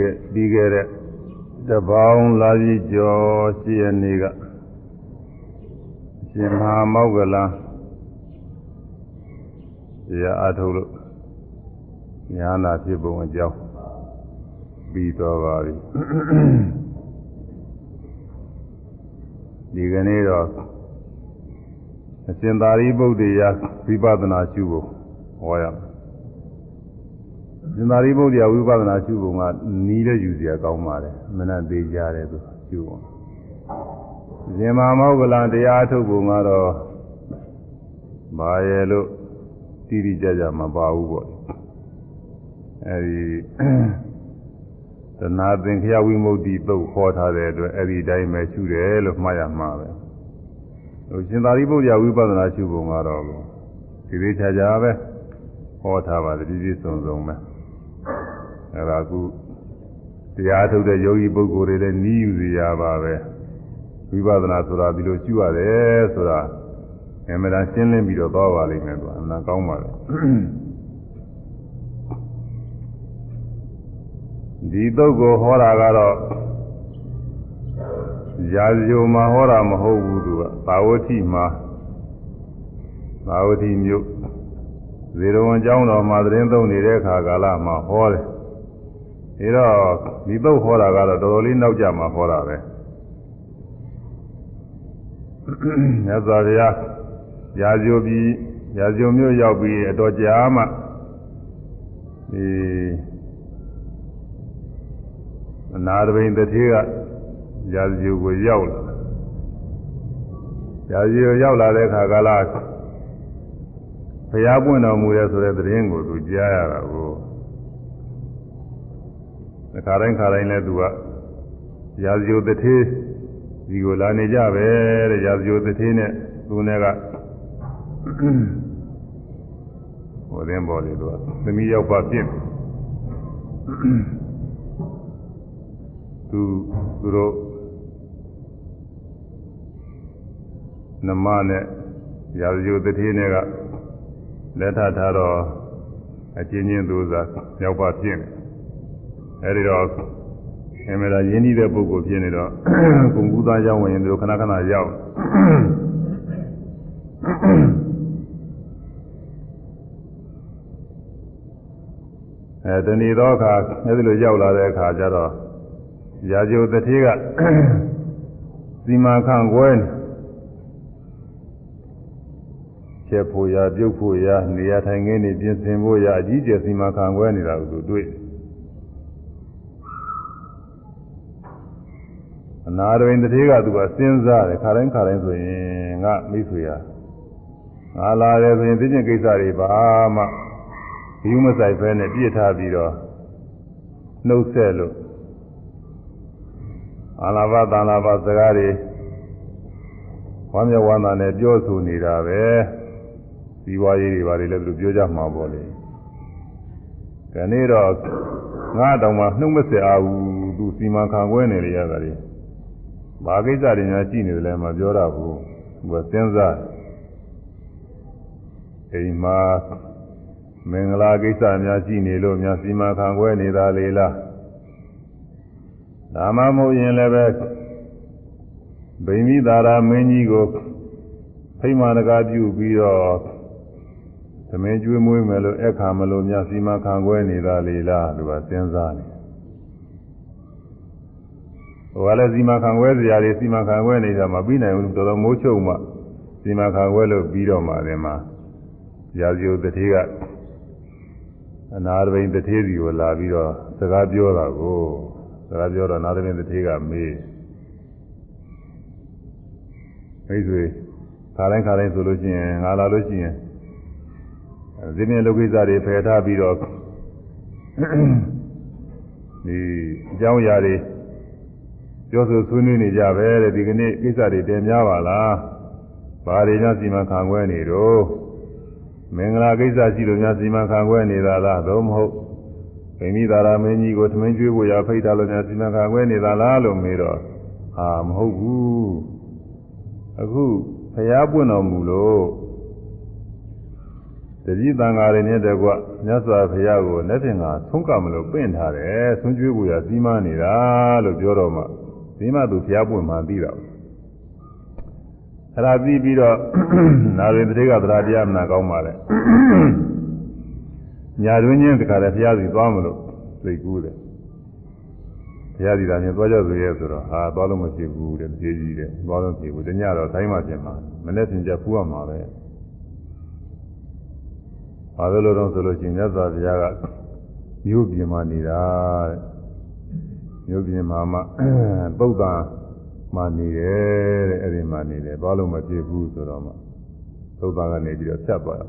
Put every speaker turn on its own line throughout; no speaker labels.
ခဲ့ပြီးခဲ့တဲ့တပေါင်းလာကြီးကျော်ရှိရနေ့ကရှင်မဟာမောက္ကလံတရားအထုတ်လို့ညာနာဖြစ်ပုံအကြောင်းပြီးတော်ပါပြီဒီကနေ့တော့အရှင်သာရိပုတ္တရာဝိပဿနာရှုဖို့ဟောရမယ်။ ရှင်သာရိပုတ္တရာဝိပဿနာရှုဖို့ကနီးတဲ့ယူစရာကောင်းပါတယ်။မနက်သေးကြတယ်သူရှုဖို့။ရှင်မမောကလံတရားထုတ်ဖို့ကတော့ဘာရဲ့လို့တိတိကျကျမပါဘူးပေါ့။အဲဒီသနာသင်္ခယဝိမု ക്തി သုတ်ခေါ်ထားတဲ့အတွက်အဲ့ဒီတိုင်းပဲရှုတယ်လို့မှားရမှာပဲ။ဟိုရှင်သာရိပုတ္တရာဝိပဿနာရှုပုံကတော့ဒီသေးချာချာပဲဟောထားပါတယ်ပြည့်ပြည့်စုံစုံပဲ အဲ့ဒါကုတရားထုတ်တဲ့ယောဂီပုဂ္ဂိုလ်တွေလည်းနီးယူစီရပါပဲဝိပဿနာဆိုတာဒီလိုရှုရတယ်ဆိုတာအမှန်တန်ရှင်းလင်းပြီးတော့သွားပါလိမ့်မယ်သူအမှန်ကောင်းပါလေဒီသုတ်ကိုဟောတာကတော့ရာဇယုံမှာဟောတာမဟုတ်ဘူးသူကသာဝတိမှာသာဝတိမြို့ဇေရဝံကျောင်းတော်မှာသတင်းသုံးနေတဲ့အခါကာလမှာဟောတယ် အဲတော့ဒီသုတ်ဟောတာကတော့တော်တော်လေးနောက်ကျမှဟောတာပဲမြတ်စွာဘုရားရာဇယုပြီးရာဇယုံမြို့ရောက်ပြီးအတော်ကြာမှဒီအနာတပိန်တတိကရာဇယုကိုရောက်လာရာဇယုရောက်လာတဲ့အခါကလာဘုရားပွင့်တော်မူရဲဆိုတဲ့သတင်းကိုသူကြားရတာကို ခါတိုင်းခါတိုင်းလဲသူကရာဇယုတထေးဒီကိုလာနေကြပဲတဲ့ရာဇယုတထေးနဲ့သူနဲ့ကဟိုတဲ့ပေါ်လေသူကသမီးရောက်ပါပြင့်သူသူတို့နမနဲ့ရာဇယုတတိနဲ့ကလက်ထထားတော့အချင်းချင်းသူစားရောက်ပါဖြစ်နေ အဲဒီတော့အမေရာရင်းနှီးတဲ့ပုဂ္ဂိုလ်ဖြစ်နေတော့ကုံကူးသားရောက်ဝင်သူတို့ခဏခဏရောက်အဲတဏီတော့အခါအဲဒီလိုရောက်လာတဲ့အခါကျတော့ရာဇယုတတိကစီမာခံကွဲနေချက်ဖို့ရပြုတ်ဖို့ရနေရာထိုင်ခင်းနေပြင်ဆင်ဖို့ရအကြီးကျယ်စီမံခံခွဲနေတာကိုသူတွေ့ အနာတွင်တတိကသူကစဉ်းစားတယ်ခါတိုင်းခါတိုင်းဆိုရင်ငါမိတ်ဆွေရငါလာတယ်ဆိုရင်သိချင်းကိစ္စတွေပါမှဒီမဆိုင်ဖဲနဲ့ပြစ်ထားပြီးတော့နှုတ်ဆက်လို့အာလာဘသံလာဘစကားတွေဝမ်းမြောက်ဝမ်းသာနဲ့ပြောဆိုနေတာပဲဒီဝါရေးတွေဘာတွေလဲသူပြောကြမှာပေါ့လေ။ဒီနေ့တော့ငါတောင်မှနှုတ်မဆက်အားဘူးသူစီမံခံခွဲနေရတာလေ။ ဘာကိစ္စတွေများကြည့်နေတယ်လဲမပြောတော့ဘူး။သူကစဉ်းစားအိမ်မှာမင်္ဂလာကိစ္စများကြည့်နေလို့များစီမံခံခွဲနေတာလေလား။ဒါမှမဟုတ်ရင်လည်းပဲဗိမိသာရမင်းကြီးကိုဖိမာနကပြုပြီးတော့သမင်းကျွေးမွေးမယ်လို့အခါမလို့များစီမံခံခွဲနေတာလေလားသူကစဉ်းစားနေ ဟိုကလည်းစီမံခံခွဲစရာတွေစီမံခံခွဲနေတာမပြီးနိုင်ဘူးတော်တော်မိုးချုပ်မှစီမံခံခွဲလို့ပြီးတော့မှတယ်မှာရာဇယုတတိကအနာရဘိန်တတိစီကိုလာပြီးတော့စကားပြောတာကိုစကားပြောတော့နာရဘိန်တတိကမေးမိတ်ဆွေခါတိုင်းခါတိုင်းဆိုလို့ရှိရင်ငါလာလို့ရှိရင်ဇင်းမြလုကိစ္စတွေဖယ်ထားပြီးတော့ဒီအကြောင်းအရာတွေ ပြောဆိုဆွေးနွေးနေကြပဲတဲ့ဒီကနေ့ကိစ္စတွေတင်များပါလားဘာတွေများစီမံခံခွဲနေတော့မင်္ဂလာကိစ္စရှိလို့များစီမံခံခွဲနေတာလားသို့မဟုတ်ဗိမိသာရမင်းကြီးကိုထမင်းကျွေးဖို့ရဖိတ်ထားလို့များစီမံခံခွဲနေတာလားလို့မေးတော့ဟာမဟုတ်ဘူးအခုဖျားပွင့်တော်မူလို့တတိတန်ဃာတွေနဲ့တကွမြတ်စွာဘုရားကိုလက်ဖြင့်ကဆုံးကမလို့ပင့်ထားတယ်ဆုံးကျွေးကိုရစီမံနေတာလို့ပြောတော့မှ ဒီမှသူဘုရားပွင့်မှသိတာအဲ့ဒါပြီးပြီးတော့နာရင်တတိကသရတရားမနာကောင်းပါလေညာတွင်ချင်းတခါတည်းဘုရားစီသွားမလို့သိကူးတယ်ဘုရားစီသာချင်းသွားကြဆိုရဲဆိုတော့ဟာသွားလို့မဖြစ်ဘူးတဲ့ပြေးကြီးတယ်သွားလို့ဖြစ်ဘူးတညတော့တိုင်းမှပြင်မှာမနေ့ပြင်ကြဖူးရမှာပဲဘာလို့လဲတော့ဆိုလို့ရှိရင်မြတ်စွာဘုရားကမြို့ပြင်မှာနေတာတဲ့ မြို့ပြင်မှာမှပုဒ္ဒါမှနေတယ်တဲ့အဲ့ဒီမှာနေတယ်သွားလို့မဖြစ်ဘူးဆိုတော့မှသုဒ္ဒါကနေပြီးတော့ဖြတ်သွားတာ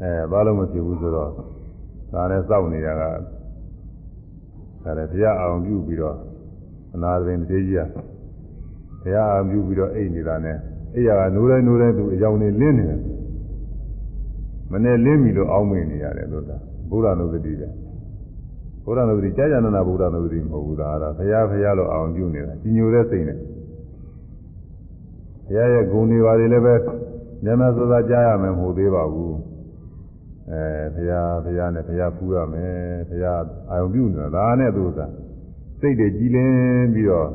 အဲသွားလို့မဖြစ်ဘူးဆိုတော့ဒါနဲ့စောင့်နေတာကဒါလည်းဘုရားအောင်ပြုပြီးတော့အနာရင်တေးကြီးကဘုရားအောင်ပြုပြီးတော့အိတ်နေတာနဲ့အိယာကနိုးတိုင်းနိုးတိုင်းသူအယောင်နေလင်းနေတယ်မနဲ့လင်းပြီလို့အောင်းမိနေရတယ်လို့သာဘုရားနုဒတိပဲ ဘုရားနုဒတိကြာကြာနာနာဘုရားနုဒတိမဟုတ်ဘူးဒါကတော့ဘုရားဘုရားလို့အောင်ပြုနေတာကြီးညိုတဲ့စိတ်နဲ့ဘုရားရဲ့ဂုဏ်တွေပါလေလည်းပဲမျက်မှောက်စောစောကြားရမယ်မဟုတ်သေးပါဘူးအဲဘုရားဘုရားနဲ့ဘုရားပူရမယ်ဘုရားအာယုံပြုနေတာဒါနဲ့သူကစိတ်တွေကြည်လင်းပြီးတော့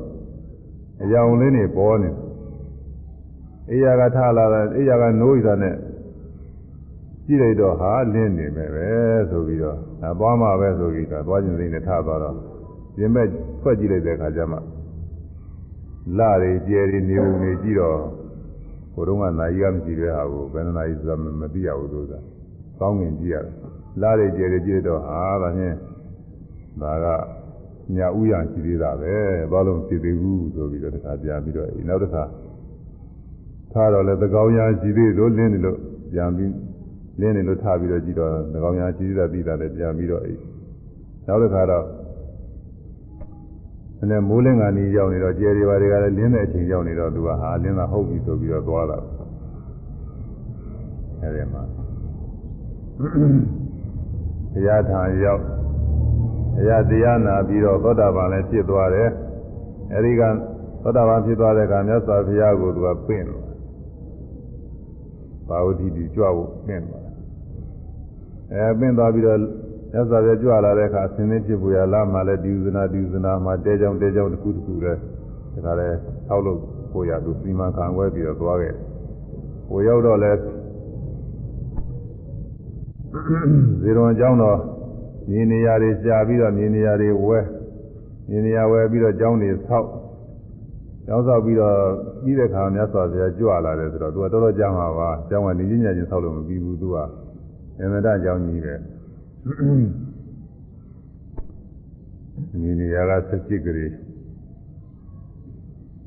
အယောင်လေးတွေပေါ်နေအိယာကထလာတယ်အိယာကနိုးရတာနဲ့ ကြည့်လိုက်တော့ဟာလင်းနေမယ်ပဲဆိုပြီးတော့အဲသွားမှာပဲဆိုပြီးတော့သွားခြင်းစိတ်နဲ့ထသွားတော့ပြင်မဲ့ဖွက်ကြည့်လိုက်တဲ့အခါကျမှလာတွေကျယ်တွေနေုံနေကြည့်တော့ဘုရုံးကနာကြီးကမရှိတဲ့ဟာကိုဘယ်နှနာကြီးဆိုတာမသိရဘူးသူကကောင်းငင်ကြည့်ရတယ်လာတွေကျယ်တွေကြည့်တော့ဟာဒါဖြင့်ဒါကညာဥယျာဉ်ရှိသေးတာပဲဘာလို့မဖြစ်သေးဘူးဆိုပြီးတော့တခါပြန်ပြီးတော့နောက်တစ်ခါထားတော့လေသကောင်းရာရှိသေးလို့လင်းနေလို့ပြန်ပြီး လင်းနေလို့ထားပြီးတော့ကြည့်တော့သကောင်းရာရှိသေးတာပြီးတာလည်းပြန်ပြီးတော့အိနောက်တစ်ခါတော့နဲ့မိုးလင်းကနေရောက်နေတော့ကျယ်တွေပါတွေကလည်းလင်းတဲ့အချိန်ရောက်နေတော့သူကဟာလင်းတာဟုတ်ပြီဆိုပြီးတော့သွားတာအဲဒီမှာဘုရားထံရောက်ဘုရားတရားနာပြီးတော့သောတာပန်လည်းဖြစ်သွားတယ်အဲဒီကသောတာပန်ဖြစ်သွားတဲ့အခါမြတ်စွာဘုရားကိုသူကပင့်လို့ဘာဝတိတိကြွဖို့ပင့်သွားတယ် အဲပင့်သွားပြီးတော့မြတ်စွာဘုရားကြွလာတဲ့အခါဆင်းသင်းဖြစ်ပေါ်ရလာမှလည်းဒီဥဇနာဒီဥဇနာမှာတဲကြောင်တဲကြောင်တစ်ခုတစ်ခုလည်းဒါကြတဲ့ဆောက်လို့ကိုရသူစီမံခံွယ်ပြီးတော့သွားခဲ့ကိုရောက်တော့လဲဇေရွန်အကြောင်းတော့မြေနေရာတွေရှာပြီးတော့မြေနေရာတွေဝဲမြေနေရာဝဲပြီးတော့ကျောင်းတွေဆောက်ကျောင်းဆောက်ပြီးတော့ပြီးတဲ့ခါမြတ်စွာဘုရားကြွလာတယ်ဆိုတော့သူကတော်တော်ကြာမှာပါကျောင်းကနေချင်းညာချင်းဆောက်လို့မပြီးဘူးသူက အမတကျောင်းကြီးပဲမြေနေရာက17ကလေး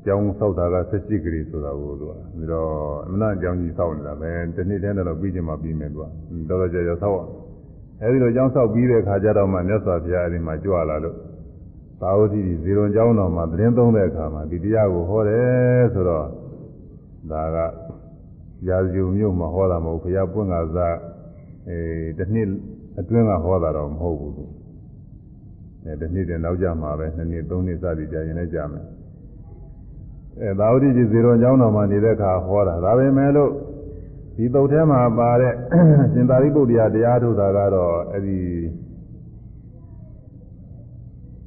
ကျောင်းဆောက်တာက17ကလေးဆိုတာကိုသူကပြီးတော့အမနာကျောင်းကြီးဆောက်နေတာပဲတနေ့တည်းတော့ပြီးချင်းမှပြီးမယ်သူကတော်တော်ကြာကြာဆောက်အောင်အဲဒီလိုကျောင်းဆောက်ပြီးတဲ့ခါကျတော့မှမြတ်စွာဘုရားအဲဒီမှာကြွလာလို့သာဝတိဇေရွန်ကျောင်းတော်မှာသတင်းသုံးတဲ့အခါမှာဒီတရားကိုဟောတယ်ဆိုတော့ဒါကရာဇုံမြို့မှာဟောတာမဟုတ်ဘုရားပွင့်ကစား အဲတစ်နှစ်အတွင်းကဟောတာတော့မဟုတ်ဘူးသူအဲတစ်နှစ်တည်းနောက်ကြမှာပဲနှစ်နှစ်သုံးနှစ်စသည်ကြာရင်လည်းကြာမယ်အဲသာဝတိဇေရွန်ကျောင်းတော်မှာနေတဲ့အခါဟောတာဒါပဲမဲ့လို့ဒီသုတ်ထဲမှာပါတဲ့ရှင်သာရိပုတ္တရာတရားထုတ်တာကတော့အဲ့ဒီ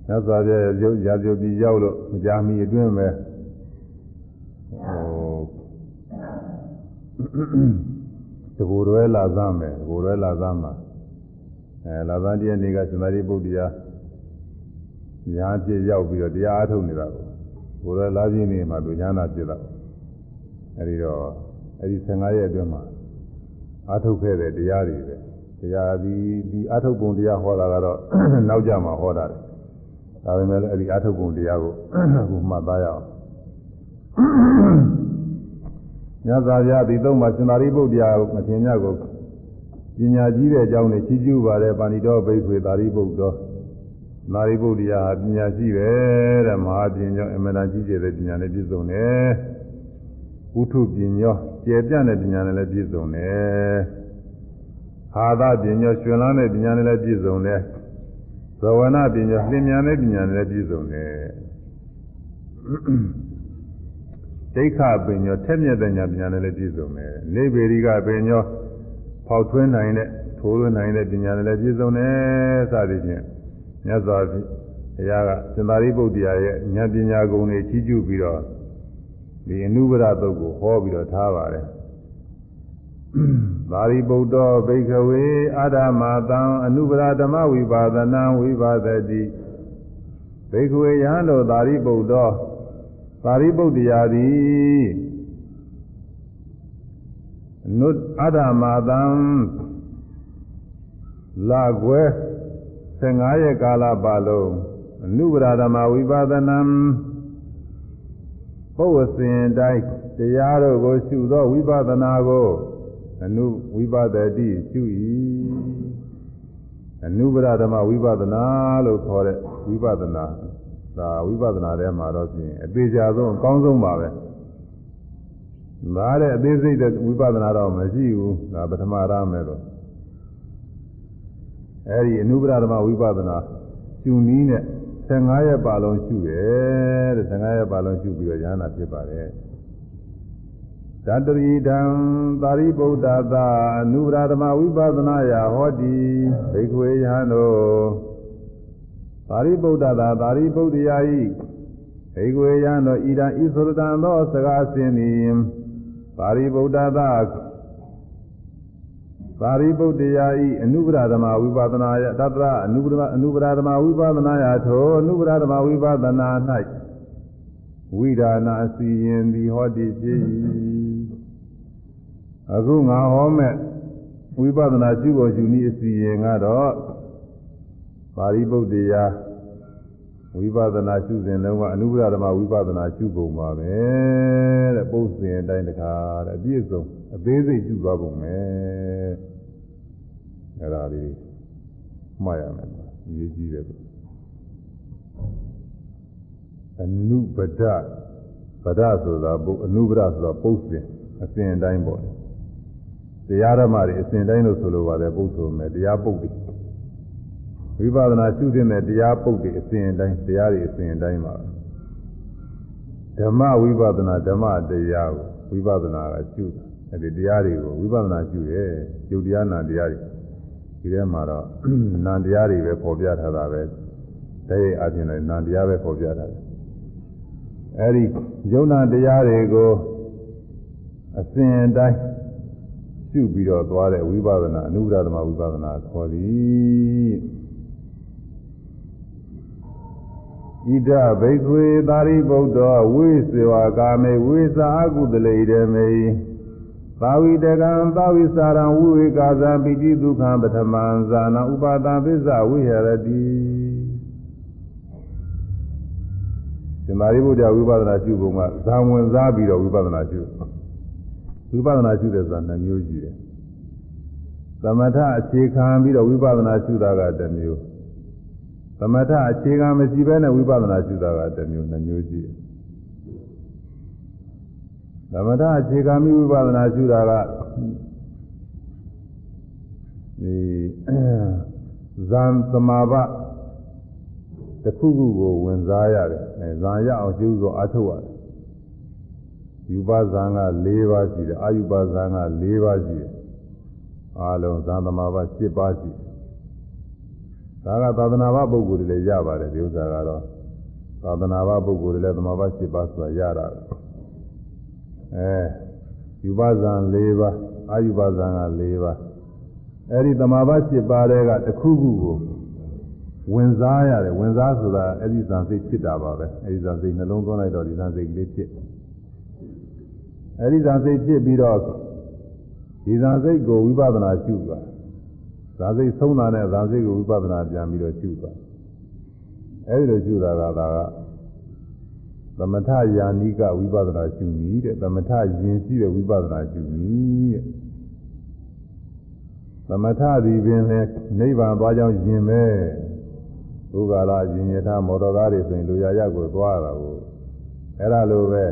သစ္စာပြရုပ်ရာဇုပ်ပြီးရောက်လို့မကြာမီအတွင်းပဲဟို တဘူရွယ်လာသမ်းမယ်တဘူရွယ်လာသမ်းမှာအဲလာသမ်းတရားနေ့ကရှင်သာရိပုတ္တရာညာဖြစ်ရောက်ပြီးတော့တရားအားထုတ်နေတာကိုဘုရားလာပြင်းနေမှာသူညာနာဖြစ်တာအဲဒီတော့အဲဒီ15ရက်အတွင်းမှာအာထုတ်ခဲ့တဲ့တရားတွေပဲတရားဒီဒီအာထုတ်ပုံတရားဟောတာကတော့နောက်ကြမှာဟောတာတယ်ဒါပေမဲ့လည်းအဲဒီအာထုတ်ပုံတရားကိုအခုမှတ်သားရအောင် ညဇာပြဒီသုံးမှာရှင်သာရိပုတ္တရာမထေရမြတ်ကိုပညာကြီးတဲ့အကြောင်းနဲ့ချီးကျူးပါတယ်ပါဏိတော်ဘိက္ခွေသာရိပုတ္တောသာရိပုတ္တရာပညာရှိပဲတဲ့မဟာပညာအမှန်တန်ကြီးကျယ်တဲ့ပညာနဲ့ပြည့်စုံတယ်ဥထုပညာကျေပြန့်တဲ့ပညာနဲ့လည်းပြည့်စုံတယ်။ဟာသပညာရွှင်လန်းတဲ့ပညာနဲ့လည်းပြည့်စုံတယ်။သဝနာပညာလျင်မြန်တဲ့ပညာနဲ့လည်းပြည့်စုံတယ်။ ဒိဋ္ဌပင်ညောထက်မြက်တဲ့ညာပညာနဲ့လည်းပြည့်စုံတယ်နေဗေရိကပင်ညောဖောက်ထွင်းနိုင်တဲ့ထိုးလွှနိုင်တဲ့ပညာနဲ့လည်းပြည့်စုံတယ်စသည်ဖြင့်မြတ်စွာဘုရားကစင်္သာရိပုတ္တရာရဲ့ဉာဏ်ပညာဂုဏ်တွေကြီးကျူးပြီးတော့ဒီအနုဘရသုတ်ကိုဟောပြီးတော့ထားပါတယ်သာရိပုတ္တောဘိကဝေအာဓမတံအနုဘရဓမ္မဝိပါဒနာဝိပါဒတိဘိကဝေယံတို့သာရိပုတ္တော သာရိပုတ္တရာသည်နုအာဓမတံလာကွယ်15ရက်ကာလပါလုံးအနုဘရဓမ္မဝိပါဒနာပုဝ္ဝစဉ်တိုင်းတရားတို့ကိုရှုသောဝိပဿနာကိုအနုဝိပဒတိရှု၏အနုပရဓမ္မဝိပဿနာလို့ခေါ်တဲ့ဝိပဿနာ ဒါဝိပဿနာထဲမှာတော့ပြင်အသေးချာဆုံးအကောင်းဆုံးပါပဲဒါတဲ့အသေးစိတ်တဲ့ဝိပဿနာတော့မရှိဘူးဒါပထမရမယ်လို့အဲဒီအနုပရဓမ္မဝိပဿနာရှုနည်းနဲ့15ရက်ပါလုံးရှုတယ်တဲ့15ရက်ပါလုံးရှုပြီးတော့ဉာဏ်နာဖြစ်ပါတယ်သတ္တရိတံသာရိပုတ္တသာအနုရာဓမဝိပဿနာယဟောတိဘိက္ခွေယဟန်တို့ သာရိပုတ္တသာသာရိပုတ္တရာဤဘိက္ခွေယဟန်တို့ဣဒံဤသုရတံသောစကားစင်သည်သာရိပုတ္တသာသာရိပုတ္တရာဤအနုပရဓမ္မဝိပဿနာယတတ္တအနုပရအနုပရဓမ္မဝိပဿနာယထိုအနုပရဓမ္မဝိပဿနာ၌ဝိဒါနာစီရင်သည်ဟောတိဖြစ်၏အခုငါဟောမဲ့ဝိပဿနာရှုဖို့ရှုနည်းအစီရင်ကတော့ ပါရိပုတ္တရာဝိပဿနာရှုစဉ်လုံးကအနုပဒဓမ္မဝိပဿနာရှုပုံပါပဲတဲ့ပုတ်စဉ်အတိုင်းတခါတဲ့အပြည့်စုံအသေးစိတ်ရှုသွားပုံပဲအဲ့ဒါလေးမှားရမယ်အရေးကြီးတယ်အနုပဒပဒဆိုတာပုအနုပဒဆိုတာပုတ်စဉ်အစဉ်အတိုင်းပေါ့တရားဓမ္မတွေအစဉ်တိုင်းလို့ဆိုလိုပါတယ်ပုတ်ဆိုမယ်တရားပုတ်တွေ ဝိပဿနာရှုတဲ့တရားပုတ်တွေအစဉ်တိုင်းတရားတွေအစဉ်တိုင်းပါဓမ္မဝိပဿနာဓမ္မတရားကိုဝိပဿနာကရှုတာအဲဒီတရားတွေကိုဝိပဿနာရှုရဲ့ယုတ်တရားနာတရားတွေဒီထဲမှာတော့နာတရားတွေပဲပေါ်ပြထားတာပဲတည်းအချင်းလည်းနာတရားပဲပေါ်ပြထားတယ်အဲဒီယုံနာတရားတွေကိုအစဉ်တိုင်းရှုပြီးတော့သွားတဲ့ဝိပဿနာအနုဒသမဝိပဿနာခေါ်သည် ဣဒဘိခွေသာရိပုတ္တဝိစေဝကာမေဝိစာအကုတလေတေမေသာဝိတကံသာဝိစာရံဝိဝေကာသံပိတိဒုက္ခံပထမံဇာနာဥပါဒံပစ္စဝိဟရတိသမာဓိဘုရားဝိပဿနာရှုပုံကဇာဝင်စားပြီးတော့ဝိပဿနာရှုဝိပဿနာရှုတယ်ဆိုတာနှမျိုးရှိတယ်သမထအခြေခံပြီးတော့ဝိပဿနာရှုတာကတစ်မျိုး သမထအခြေခံမရှိဘဲနဲ့ဝိပဿနာရှုတာကတစ်မျိုးနှမျိုးရှိတယ်သမထအခြေခံပြီးဝိပဿနာရှုတာကဒီဇန်သမာဘတစ်ခုခုကိုဝင်စားရတယ်အဲဇာရအောင်ကျူးဆိုအားထုတ်ရတယ်ယူပဇံက၄ပါးရှိတယ်အာယူပဇံက၄ပါးရှိတယ်အားလုံးဇာသမာဘ7ပါးရှိတယ် ဒါကသာသနာ့ဘပုဂ္ဂိုလ်တွေလည်းရပါတယ်ဒီဥစ္စာကတော့သာသနာ့ဘပုဂ္ဂိုလ်တွေလည်းသမာဘ7ပါးဆိုတာရတာအဲယူပဇံ၄ပါးအာယူပဇံက၄ပါးအဲဒီသမာဘ7ပါးတွေကတစ်ခုခုကိုဝင်စားရတယ်ဝင်စားဆိုတာအဲ့ဒီဇံစိတ်ဖြစ်တာပါပဲအဲ့ဒီဇံစိတ်နှလုံးသွင်းလိုက်တော့ဒီဇံစိတ်ကလေးဖြစ်အဲဒီဇာစိတ်ဖြစ်ပြီးတော့ဒီဇာစိတ်ကိုဝိပဿနာရှုသွား ဇာစိတ်ဆုံးတာနဲ့ဇာစိတ်ကိုဝိပဿနာပြန်ပြီးတော့ရှုသွားအဲဒီလိုရှုတာကဒါကသမထယာနိကဝိပဿနာရှုနည်းတဲ့သမထယင်ရှိတဲ့ဝိပဿနာရှုနည်းတဲ့သမထသည်ပင်လည်းနိဗ္ဗာန်သွားကြောင်းယင်ပဲဘုရားလာယင်ရထမော်တော်ကားတွေဆိုရင်လူရရကိုသွားတာကိုအဲ့ဒါလိုပဲ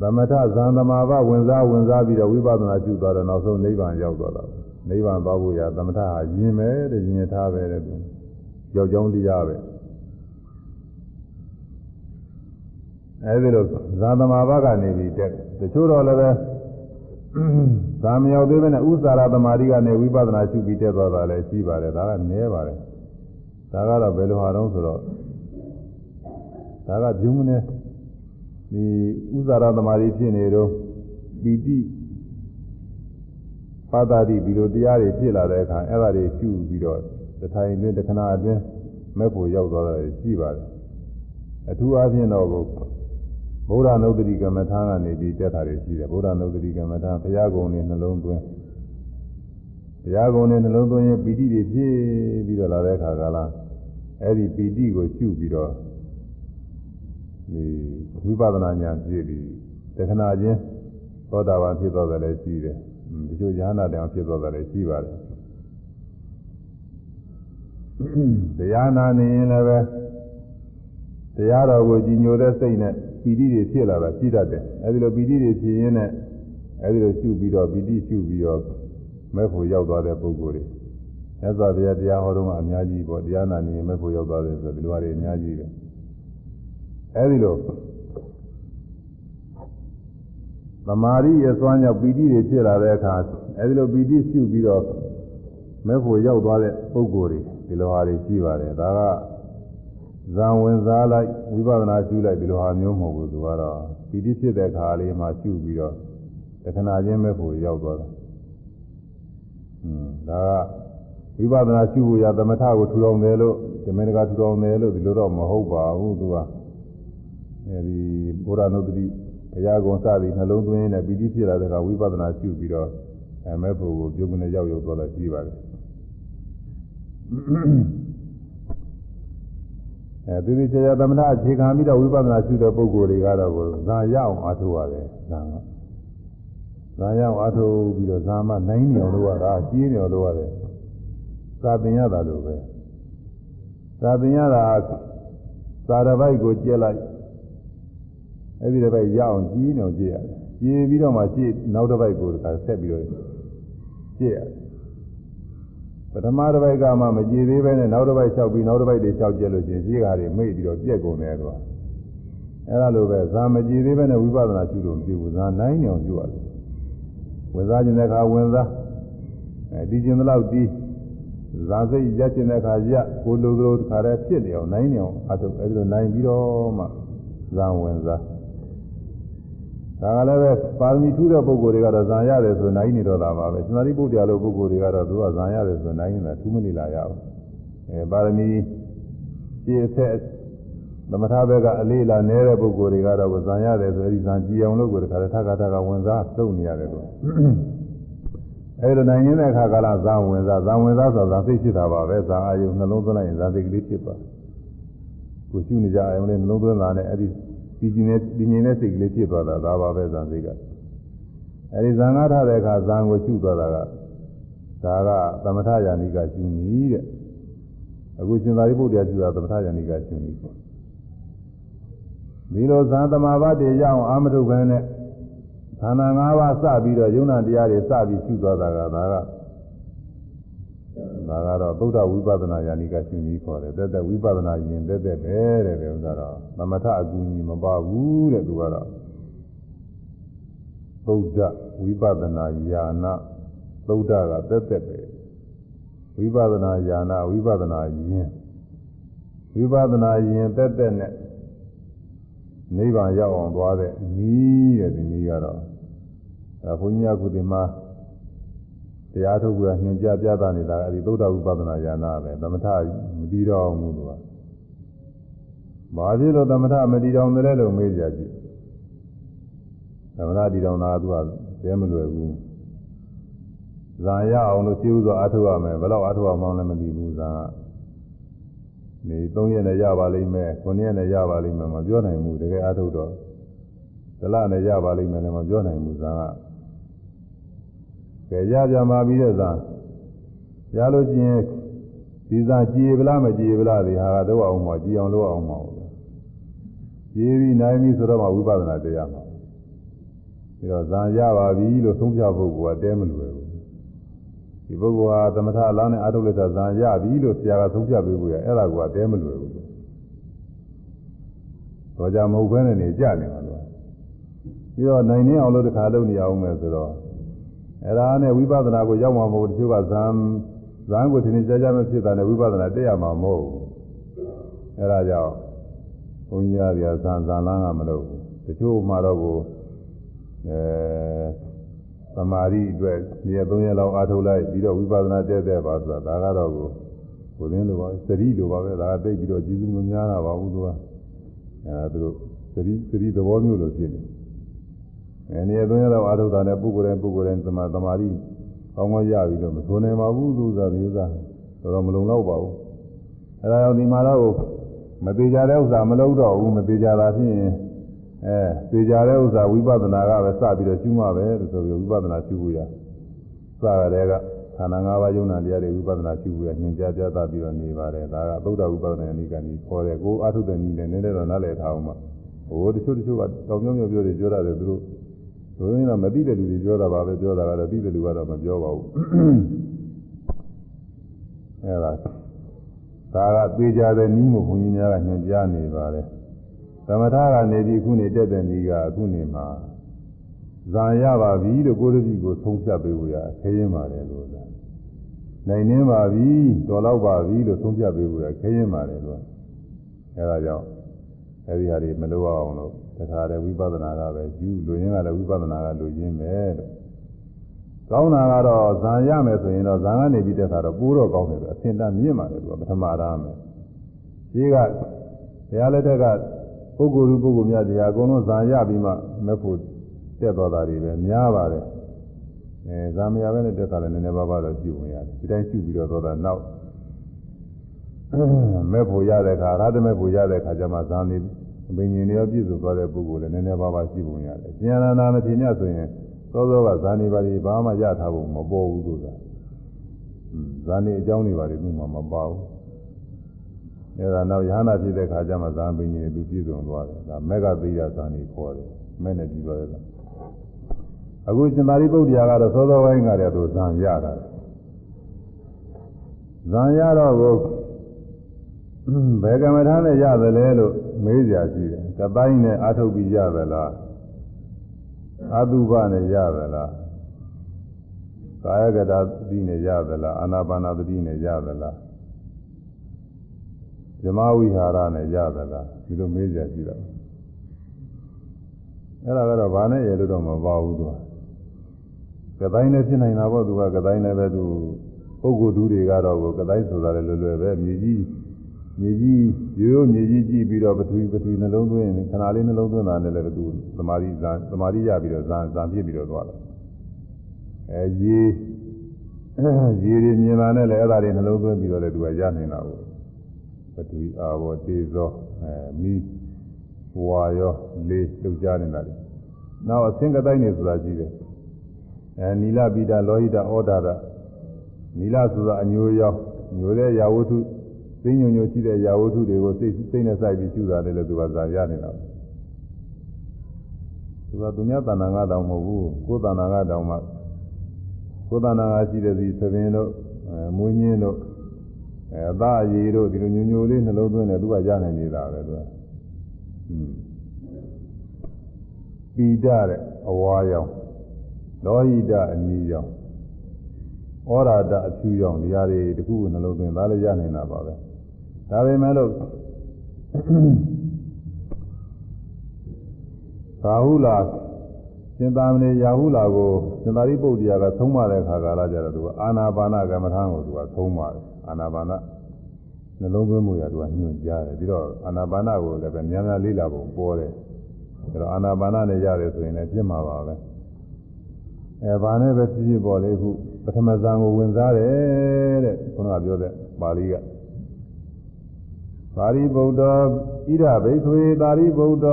သမထဇန်သမာဘဝင်စားဝင်စားပြီးတော့ဝိပဿနာကျူသွားတယ်နောက်ဆုံးနိဗ္ဗာန်ရောက်သွားတာ နိဗ္ဗာန်သွားဖို့ရသမထဟာယင်ပဲတဲ့ယင်ထားပဲတဲ့သူရောက်ကြောင်းတရားပဲအဲဒီလိုဇာသမာဘကနေပြီးတက်တချို့တော့လည်းပဲဇာမရောက်သေးပဲနဲ့ဥစ္စာရသမာဓိကနေဝိပဿနာရှုပြီးတက်သွားတာလည်းရှိပါတယ်ဒါကနည်းပါတယ်ဒါကတော့ဘယ်လိုဟာတော့ဆိုတော့ဒါကဂျုံမနဲ့ဒီဥစ္စာရသမာဓိဖြစ်နေတော့ပီတိ ပါတာတိဒီလိုတရားတွေဖြစ်လာတဲ့အခါအဲ့ဒါတွေရှုပြီးတော့တထိုင်အတွင်းတခဏအတွင်းမဲ့ဖို့ရောက်သွားတာရှိပါတယ်အထူးအားဖြင့်တော့ဗုဒ္ဓနုဒ္တိကမ္မထာကနေပြီးတက်တာတွေရှိတယ်ဗုဒ္ဓနုဒ္တိကမ္မထာဘုရားကုံနဲ့နှလုံးသွင်းဘုရားကုံနဲ့နှလုံးသွင်းရင်ပီတိတွေဖြစ်ပြီးတော့လာတဲ့အခါကလားအဲ့ဒီပီတိကိုရှုပြီးတော့ဒီဝိပဿနာဉာဏ်ပြည့်ပြီးတခဏချင်းသောတာပန်ဖြစ်သွားတယ်လည်းရှိတယ် ဒီလိုဉာဏ်နာတောင်ဖြစ်သွားတယ်လည်းရှိပါတယ်တရားနာနေရင်လည်းပဲတရားတော်ကိုကြည်ညိုတဲ့စိတ်နဲ့ပီတိတွေဖြစ်လာတာရှိတတ်တယ်အဲဒီလိုပီတိတွေဖြစ်ရင်းနဲ့အဲဒီလိုရှုပြီးတော့ပီတိရှုပြီးတော့မဲ့ဖို့ရောက်သွားတဲ့ပုဂ္ဂိုလ်တွေသက်သာတရားတရားဟောတော့အများကြီးပေါ့တရားနာနေရင်မဲ့ဖို့ရောက်သွားတယ်ဆိုတော့ဒီလိုဟာတွေအများကြီးပဲအဲဒီလို သမာဓိရဲ့သွမ်းကြောင့်ပီတိတွေဖြစ်လာတဲ့အခါအဲဒီလိုပီတိရှုပြီးတော့မဲ့ဖို့ရောက်သွားတဲ့ပုဂ္ဂိုလ်တွေဒီလိုဟာတွေရှိပါတယ်ဒါကဇံဝင်စားလိုက်ဝိပဿနာရှုလိုက်ဒီလိုဟာမျိုးမဟုတ်ဘူးသူကတော့ပီတိဖြစ်တဲ့ခါလေးမှာရှုပြီးတော့တခဏချင်းမဲ့ဖို့ရောက်သွားတာอืมဒါကဝိပဿနာရှုဖို့ရသမထကိုထူထောင်တယ်လို့ဓမ္မတကထူထောင်တယ်လို့ဒီလိုတော့မဟုတ်ပါဘူးသူကအဲဒီဘုရားနုတ္တိဘုရားကုံစသည်နှလုံးသွင်းနဲ့ပီတိဖြစ်လာတဲ့ခါဝိပဿနာရှုပြီးတော့အဲမဲ့ဖို့ကိုပြုကနေရောက်ရောက်သွားတာရှိပါတယ်အဲဒီဒီကျေသမဏအခြေခံပြီးတော့ဝိပဿနာရှုတဲ့ပုဂ္ဂိုလ်တွေကတော့ဇာရအောင်အားထုတ်ရတယ်ဇာကဇာရအောင်အားထုတ်ပြီးတော့ဇာမနိုင်နေအောင်လုပ်ရတာကြီးနေအောင်လုပ်ရတယ်သာသင်ရတာလို့ပဲသာသင်ရတာသာရပိုက်ကိုကျက်လိုက် အဲ့ဒီတစ်ပိုက်ရအောင်ကြီးနေအောင်ကြည့်ရတယ်ကြည့်ပြီးတော့မှကြည့်နောက်တစ်ပိုက်ကိုဆက်ပြီးတော့ကြည့်ရတယ်ပထမတစ်ပိုက်ကမှမကြည်သေးပဲနဲ့နောက်တစ်ပိုက်လျှောက်ပြီးနောက်တစ်ပိုက်တွေလျှောက်ကြလို့ချင်းကြီးကားတွေမိတ်ပြီးတော့ပြက်ကုန်တယ်ကွာအဲ့ဒါလိုပဲဇာမကြည်သေးပဲနဲ့ဝိပဿနာရှုလို့မဖြစ်ဘူးဇာနိုင်နေအောင်ရှုရတယ်ဝင်စားခြင်းတဲ့အခါဝင်စားအဲဒီခြင်းတော့ဒီဇာစိတ်ရက်ခြင်းတဲ့အခါရက်ကိုလိုလိုတခါတည်းဖြစ်နေအောင်နိုင်နေအောင်အထုပ်အဲဒီလိုနိုင်ပြီးတော့မှဇာဝင်စား ဒါကလည်းပဲပါရမီထူးတဲ့ပုဂ္ဂိုလ်တွေကတော့ဇံရတယ်ဆိုနိုင်နေတော့တာပါပဲသမာဓိပုဒ်တရားလို့ပုဂ္ဂိုလ်တွေကတော့သူကဇံရတယ်ဆိုနိုင်နေတာထူးမနေလာရဘူးအဲပါရမီရှင်းဆက်သမထဘက်ကအလေးလာနေတဲ့ပုဂ္ဂိုလ်တွေကတော့ဇံရတယ်ဆိုအဲဒီဇံကြည်အောင်လို့ကိုယ်တခါတည်းထခါထခါဝင်စားသုံးနေရတယ်လို့အဲလိုနိုင်နေတဲ့အခါကလာဇံဝင်စားဇံဝင်စားဆိုတာဇံသိဖြစ်တာပါပဲဇံအာယုနှလုံးသွင်းလိုက်ရင်ဇံသိကလေးဖြစ်သွားကိုရှုနေကြအောင်လေနှလုံးသွင်းတာနဲ့အဲဒီ ဒီကျင်နဲ့ဒီငြိမ်တဲ့စိတ်ကလေးဖြစ်သွားတာဒါပါပဲဇံစိတ်ကအဲဒီဇံငါထားတဲ့အခါဇံကိုရှုသွားတာကဒါကသမထယာနိကရှုနည်းတဲ့အခုရှင်သာရိပုတ္တရာရှုတာသမထယာနိကရှုနည်းပေါ့ဒီလိုဇံသမာဘတေရအောင်အာမထုပဲနဲ့ခန္ဓာ၅ပါးစပြီးတော့ယုံနာတရားတွေစပြီးရှုသွားတာကဒါက ဒါကတော့သုဒ္ဓဝိပဿနာယာနိကရှင်ကြီးခေါ်တယ်တက်တက်ဝိပဿနာရင်တက်တက်ပဲတဲ့ဥစ္စာတော့သမထအကူကြီးမပါဘူးတဲ့သူကတော့သုဒ္ဓဝိပဿနာယာနာသုဒ္ဓကတက်တက်ပဲဝိပဿနာယာနာဝိပဿနာရင်ဝိပဿနာရင်တက်တက်နဲ့နိဗ္ဗာန်ရောက်အောင်သွားတဲ့ဤတဲ့ဒီနည်းကတော့အဲဘုန်းကြီးကခုဒီမှာ တရားထုတ်ကညွှန်ကြားပြသနေတာအဲဒီသုဒ္ဓဝိပဿနာဉာဏပဲသမထမတည်တော်မူလို့ပါဘာဖြစ်လို့သမထမတည်တော်တယ်လို့မေးကြကြည့်သမထတည်တော်တာကသူကတဲမလွယ်ဘူးဇာရအောင်လို့ရှင်းဥစွာအားထုတ်ရမယ်ဘယ်တော့အားထုတ်အောင်မှလည်းမသိဘူးဇာကနေ3ရက်နဲ့ရပါလိမ့်မယ်9ရက်နဲ့ရပါလိမ့်မယ်မပြောနိုင်ဘူးတကယ်အားထုတ်တော့ဒလနဲ့ရပါလိမ့်မယ်လည်းမပြောနိုင်ဘူးဇာက ကဲရပြန်ပါပြီတဲ့သာရလို့ချင်းဒီသာကြည်ဗလားမကြည်ဗလားဒီဟာတော့အောင်မကြည်အောင်လုပ်အောင်မဟုတ်ဘူးကြည်ပြီးနိုင်ပြီဆိုတော့မှဝိပဿနာတရားမှာပြီးတော့ဇာရပါပြီလို့သုံးပြဖို့ကတဲမလွယ်ဘူးဒီပုဂ္ဂိုလ်ဟာသမထအလားနဲ့အာထုလက်သာဇာရပြီလို့ဆရာကသုံးပြပေးဖို့ရအဲ့ဒါကတဲမလွယ်ဘူးသတော့ကြမဟုတ်ဘဲနဲ့နေကြနေမှာလို့ပြီးတော့နိုင်နေအောင်လို့တခါလုပ်နေအောင်မယ်ဆိုတော့ အဲ့ဒါနဲ့ဝိပဿနာကိုရောက်မှာမဟုတ်တချို့ကဇံဇံကိုထင်ထင်ရှားရှားမဖြစ်တာနဲ့ဝိပဿနာတက်ရမှာမဟုတ်ဘူးအဲ့ဒါကြောင့်ဘုန်းကြီးရဇံဇံလန်းကမလုပ်ဘူးတချို့မှာတော့ကိုအဲသမာဓိအတွက်ဒီရ3ရက်လောက်အားထုတ်လိုက်ပြီးတော့ဝိပဿနာတက်တဲ့ပါဆိုတာဒါကတော့ကိုကိုရင်းလိုပါစတိလိုပါပဲဒါကတိတ်ပြီးတော့ကျေးဇူးမများတာပါဘူးသူကအဲသူတို့စတိစတိသဘောမျိုးလိုဖြစ်နေ အဲနေရာ3ရက်လောက်အားထုတ်တာနဲ့ပုဂ္ဂိုလ်တိုင်းပုဂ္ဂိုလ်တိုင်းသမာသမာဓိကောင်းကောင်းရပြီးတော့မဆိုနိုင်ပါဘူးသူကမျိုးသားတော်တော်မလုံလောက်ပါဘူးအဲဒါကြောင့်ဒီမှာတော့မသေးကြတဲ့ဥစ္စာမလုံးတော့ဘူးမသေးကြတာဖြစ်ရင်အဲသေကြတဲ့ဥစ္စာဝိပဿနာကပဲစပြီးတော့ကျူးမှပဲလို့ဆိုပြီးဝိပဿနာကျူးဖို့ရစရတဲ့ကခန္ဓာ၅ပါးယုံနာတရားတွေဝိပဿနာကျူးဖို့ရညွှန်ကြားပြသပြီးတော့နေပါတယ်ဒါကသုဒ္ဓဝိပဿနာနိကံကြီးခေါ်တယ်ကိုအာထုတဲ့နည်းနဲ့နည်းနည်းတော့နားလည်ထားအောင်ပါဟိုတချို့တချို့ကတောင်မြောင်းမြောင်းပြောတယ်ပြောရတယ်သူတို့ ဘုရားကမသိတဲ့လူတွေပြောတာပါပဲပြောတာကတော့သိတဲ့လူကတော့မပြောပါဘူးအဲဒါဒါကသေးကြတဲ့နီးမှုဘုန်းကြီးများကညွှန်ကြားနေပါတယ်သမထကနေပြီးခုနေတက်တဲ့နီးကအခုနေမှာဇာရပါပြီလို့ကိုယ်တပည့်ကိုသုံးဖြတ်ပေးလို့ရခဲရင်ပါတယ်လို့သာနိုင်နေပါပြီတော်တော့ပါပြီလို့သုံးဖြတ်ပေးလို့ရခဲရင်ပါတယ်လို့အဲဒါကြောင့် အဲဒီဟာတွေမလိုအောင်လို့တခါတည်းဝိပဿနာကပဲယူလူရင်းကလည်းဝိပဿနာကလူရင်းပဲလို့ကောင်းတာကတော့ဇာရမယ်ဆိုရင်တော့ဇာကနေပြီးတက်တာတော့ပိုးတော့ကောင်းတယ်ဆိုအစင်တမြင့်ပါတယ်သူကပထမရာမယ်ရှိကတရားလက်ထက်ကပုဂ္ဂိုလ်လူပုဂ္ဂိုလ်များတရားအကုန်လုံးဇာရပြီးမှမဲ့ဖို့တက်တော်တာတွေပဲများပါတယ်အဲဇာမရပဲနဲ့တက်တာလည်းနည်းနည်းပါးပါးတော့ရှိဝင်ရတယ်ဒီတိုင်းရှိပြီးတော့သောတာနောက်မဲ့ဖို့ရတဲ့အခါရဟတမဲ့ဖို့ရတဲ့အခါကျမှဇာနေ အပင်ရှင်တွေရောပြည့်စုံသွားတဲ့ပုဂ္ဂိုလ်လည်းနည်းနည်းပါးပါးရှိပုံရတယ်။ဉာဏနာမထေမြတ်ဆိုရင်သောသောကဇာနေပါရီဘာမှရထားဖို့မပေါ်ဘူးလို့သာ။ဇာနေအကြောင်းတွေပါလေသူမှမပါဘူး။အဲဒါနောက်ယ ahanan ဖြစ်တဲ့ခါကျမှဇာပင်ရှင်တွေသူပြည့်စုံသွားတယ်။ဒါမေဃသိရဇာနေခေါ်တယ်။မဲ့နဲ့ပြီးသွားတယ်။အခုရှင်သာရိပုတ္တရာကတော့သောသောပိုင်းကတည်းကသူဇာရတာ။ဇာရတော့ကိုဘယ်ကမ္မထာနဲ့ရသလဲလို့ မေးကြရှိတယ်။ကတိုင်းနဲ့အာထုတ်ပြီးရသလား။အတုပနဲ့ရသလား။ကာယကတာတိနဲ့ရသလား။အာနာပါနာတိနဲ့ရသလား။ဇမဝိဟာရနဲ့ရသလား။ဒီလိုမေးကြရှိတာ။အဲ့ဒါကတော့ဘာနဲ့ရလို့တော့မပါဘူးသူက။ကတိုင်းနဲ့ဖြစ်နိုင်တာပေါ့သူကကတိုင်းနဲ့ပဲသူပုဂ္ဂိုလ်သူတွေကတော့ကတိုင်းဆိုတာလည်းလွယ်လွယ်ပဲမြေကြီး မြေကြီးရိုးရိုးမြေကြီးကြည့်ပြီးတော့ပထဝီပထဝီနှလုံးသွင်းခဏလေးနှလုံးသွင်းတာနဲ့လည်းသူသမာဓိဇာသမာဓိရပြီးတော့ဇာဇာပြည့်ပြီးတော့သွားတယ်အဲရေရေတွေမြင်လာနဲ့လည်းအဲ့ဒါတွေနှလုံးသွင်းပြီးတော့လည်းသူကရနေတာကိုပထဝီအာဘောတေဇောအဲမီးဝါရောလေးလှုပ်ရှားနေတာလေနောက်အသင်္ကတိုင်းနေဆိုတာရှိတယ်အဲနီလပိတာလောဟိတဩဒါရနီလဆိုတာအညိုရောင်ညိုတဲ့ရာဝတ္ထု သိညုံညိုရှိတဲ့ရာဝတ္ထုတွေကိုစိတ်စိတ်နဲ့စိုက်ပြီးရှုတာလည်းသူကဇာရနေတာသူကသူများတဏ္ဍာငါတောင်မဟုတ်ဘူးကိုယ်တဏ္ဍာငါတောင်မှကိုယ်တဏ္ဍာငါရှိတဲ့ဒီသဘင်တို့အဲမွေးညင်းတို့အဲအသားအရည်တို့ဒီလိုညိုညိုလေးနှလုံးသွင်းတယ်သူကရနိုင်နေတာပဲသူကอืมပိဒတဲ့အဝါရောင်လောဟိတအနီရောင်ဩရာဒအဖြူရောင်ဒီဟာတွေတခုခုနှလုံးသွင်းဒါလည်းရနိုင်တာပါပဲ ဒါပေမဲ့လို့သာဟုလာရှင်သာမဏေရာဟုလာကိုရှင်သာရိပုတ္တရာကသုံးမတဲ့ခါကာလကျတော့သူကအာနာပါနကမ္မထာကိုသူကသုံးပါတယ်အာနာပါနနှလုံးသွင်းမှုရသူကညွှန်ကြားတယ်ပြီးတော့အာနာပါနကိုလည်းပဲများများလေးလာဖို့ပေါ်တယ်အဲတော့အာနာပါနနဲ့ရတယ်ဆိုရင်လည်းပြစ်မှာပါပဲအဲဘာနဲ့ပဲဖြစ်ဖြစ်ပေါ်လေခုပထမဇန်ကိုဝင်စားတယ်တဲ့ခုနကပြောတဲ့ပါဠိက သာရိပုတ္တဣဒဘိခွေသာရိပုတ္တ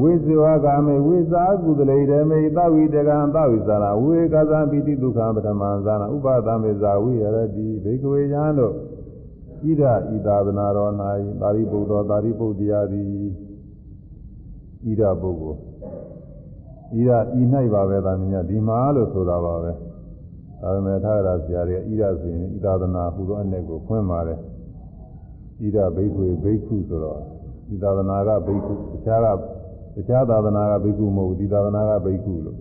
ဝိဇဝကာမေဝိဇာကုသလေဓမေသဝိတကံသဝိဇာနာဝေကသံပိတိဒုက္ခပထမဇာနာဥပသမေဇာဝိရတိဘိခွေယံတို့ဣဒဤသာသနာတော်၌သာရိပုတ္တသာရိပုတ္တရာသည်ဣဒပုဂ္ဂိုလ်ဤရဤ၌ပါပဲသာမညဒီမှာလို့ဆိုတာပါပဲဒါပေမဲ့ထာဂရဆရာတွေကဤရဆိုရင်ဤသာသနာဟူသောအနေကိုဖွင့်ပါတယ် ဣဒဘိက္ခွေဘိက္ခုဆိုတော့ဒီသာသနာကဘိက္ခုတခြားကတခြားသာသနာကဘိက္ခုမဟုတ်ဘူးဒီသာသနာကဘိက္ခုလို့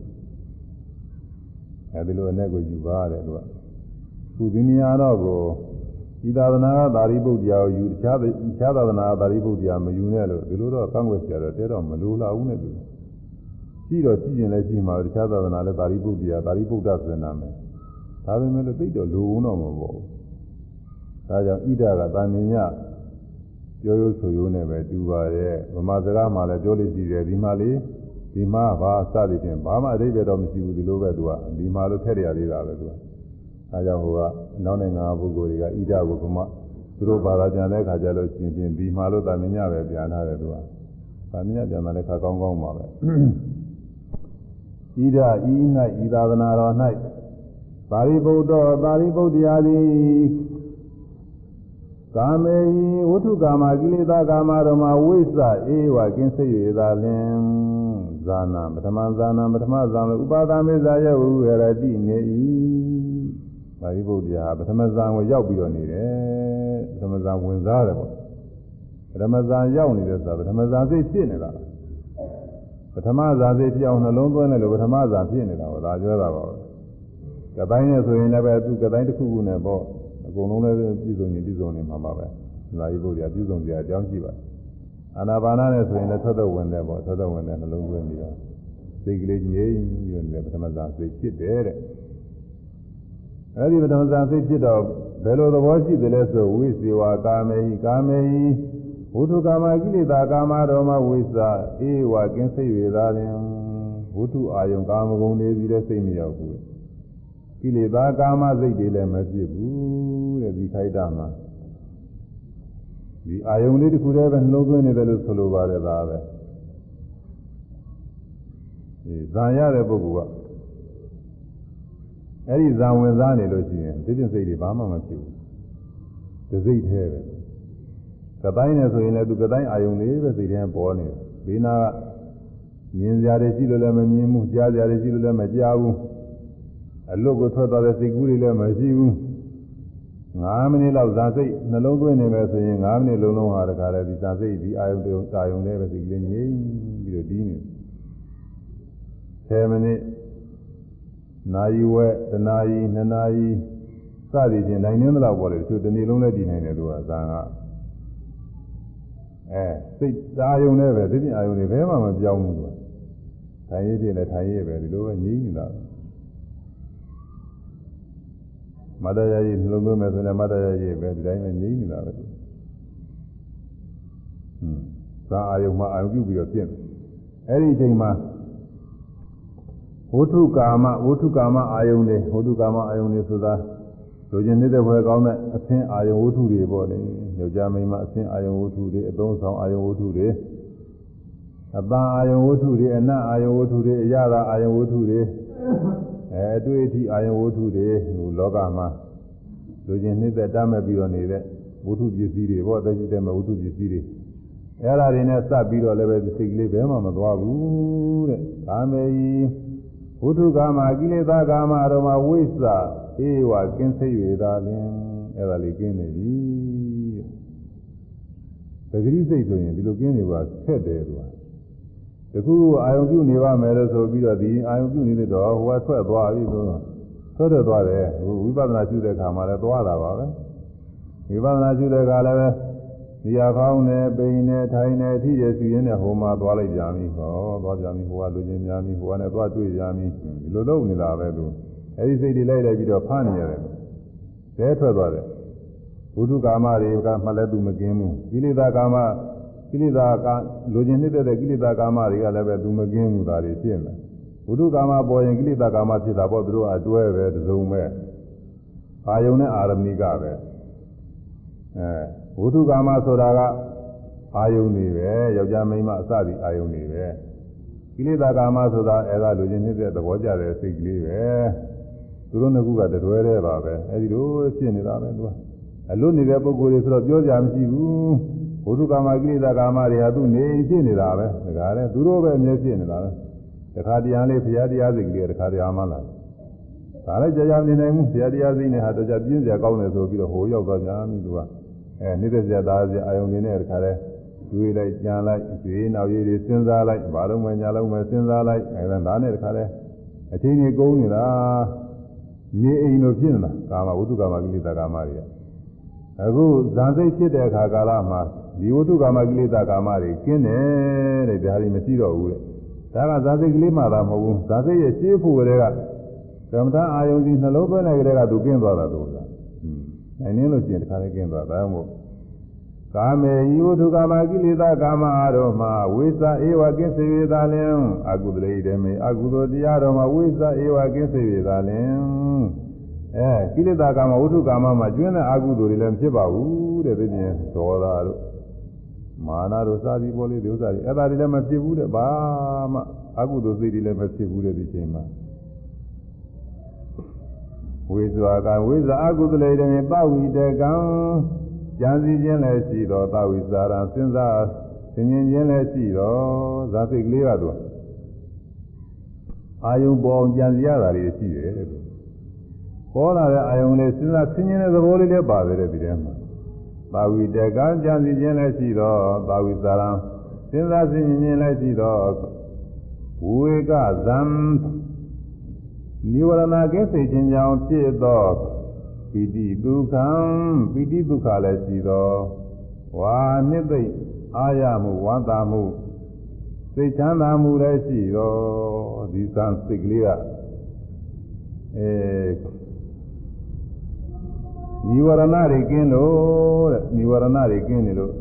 အဲဒီလိုအနေကိုယူပါတဲ့သူကခုဒီနေရာတော့ကိုဒီသာသနာကသာရိပုတ္တရာကိုယူတခြားတခြားသာသနာကသာရိပုတ္တရာမယူနဲ့လို့ဒီလိုတော့ကန့်ကွက်ကြတော့တဲတော့မလိုလာဘူးနဲ့သူရှိတော့ရှိရင်လည်းရှိမှာတခြားသာသနာလည်းသာရိပုတ္တရာသာရိပုတ္တဆိုတဲ့နာမည်ဒါပေမဲ့လို့သိတော့လိုဦးတော့မပေါ့ဘူး ဒါကြောင့်ဣဒကတာမင်ညပြောရိုးဆိုရိုးနဲ့ပဲတူပါရဲ့ဗမာစကားမှလည်းပြောလို့ရှိတယ်ဒီမှာလေဒီမှာဘာစသည်ဖြင့်ဘာမှအဓိပ္ပာယ်တော့မရှိဘူးဒီလိုပဲသူကဒီမှာလို့ထည့်ရသေးတာပဲသူကအဲကြောင့်ဟိုကနောက်နိုင်ငံပုဂ္ဂိုလ်တွေကဣဒကိုဗမာသူတို့ဘာသာပြန်တဲ့ခါကျလို့ရှင်ချင်းဒီမှာလို့တာမင်ညပဲပြန်ထားတယ်သူကတာမင်ညပြန်တာလည်းခါကောင်းကောင်းပါပဲဣဒဤ၌ဤသာသနာတော်၌ပါရိပုတ္တပါရိပုတ္တရာသည် ကာမေယဝတ္ထုကာမကိလေသာကာမတော်မှာဝိသအေဝကင်းစိတ်၍သာလင်ဇာနာပထမဇာနာပထမဇာနာဥပါဒမေဇာယဝုရတိနေ၏ပါရိပုတ္တရာပထမဇာကိုရောက်ပြီးတော့နေတယ်ပထမဇာဝင်စားတယ်ပေါ့ပထမဇာရောက်နေတယ်ဆိုတာပထမဇာစိတ်ဖြစ်နေတာပထမဇာစိတ်ပြောင်းနှလုံးသွင်းတယ်လို့ပထမဇာဖြစ်နေတာပေါ့ဒါပြောတာပါပဲကတိုင်းနဲ့ဆိုရင်လည်းပဲသူကတိုင်းတစ်ခုခုနဲ့ပေါ့အ ကုန်လုံးလည်းပြည့်စုံရင်ပြည့်စုံနေမှာပါပဲ။လာရီဘုရားပြည့်စုံကြအကြောင်းရှိပါတယ်။အာနာပါနနဲ့ဆိုရင်လည်းသောတော်ဝင်တယ်ပေါ့သောတော်ဝင်တယ်နှလုံးသွင်းပြီးတော့စိတ်ကလေးငြိမ်ပြီးတော့ပထမဇာစိတ်ဖြစ်တယ်တဲ့။အဲဒီပထမဇာစိတ်ဖြစ်တော့ဘယ်လိုသဘောရှိသလဲဆိုဝိသေဝကာမေဟိကာမေဟိဝုထုကာမကိလေသာကာမတော်မှာဝိသအေဝကင်းစိတ်ရသာလင်ဝုထုအာယုံကာမဂုဏ်တွေစီတဲ့စိတ်မရောက်ဘူး။ ကိလေသာကာမစိတ်တွေလည်းမဖြစ်ဘူးတဲ့ဒီခိုက်တာမှာဒီအာယုံလေးတစ်ခုတည်းပဲနှလုံးသွင်းနေတယ်လို့ဆိုလိုပါတယ်ဒါပဲဒီဇာရတဲ့ပုဂ္ဂိုလ်ကအဲ့ဒီဇာဝင်စားနေလို့ရှိရင်ဒီပြင်စိတ်တွေဘာမှမဖြစ်ဘူးဒီစိတ်แท้ပဲကတိုင်းနဲ့ဆိုရင်လည်းသူကတိုင်းအာယုံလေးပဲစိတ်ထဲပေါ်နေတယ်ဘေးနာကမြင်ကြရတယ်ရှိလို့လည်းမမြင်ဘူးကြားကြရတယ်ရှိလို့လည်းမကြားဘူး အလွတ်ကိုထွက်သွားတဲ့စိတ်ကူးတွေလည်းမရှိဘူး9မိနစ်လောက်ဇာစိတ်နှလုံးသွင်းနေမယ်ဆိုရင်9မိနစ်လုံးလုံးဟာတခါတည်းဒီဇာစိတ်ဒီအာယုံတေအာယုံလေးပဲစိတ်ကလေးငြိမ်ပြီးတော့ဒီနေ10မိနစ်နာယီဝဲတနာယီ2နာယီစသည်ဖြင့်နိုင်နေသလောက်ပေါ်တယ်သူတနေ့လုံးလည်းဒီနိုင်တယ်သူကဇာကအဲစိတ်အာယုံနဲ့ပဲဒီပြင်အာယုံတွေဘယ်မှမပြောင်းဘူးသူကထိုင်ရည်တွေလည်းထိုင်ရည်ပဲဒီလိုပဲငြိမ်နေတာ မတ္တရာကြီးနှလုံးသွင်းမယ်ဆိုရင်မတ္တရာကြီးပဲဒီတိုင်းပဲငြိမ့်နေတာပဲဟွန်းသာအာယုံမှာအာယုံပြုပြီးတော့ပြင့်အဲ့ဒီအချိန်မှာဝုထုကာမဝုထုကာမအာယုံတွေဝုထုကာမအာယုံတွေဆိုတာလူချင်းနေတဲ့ဘွယ်ကောင်းတဲ့အသင်းအာယုံဝုထုတွေပေါ့လေယောက်ျားမိန်းမအသင်းအာယုံဝုထုတွေအသုံးဆောင်အာယုံဝုထုတွေအပန်းအာယုံဝုထုတွေအနတ်အာယုံဝုထုတွေအရသာအာယုံဝုထုတွေ အဲအတွေ့အထိအာယုံဝတ္ထုတွေဟိုလောကမှာလူချင်းနှိမ့်သက်တမ်းမဲ့ပြီးတော့နေတဲ့ဝတ္ထုပစ္စည်းတွေဘောအသက်ကြီးတဲ့ဝတ္ထုပစ္စည်းတွေအဲ့ဒါတွေနဲ့စပ်ပြီးတော့လည်းပဲစိတ်ကလေးဘယ်မှမသွားဘူးတဲ့။ကာမေယီဝတ္ထုကာမကိလေသာကာမအရောမဝိသအေဝကင်းစိတ်၍သာလင်အဲ့ဒါလေးကင်းနေပြီ။ပဂရိစိတ်ဆိုရင်ဒီလိုကင်းနေပါခက်တယ်ကွာ။ တခုအာယုံပြုနေပါမယ်လို့ဆိုပြီးတော့ဒီအာယုံပြုနေတဲ့တော့ဟိုကထွက်သွားပြီဆိုတော့ထွက်ထွက်သွားတယ်ဟိုဝိပဿနာရှုတဲ့အခါမှာလည်းသွားတာပါပဲဝိပဿနာရှုတဲ့အခါလည်းဒီရဖောင်းနေပိန်နေထိုင်နေအထိရစီရင်းနဲ့ဟိုမှာသွားလိုက်ကြပြီဟောသွားကြပြီဟိုကလူချင်းများပြီဟိုကလည်းသွားတွေ့ကြပြီဒီလိုလုပ်နေတာပဲသူအဲဒီစိတ်တွေလိုက်လိုက်ပြီးတော့ဖားနေရတယ်ဘဲထွက်သွားတယ်ဘုဒ္ဓကာမတွေကမှလည်းသူမကင်းဘူးကိလေသာကာမ ကိလေသာကလိုချင်နေတဲ့ကိလေသာကာမတွေကလည်းပဲသူမကင်းဘူးဒါတွေဖြစ်နေဘုဒ္ဓကာမပေါ်ရင်ကိလေသာကာမဖြစ်တာပေါ့သူတို့အတွဲပဲတစုံပဲအာယုန်နဲ့အာရမိကပဲအဲဘုဒ္ဓကာမဆိုတာကအာယုန်တွေပဲယောက်ျားမိန်းမအစသည်အာယုန်တွေပဲကိလေသာကာမဆိုတာအဲဒါလိုချင်နေတဲ့သဘောကြတဲ့စိတ်ကလေးပဲသူတို့နှစ်ခုကတတွဲတည်းပါပဲအဲဒီလိုဖြစ်နေတာပဲသူကအလွတ်နေတဲ့ပုံကိုယ်တွေဆိုတော့ပြောကြမရှိဘူး ဘုဒ္ဓကာမကိလေသာကာမတွေဟာသူနေဖြစ်နေတာပဲဒါကြတဲ့သူတို့ပဲအမြဲဖြစ်နေတာပဲတခါတရားလေးဘုရားတရားစိတ်ကလေးတခါတရားမှလာဒါလည်းကြာကြာနေနိုင်မှုဘုရားတရားစိတ်နဲ့ဟာတော့ကြာပြင်းစရာကောင်းတယ်ဆိုပြီးတော့ဟိုရောက်သွားကြပြီသူကအဲနေတဲ့စရာသားစရာအာယုန်နေနဲ့တခါလဲဒတွေးလိုက်ကြံလိုက်ကျွေးနောက်ရည်တွေစဉ်းစားလိုက်ဘာလို့မှညာလို့မှစဉ်းစားလိုက်အဲဒါနဲ့တခါလဲအချိန်ကြီးကုန်နေတာမြေအိမ်လိုဖြစ်နေတာကာမဝိတုကာမကိလေသာကာမတွေကအခုဇာစိတ်ဖြစ်တဲ့အခါကာလမှာ ဒီဝိတုကာမကိလေသာကာမတွေကျင်းတယ်တဲ့ဒါတွေမရှိတော့ဘူးတဲ့ဒါကဇာစိတ်ကလေးမှသာမဟုတ်ဘူးဇာစိတ်ရဲ့ရှင်းဖို့တွေကကမ္မထာအာယုန်ဒီနှလုံးသွင်းတဲ့ကလေးကသူကျင်းသွားတာလို့လားနိုင်နေလို့ရှိရင်တခါလေးကျင်းသွားတာမို့ကာမေယဝထုကာမကိလေသာကာမအားတော်မှာဝိသဧဝကိစေဝေသာလင်အကုသလေတေမေအကုသိုလ်တရားတော်မှာဝိသဧဝကိစေဝေသာလင်အဲကိလေသာကာမဝုထုကာမမှာကျွင်းတဲ့အကုသိုလ်တွေလည်းဖြစ်ပါဘူးတဲ့သိရင်ဒေါသတို့ မာနတို့စသည်ပေါ်လေးဒီဥစ္စာတွေအဲ့ဒါတွေလည်းမဖြစ်ဘူးတဲ့ဘာမှအကုသိုလ်စိတ်တွေလည်းမဖြစ်ဘူးတဲ့ဒီချိန်မှာဝိဇ္ဇာကဝိဇ္ဇာအကုသလေတေမေပဝိတကံကြံစည်ခြင်းလည်းရှိတော့သာဝိစာရံစဉ်းစားသင်ញင်ခြင်းလည်းရှိတော့ဇာစိတ်ကလေးကသူအာယုံပေါ်အောင်ကြံစည်ရတာတွေရှိတယ်လို့ပေါ်လာတဲ့အာယုံလေးစဉ်းစားသင်ញင်တဲ့သဘောလေးလည်းပါတယ်ဒီထဲမှာ သာဝိတကံကြံစည်ခြင်းလည်းရှိတော့သာဝိစာရံစဉ်းစားသင်ញင်ခြင်းလည်းရှိတော့ဝေကဇံနိဝရဏကဲစိတ်ခြင်းကြောင့်ဖြစ်သောပိတိဒုက္ခံပိတိဒုက္ခလည်းရှိသောဝါနှစ်သိအာရမှုဝမ်းသာမှုစိတ်ချမ်းသာမှုလည်းရှိသောဒီသံစိတ်ကလေးကအဲ និဝရဏတွေကင်းလို့တဲ့និဝရဏတွေကင်းနေလို့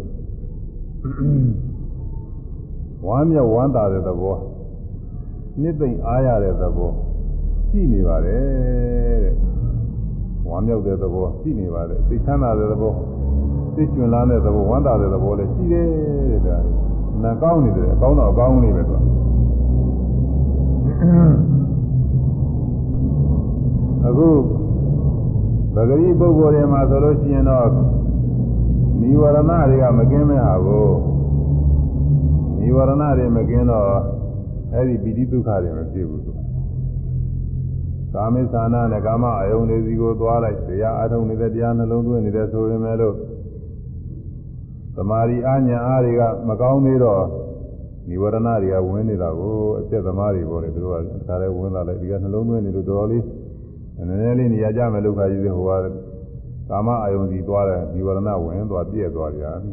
ဝမ်းမြောက်ဝမ်းသာတဲ့သဘောနှစ်သိမ့်အားရတဲ့သဘောရှိနေပါတယ်တဲ့ဝမ်းမြောက်တဲ့သဘောရှိနေပါတယ်သိချမ်းသာတဲ့သဘောသိကျွန်းလာတဲ့သဘောဝမ်းသာတဲ့သဘောလည်းရှိတယ်တဲ့ဒါနာကောင်းနေတယ်အကောင်းတော့အကောင်းလေးပဲသူအခု ပဂရိပုဂ္ဂိုလ်တွေမှာဆိုလို့ရှိရင်တော့နိဝရဏတွေကမကင်းမဲ့ဟာကိုနိဝရဏတွေမကင်းတော့အဲ့ဒီပိဋိဒုက္ခတွေမဖြစ်ဘူးသူကာမိသနာနဲ့ကာမအယုန်တွေစီကိုသွားလိုက်တရားအထုံနေတဲ့တရားနှလုံးသွင်းနေတဲ့ဆိုရင်လည်းလို့သမာဓိအညာအားတွေကမကောင်းသေးတော့နိဝရဏတွေကဝင်နေတာကိုအချက်သမားတွေပေါ်တယ်သူတို့ကဒါလည်းဝင်လာလိုက်ဒီကနှလုံးသွင်းနေလို့တော်တော်လေး နည်းနည်းလေးနေရာကြမယ်လို့ခါယူတယ်ဟိုကကာမအာယုန်စီသွားတယ်ဒီဝရဏဝင်သွားပြည့်သွားကြပြီ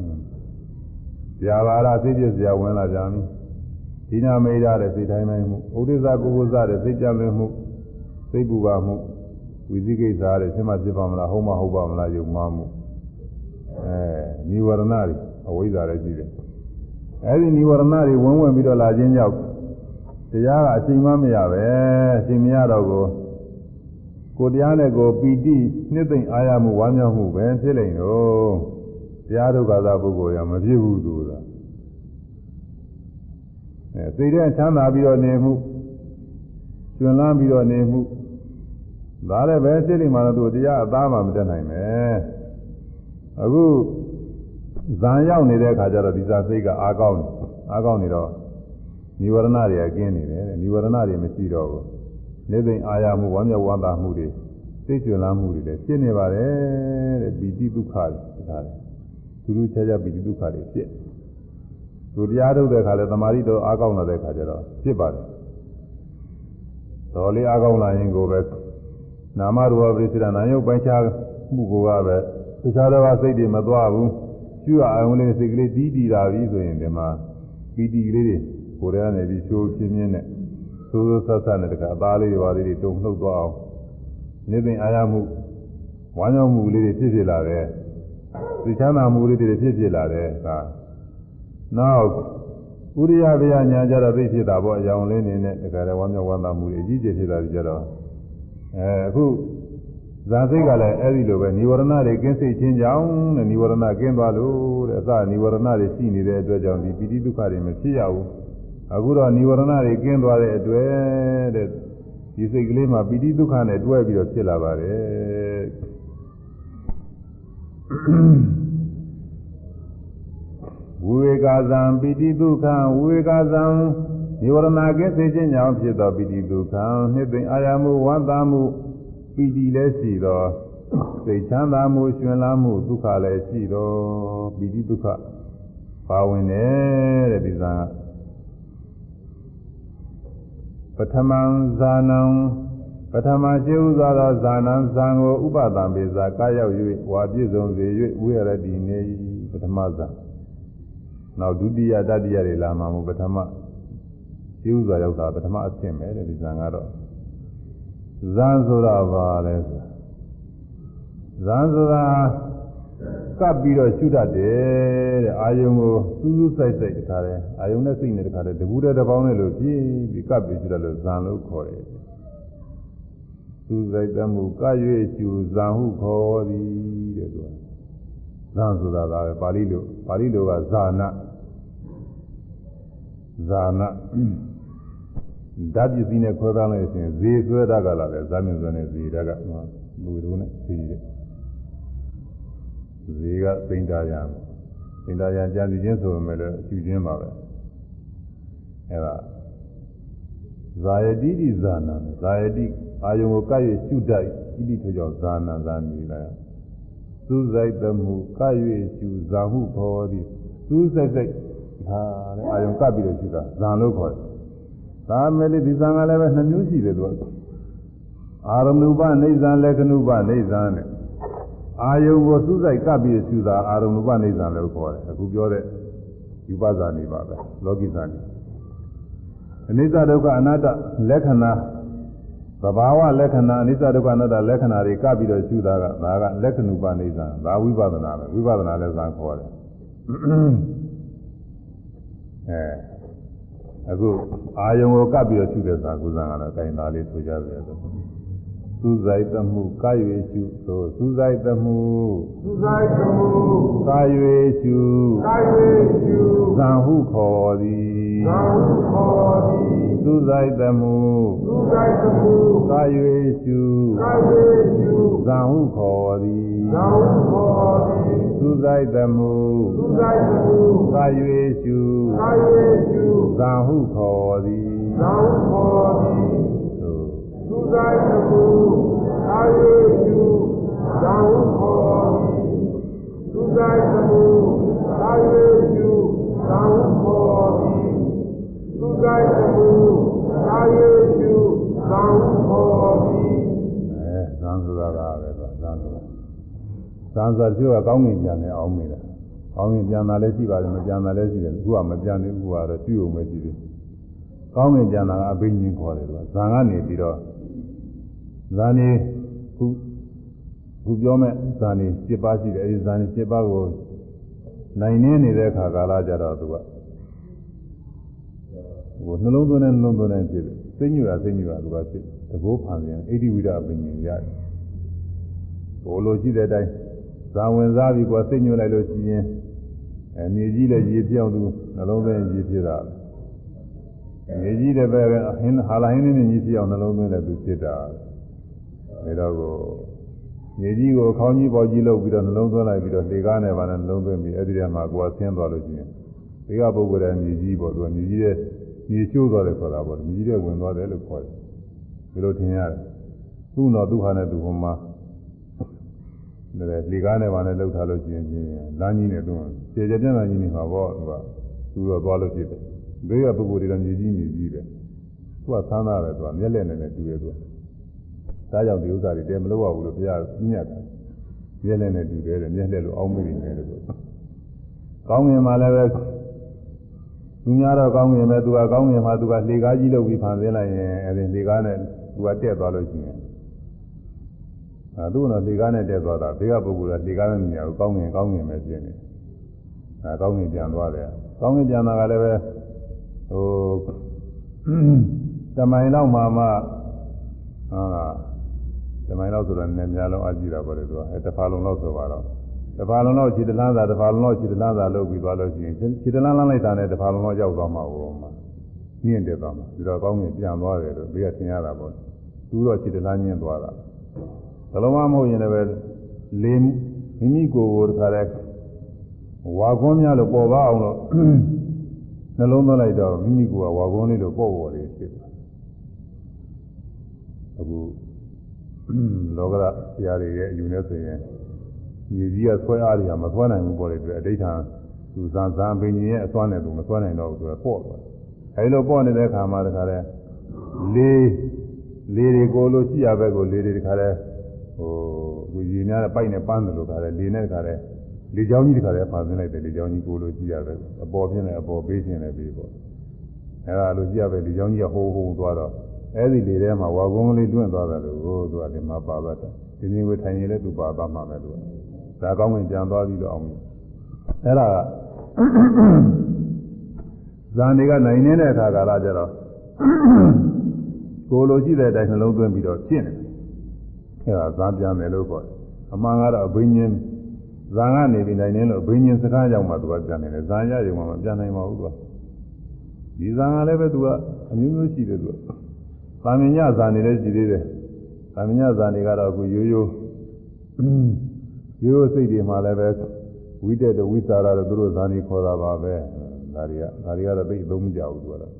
။ဇာဘာရစိတ်ပြည့်စရာဝင်လာကြပြီ။ဒီနာမေရတဲ့စိတ်တိုင်းတိုင်းမှုဥဒိစ္စကုကုစတဲ့စိတ်ကြမယ်မှုစိတ်ပူပါမှုဝိသိကိစ္စတဲ့ရှင်းမဖြစ်ပါမလားဟုတ်မဟုတ်ပါမလားယုံမှမှုအဲနိဝရဏတွေအဝိဇ္ဇာလည်းရှိတယ်။အဲဒီနိဝရဏတွေဝင်ဝင်ပြီးတော့လာခြင်းကြောင့်တရားကအချိန်မမရပဲအချိန်မရတော့ဘူး ကိုတရားနဲ့ကိုပီတိနှစ်သိမ့်အားရမှုဝမ်းမြောက်မှုပဲဖြစ်လိမ့်တော့တရားဒုက္ခသာပုဂ္ဂိုလ်ရမဖြစ်ဘူးသူကအဲစိတ်ထဲချမ်းသာပြီးတော့နေမှုကျွန်းလန်းပြီးတော့နေမှုဒါလည်းပဲစိတ်လေးမှတော့သူတရားအသားမှမတက်နိုင်ပဲအခုဇံရောက်နေတဲ့အခါကျတော့ဒီစာစိတ်ကအားကောင်းတယ်အားကောင်းနေတော့និဝရဏတွေကကျင်းနေတယ်និဝရဏတွေမရှိတော့ဘူး နေသိအာရမှုဝမ်းမြောက်ဝမ်းသာမှုတွေစိတ်ကျွလန်းမှုတွေလည်းဖြစ်နေပါတယ်တဲ့ပီတိဒုက္ခတွေဒါလည်းသူတို့ချာချာပီတိဒုက္ခတွေဖြစ်သူတရားထုတ်တဲ့အခါလဲသမာဓိတော့အားကောင်းလာတဲ့အခါကျတော့ဖြစ်ပါတယ်တော်လေးအားကောင်းလာရင်ကိုပဲနာမရူပပရိစ္ဆေဒနာယုတ်ပိုင်းခြားမှုကိုကပဲတခြားတော့စိတ်တွေမသွားဘူးကျွအာယုံလေးစိတ်ကလေးတီးတီးလာပြီဆိုရင်ဒီမှာပီတိကလေးတွေကိုယ်ထဲကနေပြီးချိုးပြင်းပြင်းနဲ့ သိုးသိုးဆက်ဆက်နဲ့တခါအသားလေးတွေပါလေးတွေတုံနှုတ်သွားအောင်နေပင်အာရမှုဝမ်းမြောက်မှုလေးတွေဖြစ်ဖြစ်လာတယ်သိချမ်းသာမှုလေးတွေဖြစ်ဖြစ်လာတယ်ဒါနောက်ဥရိယဗျာညာကြတော့သိဖြစ်တာပေါ့အကြောင်းလေးနေနဲ့တခါတည်းဝမ်းမြောက်ဝမ်းသာမှုတွေအကြီးကျယ်ဖြစ်လာကြတော့အဲအခုဇာစိတ်ကလည်းအဲ့ဒီလိုပဲនិဝရဏတွေကင်းစိတ်ချင်းကြောင့်တဲ့និဝရဏကင်းသွားလို့တဲ့အစនិဝရဏတွေရှိနေတဲ့အတွက်ကြောင့်ဒီပိဋိဒုက္ခတွေမဖြစ်ရဘူး အခုတော့និဝရဏတွေကင်းသွားတဲ့အတွက်တဲ့ဒီစိတ်ကလေးမှာပိဋိဒုက္ခနဲ့တွဲပြီးတော့ဖြစ်လာပါတယ်ဝိဝေကဇံပိဋိဒုက္ခဝိဝေကဇံនិဝရဏကင်းစိတ်ချင်းကြောင့်ဖြစ်သောပိဋိဒုက္ခနှစ်သိမ့်အာရမှုဝန္တာမှုပီတိလည်းရှိသောစိတ်ချမ်းသာမှုရှင်လန်းမှုဒုက္ခလည်းရှိသောပီတိဒုက္ခပါဝင်တယ်တဲ့ဒီဇာကပ ထမံဇာနံပထမရှိဥစွာသောဇာနံဇံကိုဥပဒံပေဇာကာရောက်၍ဝါပြည့်စုံစေ၍ဝိရတိနေပထမဇာနောက်ဒုတိယတတိယတွေလာမှာမို့ပထမရှိဥစွာရောက်တာပထမအဆင့်ပဲတဲ့ဒီဇံကတော့ဇံဆိုတာပါလဲဇံဆိုတာ ကပ်ပြီးတော့ရှုတတ်တယ်တဲ့အာယုံကိုစူးစူးဆိုင်ဆိုင်တခါတည်းအာယုံနဲ့စိတ်နဲ့တခါတည်းတကူတဲ့တစ်ပေါင်းနဲ့လို့ဖြစ်ပြီးကပ်ပြီးရှုတတ်လို့ဇံလို့ခေါ်တယ်စူးဆိုင်တမှုက၍ရှုဇံဟုခေါ်သည်တဲ့သူကဇံဆိုတာကပဲပါဠိလိုပါဠိလိုကဇာနာဇာနာဓာတ်ပစ္စည်းနဲ့ခွဲသားလိုက်ရင်ဇေဆွဲတတ်ကလာတယ်ဇာမြင်စွဲနဲ့ဇေတတ်ကလူတို့နဲ့ဇေတဲ့ ဇေကသိမ့်တာရံသိမ့်တာရံကြာစီချင်းဆိုပေမဲ့လည်းအကျူချင်းပါပဲအဲဒါဇာယတိတိဇာနာဇာယတိအာယုံကိုကပ်၍ရှုတတ်ဣတိထိုကြောင့်ဇာနာဇာနေလာသူဆိုင်တမှုကပ်၍ရှုဇာဟုခေါ်သည်သူဆိုင်ဆိုင်ဟာတဲ့အာယုံကပ်ပြီးတော့ရှုတာဇာလို့ခေါ်တယ်ဒါမဲ့လေဒီဇာကလည်းပဲနှမျိုးရှိတယ်သူကအာရမဏုပနေဇံလက္ခဏုပနေဇံနဲ့ အာယုံကိုစူးစိုက်ကပ်ပြီးရှုတာအာရုံဥပနိစ္စလို့ခေါ်တယ်အခုပြောတဲ့ယူပဇာနေပါပဲလောကိဇာနေအနိစ္စဒုက္ခအနတ္တလက္ခဏာသဘာဝလက္ခဏာအနိစ္စဒုက္ခအနတ္တလက္ခဏာတွေကပ်ပြီးတော့ရှုတာကဒါကလက္ခဏုပနိစ္စဒါဝိပဿနာပဲဝိပဿနာလည်းဇာခေါ်တယ်အဲအခုအာယုံကိုကပ်ပြီးတော့ရှုတဲ့ဇာကုဇာကတော့တိုင်သားလေးဆိုကြတယ်ဆို စူးစိုက်သမှုကာ၍ရှုသို့စူးစိုက်သမှု
စူးစိုက်သမှု
ကာ၍ရှု
ကာ၍ရှု
ဇံဟုခေါ်သည်
ဇံဟုခေါ်သည်
စူးစိုက်သမှု
စူးစိုက်သမှု
ကာ၍ရှု
ကာ၍ရှု
ဇံဟုခေါ်သည်
ဇံဟုခေါ်သည်
စူးစိုက်သမှု
စူးစိုက်သမှု
ကာ၍ရှု
ကာ၍ရှု
ဇံဟုခေါ်သည်
ဇံဟုခေါ်သည် သူဆိုင်သူအာယေရှုဇာဟုခေါ်သူဆိုင်သူအာယေရှုဇာဟုခေါ်သူဆိုင်သူအာယေရှုဇာဟုခေါ်
အဲသံဆိုတာကပဲသံဆိုတာသံဆိုတာကျိုးကကောင်းငင်ပြန်နေအောင်နေတာကောင်းငင်ပြန်တာလည်းရှိပါတယ်မပြန်တာလည်းရှိတယ်အခုကမပြန်သေးဘူးကတော့ပြုုံပဲရှိသေးကောင်းငင်ပြန်တာကအဘိညာဉ်ခေါ်တယ်သူကဇံကနေပြီးတော့ ဇာနေခုခုပြောမဲ့ဇာနေ7ပါးရှိတယ်အဲဒီဇာနေ7ပါးကိုနိုင်နေနေတဲ့အခါကာလကြတော့သူကဟိုနှလုံးသွင်းတဲ့နှလုံးသွင်းတဲ့ဖြစ်တယ်သိညူတာသိညူတာသူကဖြစ်တကောဖန်ပြန်အိဋ္ဌိဝိဒပညာရတယ်ဘိုလ်လိုရှိတဲ့အတိုင်းဇာဝင်စားပြီးကွာသိညူလိုက်လို့ရှိရင်အဲမြေကြီးလည်းရေပြောင်းသူနှလုံးသွင်းရေဖြစ်တာမြေကြီးတဲ့ဘက်ကဟင်းဟာလာဟင်းနေကြီးဖြစ်အောင်နှလုံးသွင်းလည်းသူဖြစ်တာ ဒါတော့ကိုမြေကြီးကိုခေါင်းကြီးပေါ်ကြီးလုပ်ပြီးတော့နှလုံးသွင်းလိုက်ပြီးတော့လေကားနဲ့ပါနဲ့နှလုံးသွင်းပြီးအဲ့ဒီထဲမှာကိုယ်ဆင်းသွားလို့ရှိရင်ဒီကပုဂ္ဂိုလ်ရဲ့မြေကြီးပေါ့သူကမြေကြီးရဲ့မြေချိုးသွားတယ်ဆိုတာပေါ့မြေကြီးရဲ့ဝင်သွားတယ်လို့ခေါ်တယ်ဒီလိုထင်ရတယ်သူ့တော့သူ့ဟာနဲ့သူ့ဟိုမှာဒါလေကားနဲ့ပါနဲ့လှုပ်ထားလို့ရှိရင်လမ်းကြီးနဲ့သူကျေကျေပြန့်ပြန့်ကြီးနေမှာပေါ့သူကသူတော့သွားလို့ဖြစ်တယ်ဒီကပုဂ္ဂိုလ်တွေကမြေကြီးမြေကြီးပဲသူကသမ်းသားတယ်သူကမျက်လက်နဲ့လည်းတူတယ်သူက ဒါကြောင့်ဒီဥစ္စာတွေတဲမလုပ်ရဘူးလို့ဘုရားညတ်တယ်မျက်လည်းနဲ့တူတယ်တဲ့မျက်လည်းလို့အောင်းမိနေတယ်လို့ကောင်းငင်မှာလည်းပဲသူများတော့ကောင်းငင်ပဲသူကကောင်းငင်မှာသူကလေကားကြီးလုပ်ပြီးဖန်ဆင်းလိုက်ရင်အဲဒီလေကားနဲ့သူကတက်သွားလို့ရှိရင်အဲသူကတော့လေကားနဲ့တက်သွားတာဘေးကပုဂ္ဂိုလ်ကလေကားနဲ့မြင်ရဘူးကောင်းငင်ကောင်းငင်ပဲဖြစ်နေအဲကောင်းငင်ပြန်သွားတယ်ကောင်းငင်ပြန်တာကလည်းပဲဟိုတမိုင်လောက်မှမှဟာ တမိုင်လောက်ဆိုတော့နည်းများလုံးအကြည့်တာပေါ့လေသူကအဲတစ်ဖာလုံးလောက်ဆိုပါတော့တစ်ဖာလုံးလောက်ခြေတလန်းသာတစ်ဖာလုံးလောက်ခြေတလန်းသာလုပ်ပြီးသွားလို့ရှိရင်ခြေတလန်းလန်းလိုက်တာနဲ့တစ်ဖာလုံးလောက်ရောက်သွားမှာဟိုမှာညင့်တက်သွားမှာဒီတော့ကောင်းကင်ပြန်သွားတယ်လို့ဘေးကသင်ရတာပေါ့သူတော့ခြေတလန်းညင့်သွားတာဘလုံးမမဟုတ်ရင်လည်းပဲလေမိမိကိုယ်ကိုတခါတည်းဝါကွန်းများလို့ပေါ်ပါအောင်လို့နှလုံးသွင်းလိုက်တော့မိမိကိုယ်ကဝါကွန်းလေးလို့ပေါ့ပေါ်လေးဖြစ်သွားအခု လောကဆရာတွေရဲ့အယူနဲ့ဆိုရင်မြေကြီးကဆွဲအားတွေကမဆွဲနိုင်ဘူးပေါ်တယ်အတွက်အဋ္ဌာသူဇာဇာပင်ကြီးရဲ့အစွမ်းနဲ့သူမစွမ်းနိုင်တော့ဘူးသူကပေါ့သွားအဲဒီလိုပေါ့နေတဲ့အခါမှာတခါလဲလေးလေးတွေကိုလို့ရှိရဘက်ကိုလေးတွေတခါလဲဟိုအခုရည်များပိုက်နဲ့ပန်းတယ်လို့ခါလဲလေးနဲ့တခါလဲလေချောင်းကြီးတခါလဲဖာဆင်းလိုက်တယ်လေချောင်းကြီးကိုလို့ရှိရဘက်အပေါ်ပြင်းတယ်အပေါ်ပေးခြင်းလည်းပြီးပေါ့အဲဒါလိုရှိရဘက်လေချောင်းကြီးကဟိုးဟိုးသွားတော့ အဲဒီလေထဲမှာဝါကုန်းကလေးတွန့်သွားတယ်လို့ဟိုသူကဒီမှာပါသွားတယ်ဒီနေ့ဝထိုင်ရင်လည်းသူပါသွားမှာပဲသူကဒါကောင်းဝင်ပြန်သွားပြီးတော့အောင်အဲ့ဒါဇာနေကနိုင်နေတဲ့အခါကာလကျတော့ကိုလိုရှိတဲ့အတိုင်းနှလုံးသွင်းပြီးတော့ဖြစ်နေတယ်အဲ့ဒါဇာပြန်တယ်လို့ခေါ်တယ်အမှန်ကတော့အဘိညာဉ်ဇာကနေပြီးနိုင်နေလို့အဘိညာဉ်စကားကြောင့်မှသူကပြန်နေတယ်ဇာရရုံမှမပြန်နိုင်ပါဘူးသူကဒီဇာကလည်းပဲသူကအမျိုးမျိုးရှိတယ်သူက သာမညဇာနေလည်းရှိသေးတယ်သာမညဇာနေကတော့အခုရိုးရိုးရိုးရိုးစိတ်တွေမှာလည်းပဲဝိတက်တဝိသရာတော့သူတို့ဇာနေခေါ်တာပါပဲဒါတွေကဒါတွေကတော့သိအသုံးမကျဘူးသူကတော့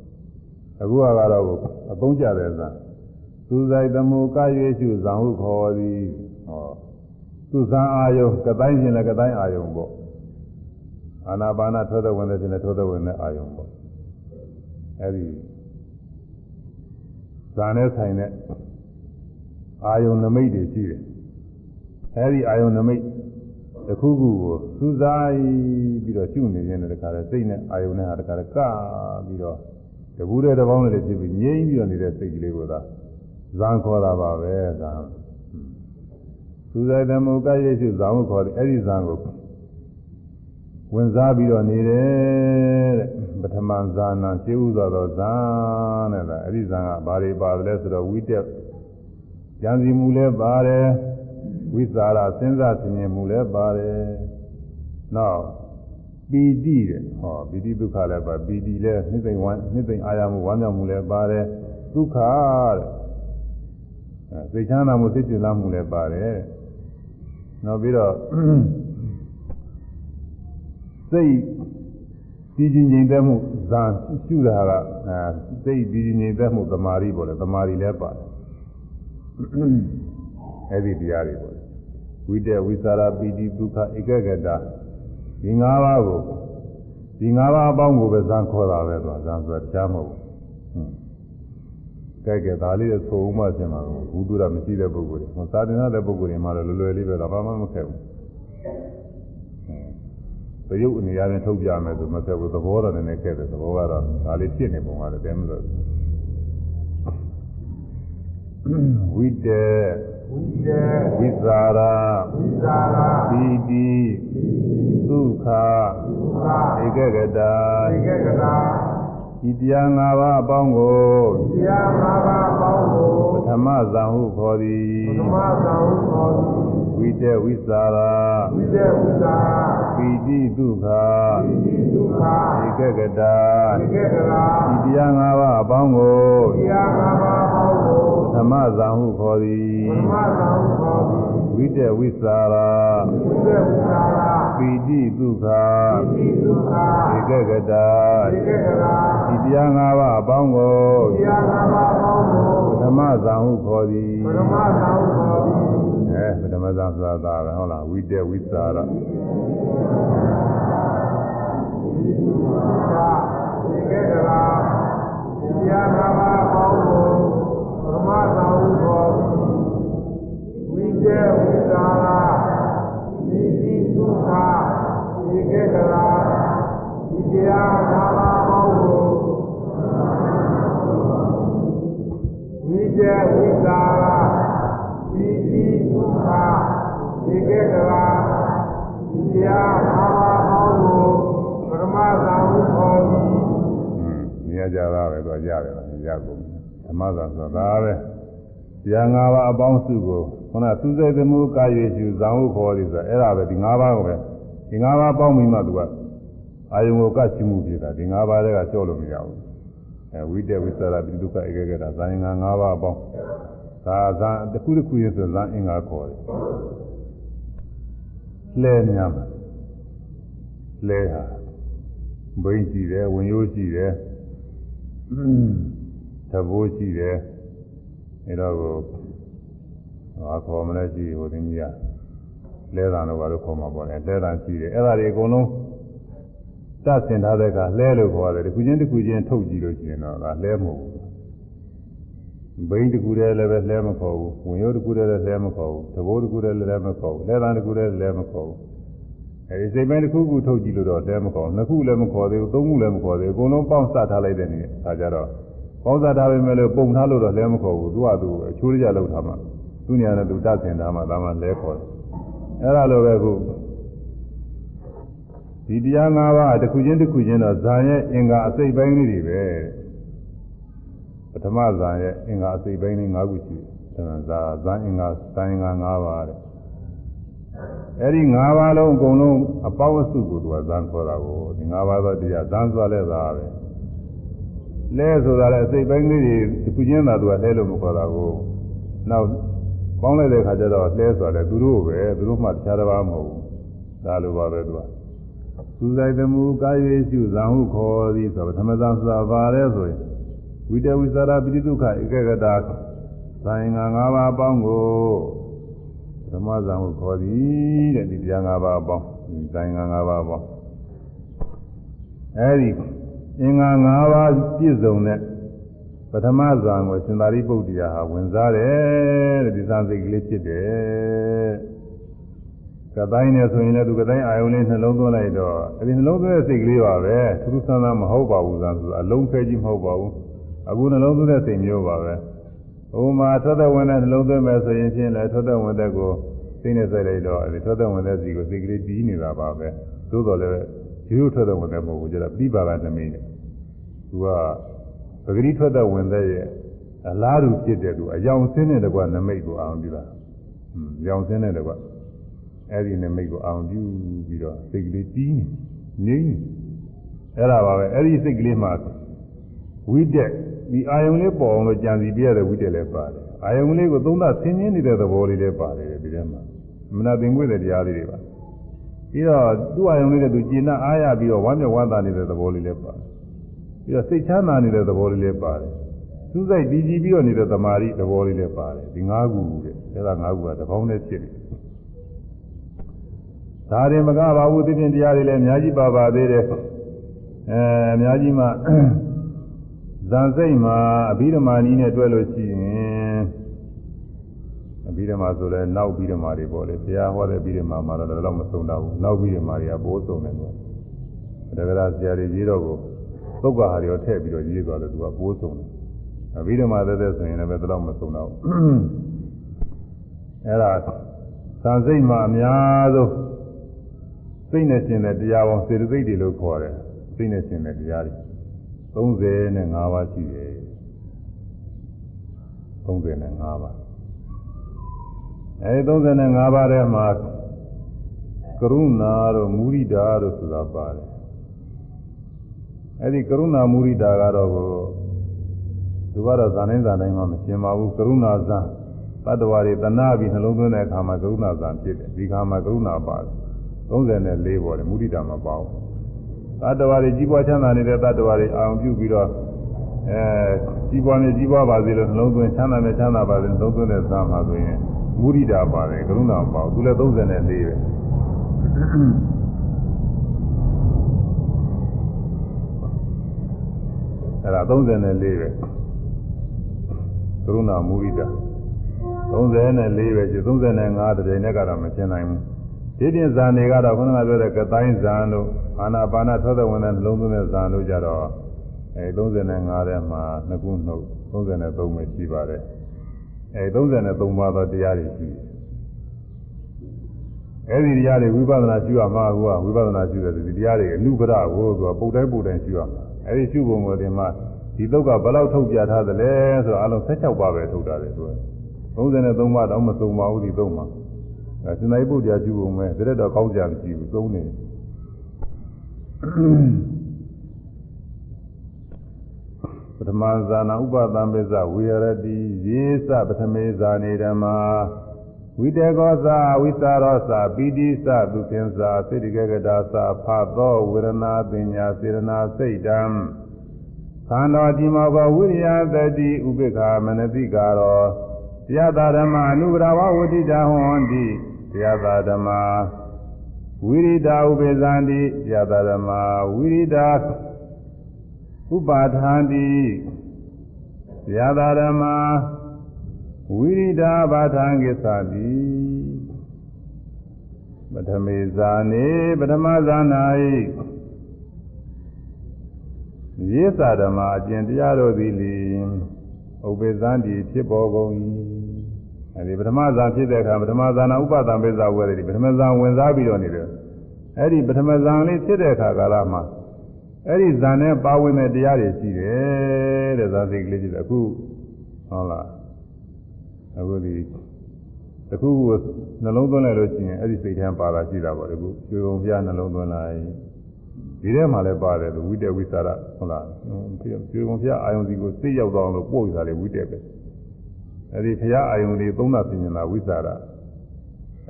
အခုကတော့အသုံးကျတဲ့ဇာသူဆိုင်တမူကရွေးရှုဇံဟုခေါ်သည်ဟောသူဇံအာယုကတိုင်းရှင်လည်းကတိုင်းအာယုပေါ့အာနာပါနာထောသက်ဝင်တဲ့ရှင်လည်းထောသက်ဝင်တဲ့အာယုပေါ့အဲဒီ ဇာနဲ့ဆိုင်တဲ့အာယုနမိတ်တွေရှိတယ်အဲဒီအာယုနမိတ်တစ်ခုခုကိုစူးစိုက်ပြီးတော့ရှုနေခြင်းနဲ့တခါတည်းစိတ်နဲ့အာယုနဲ့ဟာတခါတည်းကပြီးတော့တပူးတဲ့တစ်ပေါင်းလေးဖြစ်ပြီးငြိမ်းပြီးတော့နေတဲ့စိတ်ကလေးကိုသာဇံခေါ်တာပါပဲဇံစူးစိုက်တယ်မူကရရှိဇံကိုခေါ်တယ်အဲ့ဒီဇံကို ဝင်စားပြီးတော့နေတယ်တဲ့ပထမဇာနာရှင်းဥစွာသောဇာနဲ့လားအဲ့ဒီဇာကဘာတွေပါတယ်လဲဆိုတော့ဝိတက်ဉာဏ်စီမှုလည်းပါတယ်ဝိသရာစဉ်းစားဆင်ခြင်မှုလည်းပါတယ်နောက်ပီတိတဲ့ဟောပီတိဒုက္ခလည်းပါပီတိလည်းနှိမ့်သိမ့်ဝမ်းနှိမ့်သိမ့်အာရမှုဝမ်းမြောက်မှုလည်းပါတယ်ဒုက္ခတဲ့စိတ်ချမ်းသာမှုစိတ်ကြည်လာမှုလည်းပါတယ်နောက်ပြီးတော့ စိတ်ဒီကြည်ငြိမ်သက်မှုဇာရှုတာကအဲစိတ်ဒီကြည်ငြိမ်သက်မှုသမာဓိပေါ့လေသမာဓိလည်းပါတယ်အဲ့ဒီတရားတွေပေါ့ဝိတေဝိသရာပီတိဒုက္ခဧကဂတဒီ၅ပါးကိုဒီ၅ပါးအပေါင်းကိုပဲဇံခေါ်တာပဲဆိုဇံဆိုတာကြားမဟုတ်ဘူးကဲကဲဒါလေးဆိုဦးမှရှင်ပါဘူးဘုဒ္ဓရမရှိတဲ့ပုဂ္ဂိုလ်တွေဟောသာသနာတဲ့ပုဂ္ဂိုလ်တွေမှလည်းလွယ်လွယ်လေးပဲတော့ဘာမှမခက်ဘူး တရုပ်အနေနဲ့ထုတ်ပြမယ်ဆိုမခက်ဘူးသဘောတော်နဲ့ခက်တယ်သဘောကတော့ဒါလေးဖြစ်နေပုံကတော့တဲမလို့ဝိတေ
ဝိတေ
ဝိဇာရာ
ဝိဇာရာ
ပီတိဒုက္ခ
ဒုက္ခ
ဧကဂတာ
ဧကဂတာ
ဤတရား၅ပါးအပေါင်းကို
တရား၅ပါးပေါင်းကို
ပထမဇံဟုခေါ်သည်
ပထမဆောင်ခေါ်သည်
ဝိတေဝိဇာရာ
ဝိတေဝိဇာ
ပီတိဒုက္ခ
ပိတိဒုက္ခ
ဧကဂတာ
ဧကဂတာ
ဤတရား၅ပါးအပေါင်းကို
တရား၅ပါးပေါင်းကို
ပထမဇံဟုခေါ်သည်
ပထမဆောင်ခေါ်သည်
ဝိတေဝိဇာရာ
ဝိတေဝိဇာရာ
ပီတိဒုက္ခ
ပိတိဒုက္ခ
ဧကဂတာ
ဧကဂတာ
ဤတရား၅ပါးအပေါင်းကို
တရား၅ပါးပေါင်းကို
ပထမဇံဟုခေါ်သည်
ပထမဆောင်ခေါ်သည်
အဲပထမဇံဆိုတာဒါပဲဟုတ်လားဝိတေဝိဇာရာ
သာဧကဂတာတရား၅ပါးပေါင်းကိုပထမဆောင်ခေါ်သည်ဝိတေဝိဇာရာပိတိဒုက္ခဧကဂတာဒီတရား၅ပါးပေါင်းကိုဝိတေဝိဇာရာ တရား၅ပါးပေါင်းကိုပရမသာဝခေါ်သည်
မြင်ရကြတာပဲတော့ရတယ်လားရကုန်ဓမ္မသာဆိုတာဒါပဲတရား၅ပါးအပေါင်းစုကိုခုနသုစိတ်သမှုကာယေရှုဇံဟုခေါ်သည်ဆိုအဲ့ဒါပဲဒီ၅ပါးကိုပဲဒီ၅ပါးပေါင်းပြီးမှသူကအာယုံကိုကတ်ချမှုဖြစ်တာဒီ၅ပါးတည်းကကြောက်လို့မရဘူးအဲဝိတေဝိသရာပိဒုက္ခဧကဂတာဇာယင်္ဂ၅ပါးအပေါင်းဒါဇာတစ်ခုတစ်ခုရေးဆိုဇာအင်္ဂါခေါ်တယ် လဲများမှာလဲဟာဘိန်းရှိတယ်ဝင်ရိုးရှိတယ်သဘောရှိတယ်အဲတော့ကိုဟာခေါ်မလဲရှိဟိုတင်းကြီးကလဲတာတော့ဘာလို့ခေါ်မှာပေါ့လဲလဲတာရှိတယ်အဲ့ဒါတွေအကုန်လုံးတဆင်ထားတဲ့ကလှဲလို့ခေါ်တယ်တစ်ခုချင်းတစ်ခုချင်းထုတ်ကြည့်လို့ရှိရင်တော့ဒါလှဲမဟုတ်ဘူး ဘိန်းတစ်ခုတည်းလည်းပဲလှဲမခေါ်ဘူးဝင်ရိုးတစ်ခုတည်းလည်းလှဲမခေါ်ဘူးသဘောတစ်ခုတည်းလည်းလှဲမခေါ်ဘူးလက်သားတစ်ခုတည်းလည်းမခေါ်ဘူးအဲဒီစိတ်ပိုင်းတစ်ခုခုထုတ်ကြည့်လို့တော့လှဲမခေါ်ဘူးနှစ်ခုလည်းမခေါ်သေးဘူးသုံးခုလည်းမခေါ်သေးဘူးအကုန်လုံးပေါင်းစပ်ထားလိုက်တဲ့နေ့ဒါကြတော့ပေါင်းစပ်ထားပေမဲ့လို့ပုံထားလို့တော့လှဲမခေါ်ဘူးသူကသူအချိုးရကြလောက်ထားမှသူညာနဲ့သူတဆင်ထားမှဒါမှလဲခေါ်တယ်အဲ့ဒါလိုပဲခုဒီတရား၅ပါးတစ်ခုချင်းတစ်ခုချင်းတော့ဇာရဲ့အင်္ဂါအစိတ်ပိုင်းလေးတွေပဲ ပထမဇာရဲ့အင်္ဂါအစိတ်ပိုင်းလေး၅ခုရှိတယ်ဒါဇာဇာအင်္ဂါဇာအင်္ဂါ၅ပါးတဲ့အဲ့ဒီ၅ပါးလုံးအကုန်လုံးအပေါင်းအစုကိုသူကဇန်ခေါ်တာကိုဒီ၅ပါးသောတရားဇန်ဆိုလဲတာပဲလဲဆိုတာလည်းအစိတ်ပိုင်းလေးတွေတစ်ခုချင်းသာသူကလဲလို့မခေါ်တာကိုနောက်ပေါင်းလိုက်တဲ့ခါကျတော့လဲဆိုတာလည်းသူတို့ပဲသူတို့မှတခြားတစ်ပါးမဟုတ်ဘူးဒါလိုပါပဲသူကသူဆိုင်သမှုကာယေရှုဇံဟုခေါ်သည်ဆိုပထမဇာဆိုတာပါတယ်ဆိုရင် ဝိတဝိသရာပိဋုခဧကဂတာဇာယင်္ဂ၅ပါးအပေါင်းကိုဓမ္မဇံဟုခေါ်သည်တဲ့ဒီတရား၅ပါးအပေါင်းဇာယင်္ဂ၅ပါးအပေါင်းအဲဒီအင်္ဂါ၅ပါးပြည့်စုံတဲ့ပထမဇာကိုရှင်သာရိပုတ္တရာဟာဝင်စားတယ်တဲ့ဒီဇာစိတ်ကလေးဖြစ်တယ်ကတိုင်းနဲ့ဆိုရင်လည်းသူကတိုင်းအာယုံလေးနှလုံးသွင်းလိုက်တော့အဲဒီနှလုံးသွင်းတဲ့စိတ်ကလေးပါပဲသူသူဆန်းဆန်းမဟုတ်ပါဘူးဇာဆိုအလုံးဖဲကြီးမဟုတ်ပါဘူး အခုနှလုံးသွင်းတဲ့စိတ်မျိုးပါပဲဟိုမှာထွက်တဲ့ဝင်တဲ့နှလုံးသွင်းမယ်ဆိုရင်ဖြင့်လည်းထွက်တဲ့ဝင်တဲ့ကိုစိတ်နဲ့စိုက်လိုက်တော့အဲဒီထွက်တဲ့ဝင်တဲ့စီကိုစိတ်ကလေးတီးနေတာပါပဲသို့တော်လည်းရိုးထွက်တဲ့ဝင်တဲ့မဟုတ်ဘူးကျတော့ပြပါကနမိတ်နဲ့သူကပဂတိထွက်တဲ့ဝင်တဲ့ရဲ့အလားတူဖြစ်တဲ့သူအယောင်ဆင်းတဲ့ကွာနမိတ်ကိုအောင်ပြုတာဟွန်းအယောင်ဆင်းတဲ့ကွာအဲ့ဒီနမိတ်ကိုအောင်ပြုပြီးတော့စိတ်ကလေးတီးနေငြိမ့်နေအဲ့ဒါပါပဲအဲ့ဒီစိတ်ကလေးမှာဝိတက် ဒီအာယုံလေးပေါ်အောင်လို့ကြံစီပြရတဲ့ဝိတက်လည်းပါတယ်အာယုံလေးကိုသုံးသဆင်းရင်းနေတဲ့သဘောလေးလည်းပါတယ်ဒီထဲမှာမနာသင်္ကွေ့တဲ့တရားလေးတွေပါပြီးတော့သူ့အာယုံလေးနဲ့သူကျင့်နာအားရပြီးတော့ဝမ်းမြောက်ဝမ်းသာနေတဲ့သဘောလေးလည်းပါတယ်ပြီးတော့စိတ်ချမ်းသာနေတဲ့သဘောလေးလည်းပါတယ်သူ့စိတ်တည်ကြည်ပြီးတော့နေတဲ့သမာဓိသဘောလေးလည်းပါတယ်ဒီ၅ခုတဲ့အဲ့ဒါ၅ခုကတစ်ပေါင်းနဲ့ဖြစ်နေတယ်ဒါရင်မကပါဘူးသိတဲ့တရားတွေလည်းအများကြီးပါပါသေးတယ်အဲအများကြီးမှ ဇန်စိတ်မှာအဘိဓမ္မာနည်းနဲ့တွဲလို့ရှိရင်အဘိဓမ္မာဆိုလဲနောက်ဘိဓမ္မာတွေပေါ့လေဘုရားဟောတဲ့ဘိဓမ္မာမှာတော့တော့မဆုံးတော့ဘူးနောက်ဘိဓမ္မာတွေကပိုးဆုံးတယ်ကွာဒါကြလားဆရာတွေရေးတော့ကိုသုတ်ကဟာတွေရောထည့်ပြီးတော့ရေးသွားတယ်သူကပိုးဆုံးတယ်အဘိဓမ္မာသက်သက်ဆိုရင်လည်းတော့မဆုံးတော့ဘူးအဲ့ဒါဇန်စိတ်မှာအများဆုံးစိတ်နဲ့ရှင်တဲ့တရားပေါင်းစေတသိက်တွေလို့ခေါ်တယ်စိတ်နဲ့ရှင်တဲ့တရားတွေ 35ပါးရှိတယ်35ပါးအဲဒီ35ပါးထဲမှာကရုဏာတို့မုရိဒာတို့ဆိုတာပါတယ်အဲဒီကရုဏာမုရိဒာကတော့သူကတော့ဇာတိုင်းဇာတိုင်းမှာမရှင်းပါဘူးကရုဏာဇာတတ္တဝါတွေတဏှာပြီးနှလုံးသွင်းတဲ့အခါမှာကရုဏာဇာဖြစ်တယ်ဒီခါမှာကရုဏာပါတယ်34ပေါ်တယ်မုဒိတာမပေါ့ တတ္တဝါတွေကြီးပွားချမ်းသာနေတဲ့တတ္တဝါတွေအာရုံပြုပြီးတော့အဲကြီးပွားနေကြီးပွားပါစေလို့နှလုံးသွင်းချမ်းသာနေချမ်းသာပါစေနှလုံးသွင်းတဲ့သာမှာဆိုရင်မုဒိတာပါတယ်ကရုဏာမပေါ့သူလည်း34ပဲအဲ့ဒါ34ပဲကရုဏာမုဒိတာ34ပဲကျ35တပြိုင်နဲ့ကတော့မရှင်းနိုင်ဘူး ဒီပြင်ဇာနေကတော့ခုနကပြောတဲ့ကတိုင်းဇာတို့အာနာပါနာသောတဲ့ဝင်တဲ့နှလုံးသွင်းတဲ့ဇာတို့ကြတော့အဲ35ထဲမှာနှစ်ခုနှုတ်33ပဲရှိပါတယ်အဲ33ပါးသောတရားတွေရှိတယ်အဲဒီတရားတွေဝိပဿနာရှုရမှာကဝိပဿနာရှုတဲ့ဒီတရားတွေအနုပဒကိုသူကပုတ်တိုင်းပုတ်တိုင်းရှုရမှာအဲဒီရှုပုံကိုဒီမှာဒီသုတ်ကဘယ်လောက်ထုတ်ပြထားသလဲဆိုတော့အလုံး16ပါးပဲထုတ်တာတယ်သူက33ပါးတော့မသုံးပါဘူးဒီသုံးပါ အဲစင်တိုင်းပုဒ်ကြာကျူပုံပဲတရက်တော့ကောင်းကြမရှိဘူးသုံးနေပထမဇာနာဥပသံပိစဝေရတိယေသပထမေဇာနေဓမ္မာဝိတေကောသဝိသရောသပိတိသဒုက္ခင်သာစိတ္တကကတာသဖသောဝေရဏပညာစေရနာစိတ်တံသံတော်ဒီမောကဝိရိယတတိဥပိ္ပခာမနတိကာရောတရားသာဓမ္မအနုဂရဝဝဋ္ဌိတာဟောတိ တရားသာဓမ္မဝိရိတာဥပေသန္တိယတရမဝိရိတာဥပါထန္တိယတရမဝိရိတာဘာထံကိသတိပထမေဇာနေပထမဇာနာဤရေသာဓမ္မအကျင့်တရားတို့သည်လင်ဥပေသန္တိဖြစ်ပေါ်ကုန်၏ အဲဒီပထမဇာဖြစ်တဲ့အခါပထမဇာနာဥပဒံပိဇာဝေရတိပထမဇာဝင်စားပြီးတော့နေတယ်အဲ့ဒီပထမဇန်လေးဖြစ်တဲ့အခါကာလမှာအဲ့ဒီဇန်နဲ့ပါဝင်တဲ့တရားတွေရှိတယ်တဲ့ဇာစိတ်ကလေးရှိတယ်အခုဟုတ်လားအခုဒီတခုကိုနှလုံးသွင်းလိုက်လို့ရှိရင်အဲ့ဒီစိတ်ထဲပါတာရှိတာပေါ့ဒီခုကျွေုံပြနှလုံးသွင်းလိုက်ဒီထဲမှာလည်းပါတယ်ဝိတ္တဝိသရဟုတ်လားကျွေုံပြအာယုန်စီကိုသိရောက်တော့လို့ပို့ရတာလေဝိတ္တပဲ အဲ့ဒီဖရာအာယုန်လေးသုံးတာပြင်နေတာဝိသရ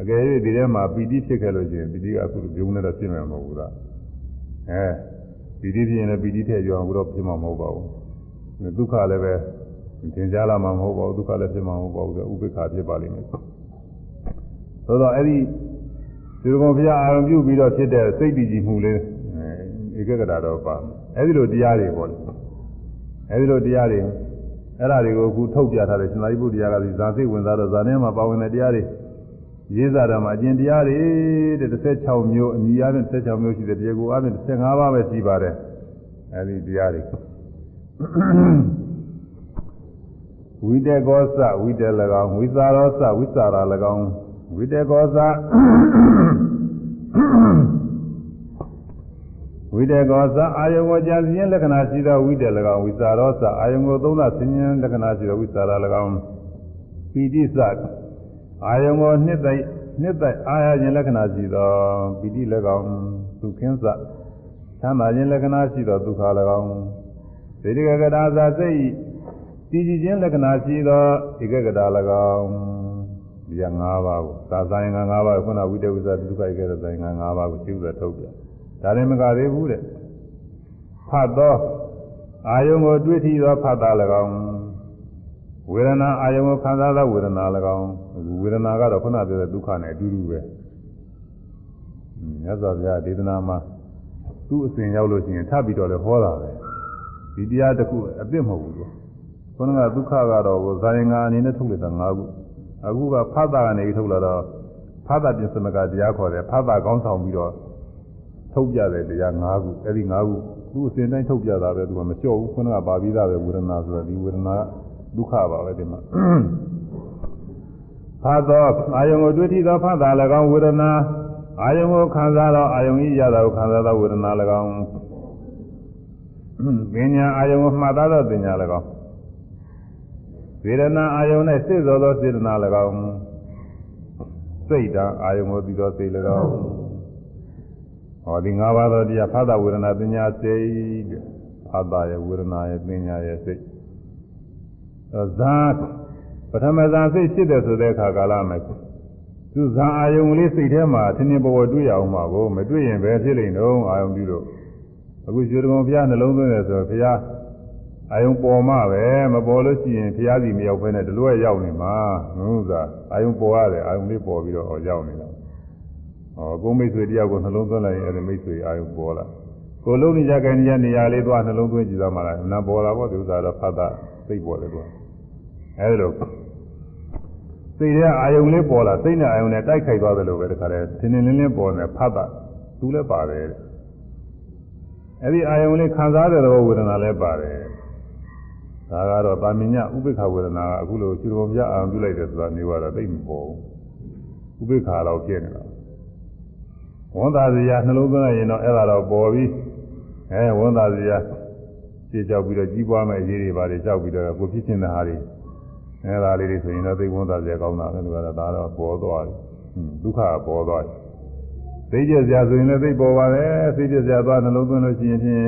အကယ်၍ဒီထဲမှာပီတိဖြစ်ခဲ့လို့ရှိရင်ပီတိကအခုလိုပြုံးနေတာဖြစ်မှာမဟုတ်ဘူးလားအဲပီတိဖြစ်ရင်လည်းပီတိထည့်ကြအောင်တော့ဖြစ်မှာမဟုတ်ပါဘူးဒုက္ခလည်းပဲသင်ကြားလာမှာမဟုတ်ပါဘူးဒုက္ခလည်းဖြစ်မှာမဟုတ်ပါဘူးဥပိ္ပခာဖြစ်ပါလိမ့်မယ်ဆိုတော့အဲ့ဒီဒီကုံဘုရားအာရုံပြုပြီးတော့ဖြစ်တဲ့စိတ်တည်ကြည်မှုလေးဧကဂတာတော့ပါအဲ့ဒီလိုတရားတွေပေါ့လေအဲ့ဒီလိုတရားတွေ အဲ့ဒါတွေကိုအခုထုတ်ပြထားတယ်ရှင်သာရိပုတ္တရာကဒီဇာစိတ်ဝင်စားတော့ဇာထဲမှာပါဝင်တဲ့တရားတွေရေးစားတော်မှာအကျင့်တရားတွေတဲ့16မျိုးအမိအားဖြင့်16မျိုးရှိတယ်တရားကိုအားဖြင့်15ပါးပဲရှိပါတယ်အဲဒီတရားတွေဝိတေကောသဝိတေ၎င်းဝိသာရောသဝိသာရာ၎င်းဝိတေကောသ ဝိတေကောသအာယုံကိုကြံစည်လက္ခဏာရှိသောဝိတေ၎င်းဝိသာရောသအာယုံကိုသုံးသဆင်းရဲလက္ခဏာရှိသောဝိသာရာ၎င်းပိဋိသအာယုံကိုနှစ်သိနှစ်သိအာရခြင်းလက္ခဏာရှိသောပိဋိ၎င်းဒုက္ခင်းစသမ်းသာခြင်းလက္ခဏာရှိသောဒုက္ခ၎င်းဒေတိကကတာသာစိတ်တည်ကြည်ခြင်းလက္ခဏာရှိသောဧကကတာ၎င်းဒီက၅ပါးကိုသာဆိုင်က၅ပါးခုနဝိတဝိသဒုက္ခဧကကတာငါ၅ပါးကိုရှင်းဥစွာထုတ်ပြ ဒါလည်းမကသေးဘူးတဲ့ဖတ်သောအာယုံကိုတွေ့ထီသောဖတ်တာ၎င်းဝေဒနာအာယုံကိုခံစားသောဝေဒနာ၎င်းဝေဒနာကတော့ခုနပြောတဲ့ဒုက္ခနဲ့အတူတူပဲမြတ်စွာဘုရားဒေသနာမှာသူ့အစဉ်ရောက်လို့ရှိရင်ထပ်ပြီးတော့လည်းဟောတာပဲဒီတရားတစ်ခုအပြစ်မဟုတ်ဘူးလို့ခုနကဒုက္ခကတော့ဇာယင်္ဂအနေနဲ့ထုတ်လိုက်တာ၅ခုအခုကဖတ်တာကနေထုတ်လာတော့ဖတ်တာပြင်စမကတရားခေါ်တယ်ဖတ်တာကောင်းဆောင်ပြီးတော့ ထုတ်ပြတဲ့တရား၅ခုအဲ့ဒီ၅ခုသူ့အစဉ်တိုင်းထုတ်ပြတာပဲသူကမလျှော့ဘူးခုနကပါပြီးသားပဲဝေဒနာဆိုတော့ဒီဝေဒနာဒုက္ခပါပဲဒီမှာဖတ်သောအာယုံကိုတွေ့ထိသောဖတ်တာ၎င်းဝေဒနာအာယုံကိုခံစားသောအာယုံဤရတာကိုခံစားသောဝေဒနာ၎င်းပညာအာယုံကိုမှတ်သားသောပညာ၎င်းဝေဒနာအာယုံနဲ့စိတ်သောသောစေတနာ၎င်းစိတ်တံအာယုံကိုပြီးသောစိတ်၎င်း ဟောဒီ၅ပါးသောတရားဖတ်တာဝေဒနာပညာစိတ်တဲ့ဖတ်တာရဲ့ဝေဒနာရဲ့ပညာရဲ့စိတ်ဇာပထမဇာစိတ်ဖြစ်တယ်ဆိုတဲ့အခါကာလမှာသူဇာအာယုံလေးစိတ်ထဲမှာထင်းထင်းပေါ်ပေါ်တွေ့ရအောင်ပါကိုမတွေ့ရင်ပဲဖြစ်လိမ့်တော့အာယုံပြုလို့အခုရွှေတုံဘုရားနှလုံးသွင်းတယ်ဆိုတော့ဘုရားအာယုံပေါ်မှပဲမပေါ်လို့ရှိရင်ဘုရားစီမရောက်ဘဲနဲ့တလွဲရောက်နေမှာဟုတ်သာအာယုံပေါ်ရတယ်အာယုံလေးပေါ်ပြီးတော့ဟောရောက်နေတာဟော ကိုမိတ်ဆွေတယောက်ကိုနှလုံးသွင်းလိုက်ရင်အဲဒီမိတ်ဆွေအာယုံပေါ်လာကိုလုံးနေကြခိုင်နေနေရာလေးသွားနှလုံးသွင်းကြည့်သွားမှလားနာပေါ်လာပေါ့ဒီဥစ္စာတော့ဖတ်တာသိပေါ်တယ်ကွာအဲဒီလိုစိတ်ထဲအာယုံလေးပေါ်လာစိတ်နဲ့အာယုံနဲ့တိုက်ခိုက်သွားတယ်လို့ပဲတခါတည်းသင်္နေလင်းလင်းပေါ်နေဖတ်တာသူလည်းပါတယ်အဲဒီအာယုံလေးခံစားတဲ့သဘောဝေဒနာလည်းပါတယ်ဒါကတော့တာမညဥပိ္ပခဝေဒနာကအခုလိုချူတော်ပြအာရုံပြုလိုက်တယ်ဆိုတာမျိုးကတော့သိမပေါ်ဘူးဥပိ္ပခါတော့ပြည့်နေတာ ဝန်သာစရာနှလုံးသွင်းလိုက်ရင်တော့အဲ့ဒါတော့ပေါ်ပြီးအဲဝန်သာစရာကြည့်ကြောက်ပြီးတော့ကြီးပွားမဲ့အရေးတွေပါလေကြောက်ပြီးတော့ကိုဖြစ်ခြင်းတဲ့ဟာတွေအဲဒါလေးတွေဆိုရင်တော့သိဝန်သာစရာကောင်းတာပဲလို့ကတော့ဒါတော့ပေါ်သွားတယ်ဒုက္ခပေါ်သွားတယ်သိကြစရာဆိုရင်လည်းသိပေါ်ပါတယ်သိကြစရာသွားနှလုံးသွင်းလို့ရှိရင်ဖြင့်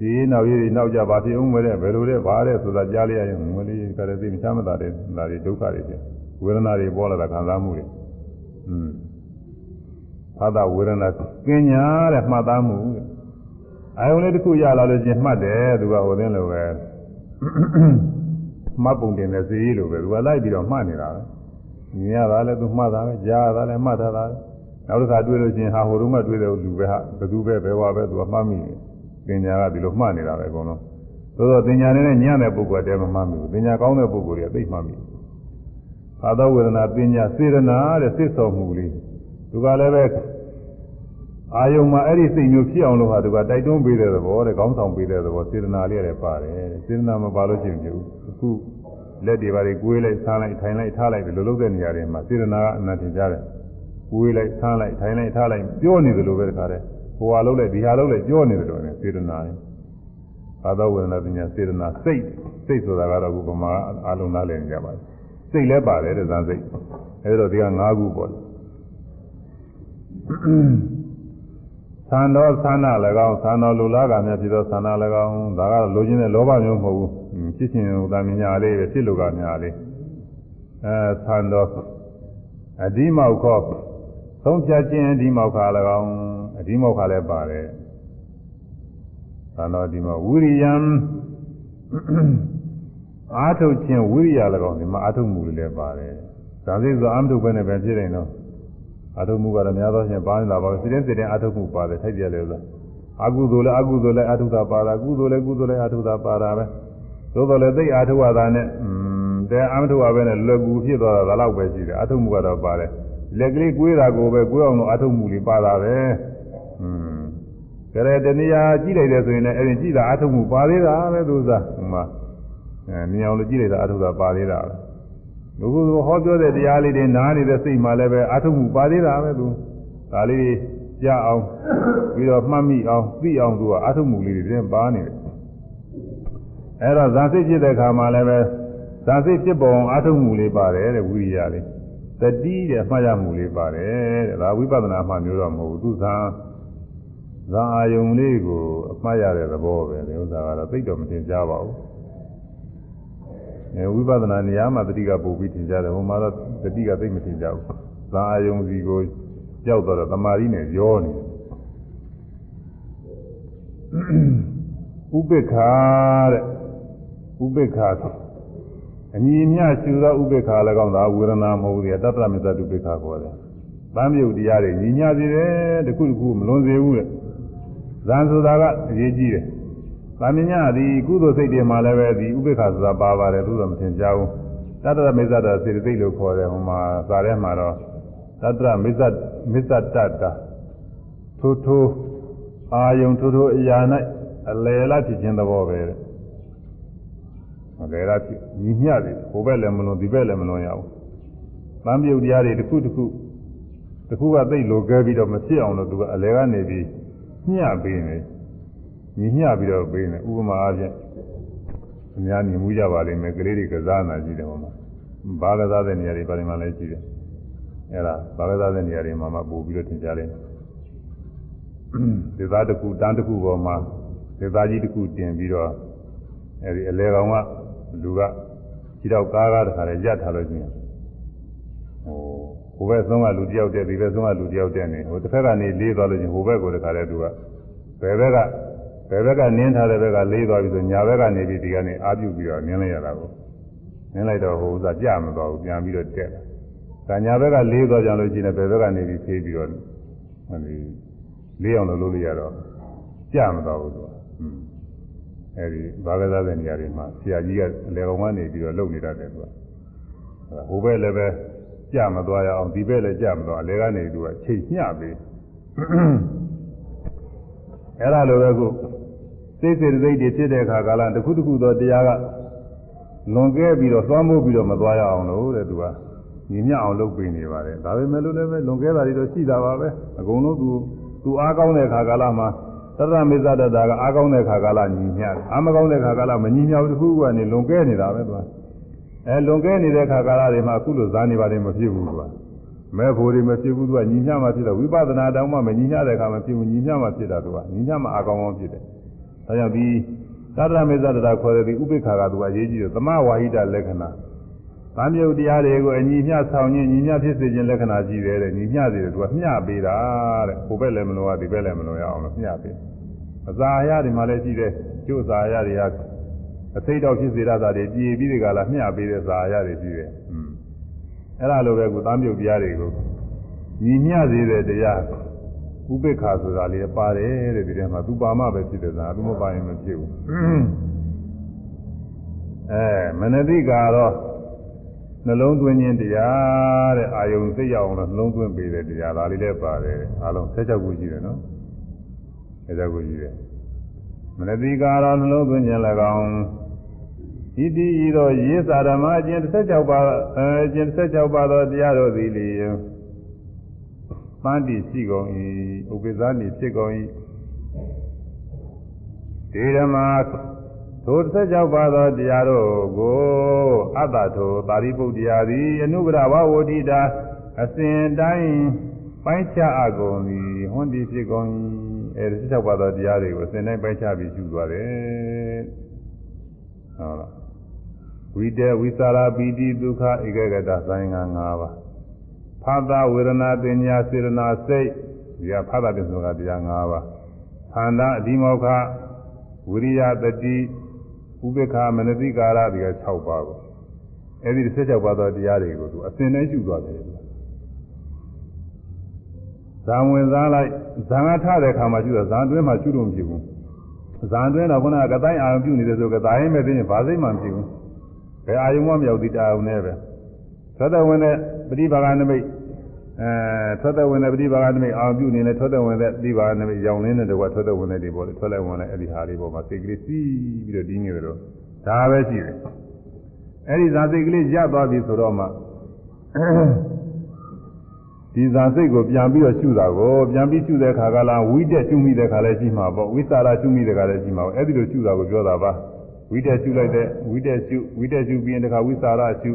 ဒီနောက်ရည်နောက်ကြပါဖြစ်အောင်မလဲဘယ်လိုလဲဘာလဲဆိုတာကြားလိုက်ရရင်ငွေလေးကလည်းသိမချမ်းမသာတဲ့ဒါတွေဒုက္ခတွေဖြစ်ဝေဒနာတွေပေါ်လာတာခံစားမှုတွေอืม အာသဝေဒနာကင်းညာတဲ့မှတ်သားမှုအာယုံလေးတစ်ခုရလာလို့ချင်းမှတ်တယ်သူကဟိုသင်းလိုပဲမှတ်ပုံတင်တဲ့စီလိုပဲသူကလိုက်ပြီးတော့မှတ်နေတာပဲမြင်ရတာလည်းသူမှတ်တာပဲကြားရတာလည်းမှတ်တာပဲနောက်တစ်ခါတွေ့လို့ချင်းဟာဟိုတုန်းကတွေ့တဲ့လူပဲဟာဘယ်သူပဲဘယ်ဝါပဲသူကမှတ်မိတယ်ပညာကဒီလိုမှတ်နေတာပဲအကုန်လုံးသို့သောပညာနဲ့ညံ့တဲ့ပုဂ္ဂိုလ်တည်းမမှတ်မိဘူးပညာကောင်းတဲ့ပုဂ္ဂိုလ်တွေကသိမှတ်မိသာသောဝေဒနာပညာစေရနာတဲ့စိတ်ဆော်မှုလေး သူကလည်းပဲအာယုံမှာအဲ့ဒီစိတ်မျိုးဖြစ်အောင်လို့ဟာသူကတိုက်တွန်းပေးတဲ့သဘောတဲ့ခေါင်းဆောင်ပေးတဲ့သဘောစေတနာလေးလည်းပါတယ်စေတနာမပါလို့ရှိရင်ပြုအခုလက်တွေပါတွေကိုွေးလိုက်ဆန်းလိုက်ထိုင်လိုက်ထားလိုက်ဒီလိုလုပ်တဲ့နေရာတွေမှာစေတနာကအနန္တကြားတယ်ကိုွေးလိုက်ဆန်းလိုက်ထိုင်လိုက်ထားလိုက်ပြောနေတယ်လို့ပဲတခါတည်းဟိုဟာလုပ်လိုက်ဒီဟာလုပ်လိုက်ပြောနေတယ်လို့ねစေတနာလေးသာသောဝေဒနာပညာစေတနာစိတ်စိတ်ဆိုတာကတော့အခုပမာအလုံးသားလည်းကြပါစိတ်လည်းပါတယ်တဲ့ဇာစိတ်အဲဒီတော့ဒီက၅ခုပေါ့ သံတော်သန္နာ၎င်းသံတော်လူလားကများဖြစ်သောသန္နာ၎င်းဒါကတော့လိုချင်တဲ့လောဘမျိုးမဟုတ်ဘူးဖြစ်ချင်းဟိုတာမြညာလေးပဲဖြစ်လို့ကများလေးအဲသံတော်အဒီမောက်ခောသုံးဖြတ်ခြင်းအဒီမောက်ခါ၎င်းအဒီမောက်ခါလည်းပါတယ်သံတော်ဒီမှာဝိရိယံအာထုတ်ခြင်းဝိရိယ၎င်းဒီမှာအာထုတ်မှုလေးလည်းပါတယ်ဒါစိဆိုအာမထုတ်ပဲနဲ့ပဲဖြစ်နေတော့ အထုမှုကတော့များသောဖြင့်ပါနေတာပါပဲစိတင်းစိတင်းအထုမှုပါတယ်ထိုက်ပြလဲလို့အကုသိုလ်လည်းအကုသိုလ်လည်းအထုတာပါတာကုသိုလ်လည်းကုသိုလ်လည်းအထုတာပါတာပဲသို့တော်လည်းသိအထုဝတာနဲ့တဲ့အမထုဝပဲနဲ့လွယ်ကူဖြစ်သွားတာလည်းပဲရှိတယ်အထုမှုကတော့ပါတယ်လက်ကလေးကွေးတာကိုပဲကွေးအောင်လို့အထုမှုလေးပါတာပဲอืมကြရတဲ့နေရာကြည့်လိုက်တယ်ဆိုရင်လည်းအဲ့ဒီကြည့်တာအထုမှုပါသေးတာပဲသူစားဟိုမှာအဲမြင်အောင်လို့ကြည့်လိုက်တာအထုတာပါသေးတာပဲ လူကဟောပြောတဲ့တရားလေးတွေနားနေတဲ့စိတ်မှလည်းပဲအထုမှုပါသေးတာပဲသူဒါလေးတွေကြားအောင်ပြီးတော့မှတ်မိအောင်သိအောင်သူကအထုမှုလေးတွေတင်ပါနေတယ်အဲတော့ဇာစိတ်ဖြစ်တဲ့ခါမှလည်းပဲဇာစိတ်ဖြစ်ပုံအထုမှုလေးပါတယ်တဲ့ဝိရိယလေးတတိတဲ့မှတ်ရမှုလေးပါတယ်တဲ့ဒါဝိပဿနာမှမျိုးတော့မဟုတ်ဘူးသူဇာဇာအာယုံလေးကိုအမှတ်ရတဲ့သဘောပဲဒီဥစ္စာကတော့သိတော့မတင်ကြပါဘူး အဲဝိပဿနာနေရာမှာတတိကပို့ပြီးထင်ကြတယ်ဟိုမှာတော့တတိကသိမထင်ကြဘူးသာအာယုံစီကိုကြောက်တော့တမာရီနဲ့ရောနေဥပိ္ပခာတဲ့ဥပိ္ပခာအညီအမျှရှုသောဥပိ္ပခာလည်းကောင်းတာဝေဒနာမဟုတ်ဘူးတတ္တမစ္စတုပိ္ပခာခေါ်တယ်။ဗမ်းမြုပ်တရားတွေညီညာစေတယ်တခုတခုမလွန်စေဘူးတဲ့။ဇန်ဆိုတာကအရေးကြီးတယ်။ ဗာမညသည်ကုသိုလ်စိတ်တွေမှာလည်းပဲဒီဥပိ္ပခာဆိုတာပါပါတယ်သူတော့မသင်ကြဘူး။တတ္တမစ္စတစေတသိက်လို့ခေါ်တယ်ဟိုမှာစာထဲမှာတော့တတ္တမစ္စမစ္စတတ္တထိုးထိုးအာယုံထိုးထိုးအရာ၌အလယ်လားဖြစ်ခြင်းသဘောပဲတဲ့အလယ်လားဖြစ်ညီမျှတယ်ဟိုဘက်လည်းမလွန်ဒီဘက်လည်းမလွန်ရဘူး။ဗမ်းပြုတ်တရားတွေတစ်ခုတစ်ခုတစ်ခုကသိလိုကဲပြီးတော့မဖြစ်အောင်လို့သူကအလယ်ကနေပြီးညှပေးနေ ညီညှပြီးတော့ပေးနေဥပမာအားဖြင့်အများမြင်မှုကြပါလိမ့်မယ်ကလေးတွေကစားနာကြည့်တယ်ဟောမှာဘာကစားတဲ့နေရာတွေပါလိမ့်မှလည်းကြည့်တယ်အဲ့ဒါဘာကစားတဲ့နေရာတွေမှာမှပို့ပြီးတော့သင်ကြားလိမ့်မယ်ဒေသတစ်ခုတန်းတစ်ခုပေါ်မှာဒေသကြီးတစ်ခုတင်ပြီးတော့အဲဒီအလဲကောင်ကလူကခြေတော့ကားကားတခါလဲရပ်ထားလို့ရှိရင်ဟိုဟိုဘက်ဆုံးကလူတယောက်တက်ဒီဘက်ဆုံးကလူတယောက်တက်နေဟိုတစ်ဖက်ကနေလေးသွားလို့ရှိရင်ဟိုဘက်ကိုတခါလဲသူကဘယ်ဘက်က ဘယ်ဘက်ကနင်းထားတဲ့ဘက်ကလေးသွားပြီးဆိုညာဘက်ကနေပြီးဒီကနေအာပြုပြီးတော့နင်းလိုက်ရတာကိုနင်းလိုက်တော့ဟိုဥစ္စာကြမသွားဘူးပြန်ပြီးတော့တက်တာ။ညာဘက်ကလေးသွားကြလို့ရှိရင်ဘယ်ဘက်ကနေပြီးဖေးပြီးတော့အဲဒီလေးအောင်လို့လုပ်လို့ရတော့ကြမသွားဘူးသူက။အဲဒီဘာကစားတဲ့နေရာတွေမှာဆရာကြီးကအလေကောင်ကနေပြီးတော့လုပ်နေတတ်တယ်သူက။ဟိုဘက်လည်းပဲကြမသွားရအောင်ဒီဘက်လည်းကြမသွားအလေကနေသူကချိန်ညှပေး။ အဲဒါလိုပဲခုစိတ်စေတသိက်တွေဖြစ်တဲ့အခါကာလတစ်ခုတစ်ခုသောတရားကလွန်ကဲပြီးတော့သွားမိုးပြီးတော့မသွားရအောင်လို့တဲ့သူကညီမြအောင်လုပ်ပေးနေပါတယ်ဒါပေမဲ့လို့လည်းပဲလွန်ကဲတာတွေတော့ရှိတာပါပဲအကုန်လုံးသူသူအားကောင်းတဲ့အခါကာလမှာသတ္တမေဇတတာကအားကောင်းတဲ့အခါကာလညီမြတယ်အားမကောင်းတဲ့အခါကာလမညီမြဘူးတစ်ခုကနေလွန်ကဲနေတာပဲသူကအဲလွန်ကဲနေတဲ့အခါကာလတွေမှာအခုလိုဇာနေပါတယ်မဖြစ်ဘူးသူက မဲဖို့တွေမဖြစ်ဘူးသူကညီမြမှဖြစ်တော့ဝိပဿနာတောင်မှမညီမြတဲ့အခါမှာဖြစ်ဘူးညီမြမှဖြစ်တာသူကညီမြမှအားကောင်းကောင်းဖြစ်တယ်ဒါကြောင့်ဒီသတ္တမေဇတတာခေါ်တဲ့ဒီဥပိ္ပခါကသူကအရေးကြီးတယ်သမဝါဟိတလက္ခဏာဗာမြုပ်တရားတွေကိုအညီမျှဆောင်ခြင်းညီမျှဖြစ်စေခြင်းလက္ခဏာရှိတယ်တဲ့ညီမျှစေတယ်သူကမျှပေးတာတဲ့ဟိုဘက်လည်းမလို့ရဒီဘက်လည်းမလို့ရအောင်လို့မျှပေးအစာအရတွေမှာလည်းရှိတယ်ကျို့အစာအရတွေကအစိတ်တော့ဖြစ်စေရတာတွေပြည်ပြီးဒီကလာမျှပေးတဲ့စာအရတွေရှိတယ်อืม အဲ့ဒါလိုပဲကိုသားမြုပ်တရားတွေကိုညီမျှစေတဲ့တရားဥပိ္ပခာဆိုတာလေးပါတယ်တဲ့ဒီထဲမှာသူပါမှပဲဖြစ်တယ်သာသူမပါရင်မဖြစ်ဘူးအဲမနတိကတော့နှလုံးသွင်းခြင်းတရားတဲ့အာယုံသိရအောင်လို့နှလုံးသွင်းပေးတဲ့တရားဒါလေးလည်းပါတယ်အလုံး16ခုရှိတယ်နော်16ခုရှိတယ်မနတိကတော့နှလုံးသွင်းခြင်းလည်းကောင်း ဣတိဤသောရေစာဓမ္မအကျင့်16ပါးအဲအကျင့်16ပါးသောတရားတို့သည်လေပန်းတိရှိကုန်၏ဥပိ္ပဇာတိဖြစ်ကုန်၏ဒေဓမ္မာထို16ပါးသောတရားတို့ကိုအတ္တထိုသာရိပုတ္တရာသည်အနုဂရဝဝဋ္ဌိတာအစဉ်တိုင်းပိုင်းခြားအကုန်သည်ဟွန်းဒီဖြစ်ကုန်၏အဲဒီ16ပါးသောတရားတွေကိုအစဉ်တိုင်းပိုင်းခြားပြီးရှုသွားတယ်ဟုတ်လား ဝိတေဝိသရာပိတိဒုက္ခဧကဂတသံဃာ၅ပါးဖာသာဝေဒနာပညာစေရနာစိတ်ဒီကဖာသာပစ္စကတရား၅ပါးခန္ဓာအဒီမောခဝိရိယတတိဥပေက္ခမနတိကာရဒီက6ပါးကိုအဲဒီ16ပါးသောတရားတွေကိုသူအစဉ်တိုင်းရှုသွားတယ်ဇံဝင်စားလိုက်ဇံကထတဲ့အခါမှာရှုတော့ဇံတွင်းမှာရှုလို့မဖြစ်ဘူးဇံတွင်းတော့ခုနကကတိုင်းအာရုံပြုနေတယ်ဆိုကတိုင်းမဲ့သိရင်ဘာစိတ်မှမဖြစ်ဘူး ဘယ်အာယုံမှမရောက်သေးတာအောင်နဲ့ပဲသောတဝင်တဲ့ပฏิဘာဂနမိတ်အဲသောတဝင်တဲ့ပฏิဘာဂနမိတ်အာရုံပြုနေလဲသောတဝင်တဲ့ပฏิဘာဂနမိတ်ရောင်လင်းတဲ့တော့သောတဝင်တဲ့ဒီပေါ်လေထွက်လိုက်ဝင်လိုက်အဲ့ဒီဟာလေးပေါ်မှာစိတ်ကလေးစီးပြီးတော့ဒီနေတယ်တော့ဒါပဲရှိတယ်အဲ့ဒီဇာစိတ်ကလေးရသွားပြီဆိုတော့မှဒီဇာစိတ်ကိုပြန်ပြီးတော့ရှုတာကိုပြန်ပြီးရှုတဲ့ခါကလာဝိတက်ရှုမိတဲ့ခါလည်းရှိမှာပေါ့ဝိသရာရှုမိတဲ့ခါလည်းရှိမှာပေါ့အဲ့ဒီလိုရှုတာကိုပြောတာပါ ဝိတက်ရှုလိုက်တဲ့ဝိတက်ရှုဝိတက်ရှုပြီးရင်တခါဝိသရာရှု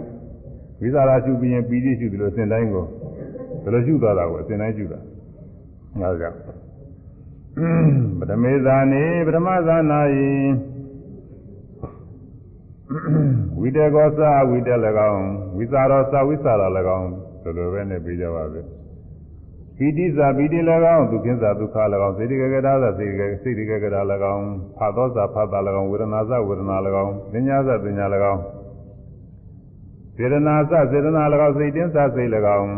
ဝိသရာရှုပြီးရင်ပီတိရှုပြီးလို့အစဉ်တိုင်းကိုဘယ်လိုရှုသွားတာကိုအစဉ်တိုင်းရှုတာငါကြောင့်ပထမေဇာနေပထမဇာနာယီဝိတေကောသဝိတေ၎င်းဝိသရောသဝိသရာ၎င်းဒီလိုပဲနဲ့ပြီးကြပါပဲ ပိဋိဇာပိဋိ၎င်းဒုက္ခဇာဒုက္ခ၎င်းစေတိကကရာဇာစေတိကစေတိကကရာ၎င်းဖာသောဇာဖာတာ၎င်းဝေဒနာဇဝေဒနာ၎င်းပညာဇပညာ၎င်းစေဒနာဇစေဒနာ၎င်းစိတ်တင်းဇစိတ်၎င်း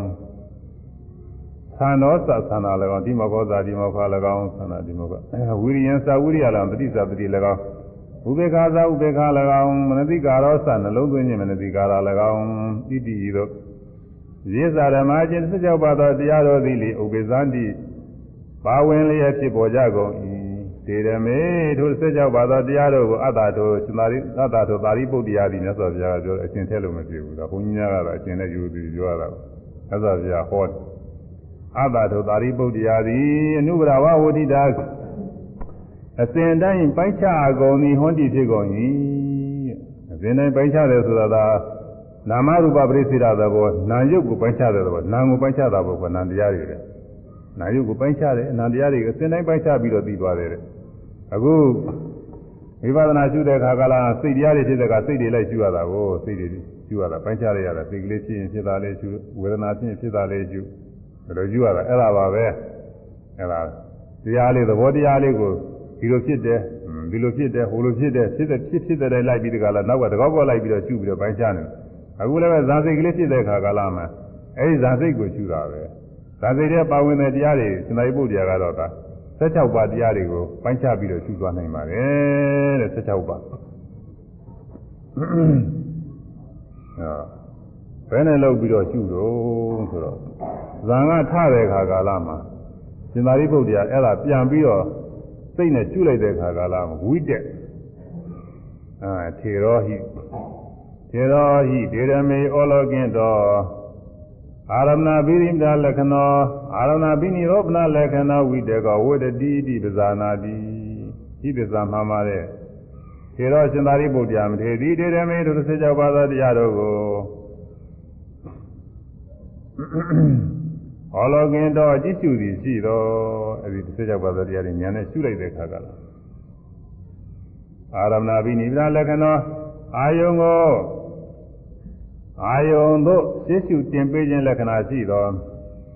သံသောသသနာ၎င်းဒီမောခောဇာဒီမောခော၎င်းသနာဒီမောခောဝိရိယံသဝိရိယ၎င်းပฏิဇာပတိ၎င်းဥပေက္ခာသာဥပေက္ခာ၎င်းမနတိကာရောသနှလုံးသွင်းခြင်းမနတိကာရ၎င်းဣတိဤသို့ ရေစာဓမ္မချင်း၁၆ပါးသောတရားတော်သည်လေဥပေဇန္တိပါဝင်လျက်ဖြစ်ပေါ်ကြကုန်၏ဒေရမေထို၁၆ပါးသောတရားတော်ကိုအတ္တတို့ရှင်သာရိအတ္တတို့သာရိပုတ္တရာသည်မြတ်စွာဘုရားကပြောအရှင်ထဲလို့မဖြစ်ဘူးဒါဘုန်းကြီးများကတော့အရှင်နဲ့ယူပြီးပြောရတာမြတ်စွာဘုရားဟောအတ္တတို့သာရိပုတ္တရာသည်အနုဘရဝဝဋ္ဌိတာအစဉ်တိုင်းပိုင်းခြားကုန်သည်ဟွန်းတိဖြစ်ကုန်၏အစဉ်တိုင်းပိုင်းခြားတယ်ဆိုတာက နာမရူပပရိစ္ဆေဒသဘောနာယုတ်ကိုပိုင်းခြားတဲ့သဘောနာကိုပိုင်းခြားတာဘောကနာတရားတွေတဲ့နာယုတ်ကိုပိုင်းခြားတယ်အနာတရားတွေကိုအစဉ်တိုင်းပိုင်းခြားပြီးတော့ပြီးသွားတယ်တဲ့အခုဝိပဿနာရှုတဲ့အခါကလာစိတ်တရားတွေဖြစ်တဲ့အခါစိတ်တွေလိုက်ရှုရတာကိုစိတ်တွေရှုရတာပိုင်းခြားရရတာစိတ်ကလေးဖြစ်ရင်ဖြစ်တာလေးရှုဝေဒနာဖြစ်ရင်ဖြစ်တာလေးရှုဒါလိုရှုရတာအဲ့ဒါပါပဲအဲ့ဒါတရားလေးသဘောတရားလေးကိုဒီလိုဖြစ်တယ်ဒီလိုဖြစ်တယ်ဟိုလိုဖြစ်တယ်ဖြစ်တဲ့ဖြစ်ဖြစ်တဲ့လိုက်ပြီးဒီကလာနောက်ကတကောက်ကောက်လိုက်ပြီးတော့ရှုပြီးတော့ပိုင်းခြားနေတယ် အခုလည်းပဲဇာစိတ်ကလေးဖြစ်တဲ့အခါကာလမှာအဲဒီဇာစိတ်ကိုရှုတာပဲဇာစိတ်ရဲ့ပါဝင်တဲ့တရားတွေစင်္သာရိပုတ္တရာကတော့ဒါ16ပါးတရားတွေကိုပိုင်းခြားပြီးတော့ရှုသွားနိုင်ပါတယ်တဲ့16ပါးအဲဘယ်နဲ့လောက်ပြီးတော့ရှုတော့ဆိုတော့ဇာငါထတဲ့အခါကာလမှာစင်္သာရိပုတ္တရာအဲ့ဒါပြန်ပြီးတော့စိတ်နဲ့ရှုလိုက်တဲ့အခါကာလမှာဝိတက်အာထေရောဟိ ထေရောဟိဒေရမေဩလောကင်တောအာရမဏပိရိမတာလက္ခဏောအာရမဏပိနိရောပနလက္ခဏောဝိတေကောဝိတတိတိပဇာနာတိဤပဇာမှားမှာတဲ့ထေရောရှင်သာရိပုတ္တရာမထေတိဒေရမေတို့၁၆ပါးသောတရားတို့ကိုဟောလောကင်တော့ကြည့်ရှုသည်ရှိတော့အဲဒီ၁၆ပါးသောတရားတွေဉာဏ်နဲ့ရှုလိုက်တဲ့အခါကလာအာရမဏပိနိဗ္ဗာန်လက္ခဏောအာယုံကို အာယုံတို့ရှင်းရှုတင်ပေးခြင်းလက္ခဏာရှိသော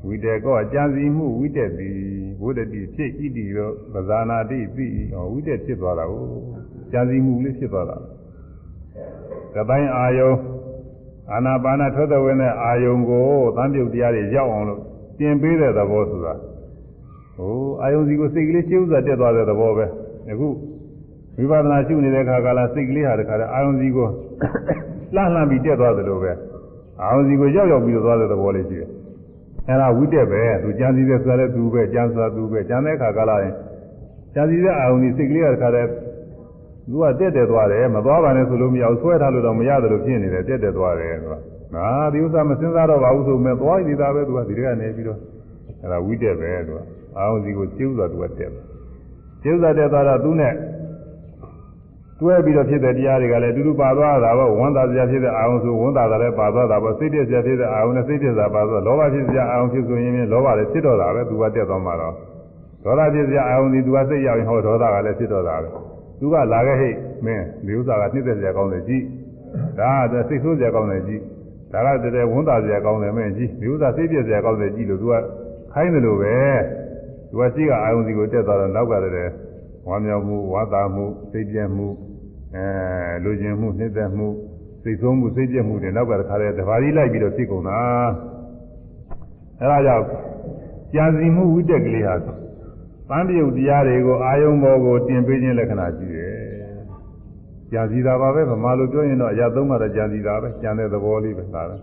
ဝိတေကောကြံစီမှုဝိတက်သည်ဝိတတိဖြစ်ဣတိရောပဇာနာတိသိဟောဝိတက်ဖြစ်သွားတာကိုကြံစီမှုလေးဖြစ်သွားတာကတိုင်းအာယုံအာနာပါနထွက်တဲ့ဝင်တဲ့အာယုံကိုသံပြုတ်တရားတွေရောက်အောင်လို့တင်ပေးတဲ့သဘောဆိုတာဟိုအာယုံစီကိုစိတ်ကလေးရှင်းဥစွာတက်သွားတဲ့သဘောပဲအခုဝိပဿနာရှုနေတဲ့အခါကလာစိတ်ကလေးဟာတခါတည်းအာယုံစီကို လှမ်းလှမ်းပြီးတက်သွားတယ်လို့ပဲအာယုံစီကိုရောက်ရောက်ပြီးသွားတဲ့သဘောလေးရှိတယ်အဲ့ဒါဝိတက်ပဲသူကြံစည်တဲ့ဆိုတဲ့သူပဲကြံစွာသူပဲကြံတဲ့အခါကလာရင်ကြံစည်တဲ့အာယုံစီစိတ်ကလေးကတခါတည်းသူကတက်တက်သွားတယ်မသွားပါနဲ့ဆိုလို့မရဘူးဆွဲထားလို့တော့မရတယ်လို့ဖြစ်နေတယ်တက်တက်သွားတယ်သူကငါဒီဥစ္စာမစဉ်းစားတော့ပါဘူးဆိုမဲ့သွားရည်သားပဲသူကဒီတကနေပြီးတော့အဲ့ဒါဝိတက်ပဲသူကအာယုံစီကိုကျုပ်စွာသူကတက်တယ်ကျုပ်စွာတက်သွားတော့သူနဲ့ တွဲပြီးတော့ဖြစ်တဲ့တရားတွေကလည်းအတူတူပါသွားတာပေါ့ဝန်တာစရာဖြစ်တဲ့အာယုံဆိုဝန်တာတာလည်းပါသွားတာပေါ့စိတ်တက်စရာဖြစ်တဲ့အာယုံနဲ့စိတ်တက်စရာပါသွားလောဘဖြစ်စရာအာယုံဖြစ်ဆိုရင်လောဘလည်းဖြစ်တော့တာပဲသူကတက်သွားမှာတော့ဒေါသဖြစ်စရာအာယုံဒီသူကစိတ်ရောက်ရင်ဟောဒေါသကလည်းဖြစ်တော့တာပဲသူကလာခဲ့ဟိတ်မင်းဒီဥစ္စာကနှိမ့်သက်စရာကောင်းတယ်ကြည့်ဒါကစိတ်ဆိုးစရာကောင်းတယ်ကြည့်ဒါကတည်းကဝန်တာစရာကောင်းတယ်မင်းကြည့်ဒီဥစ္စာစိတ်ပြည့်စရာကောင်းတယ်ကြည့်လို့သူကခိုင်းတယ်လို့ပဲသူကရှိကအာယုံစီကိုတက်သွားတော့နောက်ကတည်းက ဝမ်းမြောက်မှုဝါသာမှုစိတ်ပြည့်မှုအဲလူကျင်မှုနှိမ့်သက်မှုစိတ်ဆိုးမှုစိတ်ပြည့်မှုတွေနောက်ကတခါတည်းတဘာကြီးလိုက်ပြီးတော့ဖြစ်ကုန်တာအဲဒါကြောင့်ကြာစီမှုဝိတက်ကလေးဟာပန်းပြုတ်တရားတွေကိုအာယုံဘောကိုတင်ပေးခြင်းလက္ခဏာရှိတယ်။ကြာစီတာပါပဲဗမာလိုပြောရင်တော့အရာသုံးပါးတော့ကြာစီတာပဲကြံတဲ့သဘောလေးပဲဒါပဲ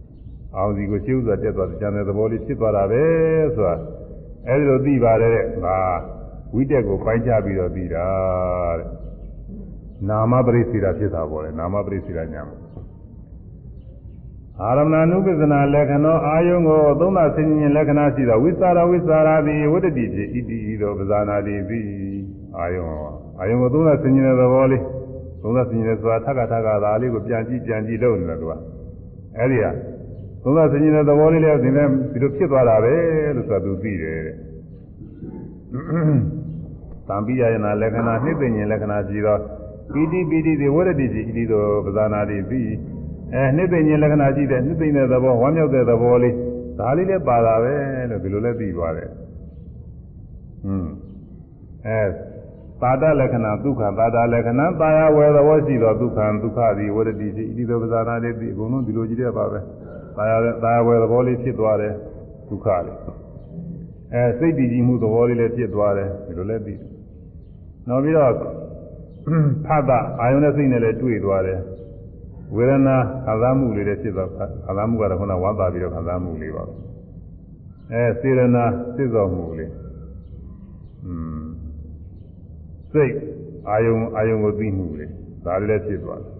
။အောင်စီကိုရှင်းဥစွာတက်သွားကြံတဲ့သဘောလေးဖြစ်သွားတာပဲဆိုတာအဲဒီလိုသိပါတယ်တဲ့။ဒါ ဝိတက်ကိုပိုင်းခြားပြီးတော့ပြီးတာတဲ့နာမပရိစ္ဆေဒဖြစ်တာပေါ့လေနာမပရိစ္ဆေဒညာမို့အာရမဏုပစ္စနာလက္ခဏောအာယုံကိုသုံးသဆင်းခြင်းလက္ခဏာရှိသောဝိသရာဝိသရာတိဝတ္တိဖြင့်ဣတိဤသောပဇာနာတိပြီအာယုံအာယုံကိုသုံးသဆင်းခြင်းတဲ့သဘောလေးသုံးသဆင်းခြင်းတဲ့ဆိုတာထက်ကထက်ကသာလေးကိုပြန်ကြည့်ပြန်ကြည့်လို့နေတယ်သူကအဲ့ဒီဟာသုံးသဆင်းခြင်းတဲ့သဘောလေးလည်းသင်လည်းဒီလိုဖြစ်သွားတာပဲလို့ဆိုတာသူသိတယ်တဲ့ သံပိယယနာလက္ခဏာနှိမ့်သိဉ္ဇဉ်လက္ခဏာရှိသောပိတိပိတိတိဝရတိရှိဣတိသောပဇာနာတိပြီအဲနှစ်သိမ့်ခြင်းလက္ခဏာရှိတဲ့နှစ်သိမ့်တဲ့သဘောဝမ်းမြောက်တဲ့သဘောလေးဒါလေးလည်းပါတာပဲလို့ဒီလိုလည်းသိသွားတယ်။ဟွန်းအဲပါဒလက္ခဏာဒုက္ခပါဒလက္ခဏာတာယာဝယ်သဘောရှိတော့ဒုက္ခဒုက္ခသည်ဝရတိရှိဣတိသောပဇာနာလေးဒီအကုန်လုံးဒီလိုကြည့်ရပါပဲ။တာယာတာယာဝယ်သဘောလေးဖြစ်သွားတယ်ဒုက္ခလေးအဲစိတ်တည်ကြည်မှုသဘောလေးလည်းဖြစ်သွားတယ်ဒီလိုလည်းသိတယ်။ နောက်ပြီးတော့ဖတ်တာအာယုန်နဲ့စိတ်နဲ့လည်းတွေ့သွားတယ်။ဝေဒနာခံစားမှုလေးတွေဖြစ်သွားခံစားမှုကတော့ခုနဝမ်းသာပြီးတော့ခံစားမှုလေးပါပဲအဲစေရနာစစ်တော်မှုလေးอืมစိတ်အာယုံအာယုံကိုသိမှုလေးဒါလေးလည်းဖြစ်သွားတယ်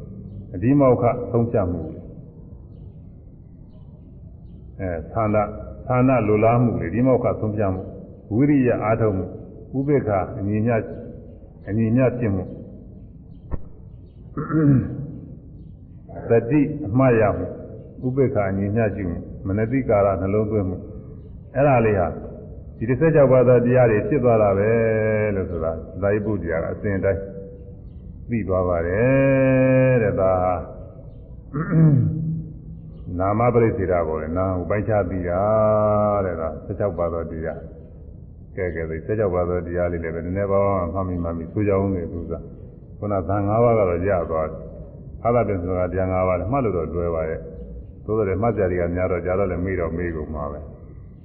အဒီမောက္ခသုံးဖြတ်မှုလေးအဲသန္တာသန္တာလိုလားမှုလေးဒီမောက္ခသုံးဖြတ်မှုဝိရိယအားထုတ်မှုဥပေက္ခအညီည အညီညဖြစ်မှုသတိအမှားရမှုဥပေက္ခအငြိညကျူမှုမနတိကာရနှလုံးသွင်းမှုအဲ့ဒါလေးဟာဒီတစ်ဆက်ကြောက်ပါသောတရားတွေဖြစ်သွားတာပဲလို့ဆိုတာဇာယပုတ္တရာကအစဉ်တိုင်းသိသွားပါတယ်တဲ့ဒါနာမပရိစ္ဆေဒပေါ်တယ်နာကိုပိုင်းခြားပြီးတာတဲ့ဒါဆက်ကြောက်ပါသောတရား ကဲကဲသိဆက်ကြောက်ပါသောတရားလေးလည်းပဲနည်းနည်းပါးမှတ်မိမှတ်မိဆိုကြအောင်လေသူကခုနသံ၅ပါးကတော့ရသွားတယ်အာသပင်ဆိုတာတရား၅ပါးလည်းမှတ်လို့တော့လွယ်ပါရဲ့သို့တော်လည်းမှတ်ကြတွေကများတော့ကြာတော့လည်းမေးတော့မေးကုန်မှာပဲ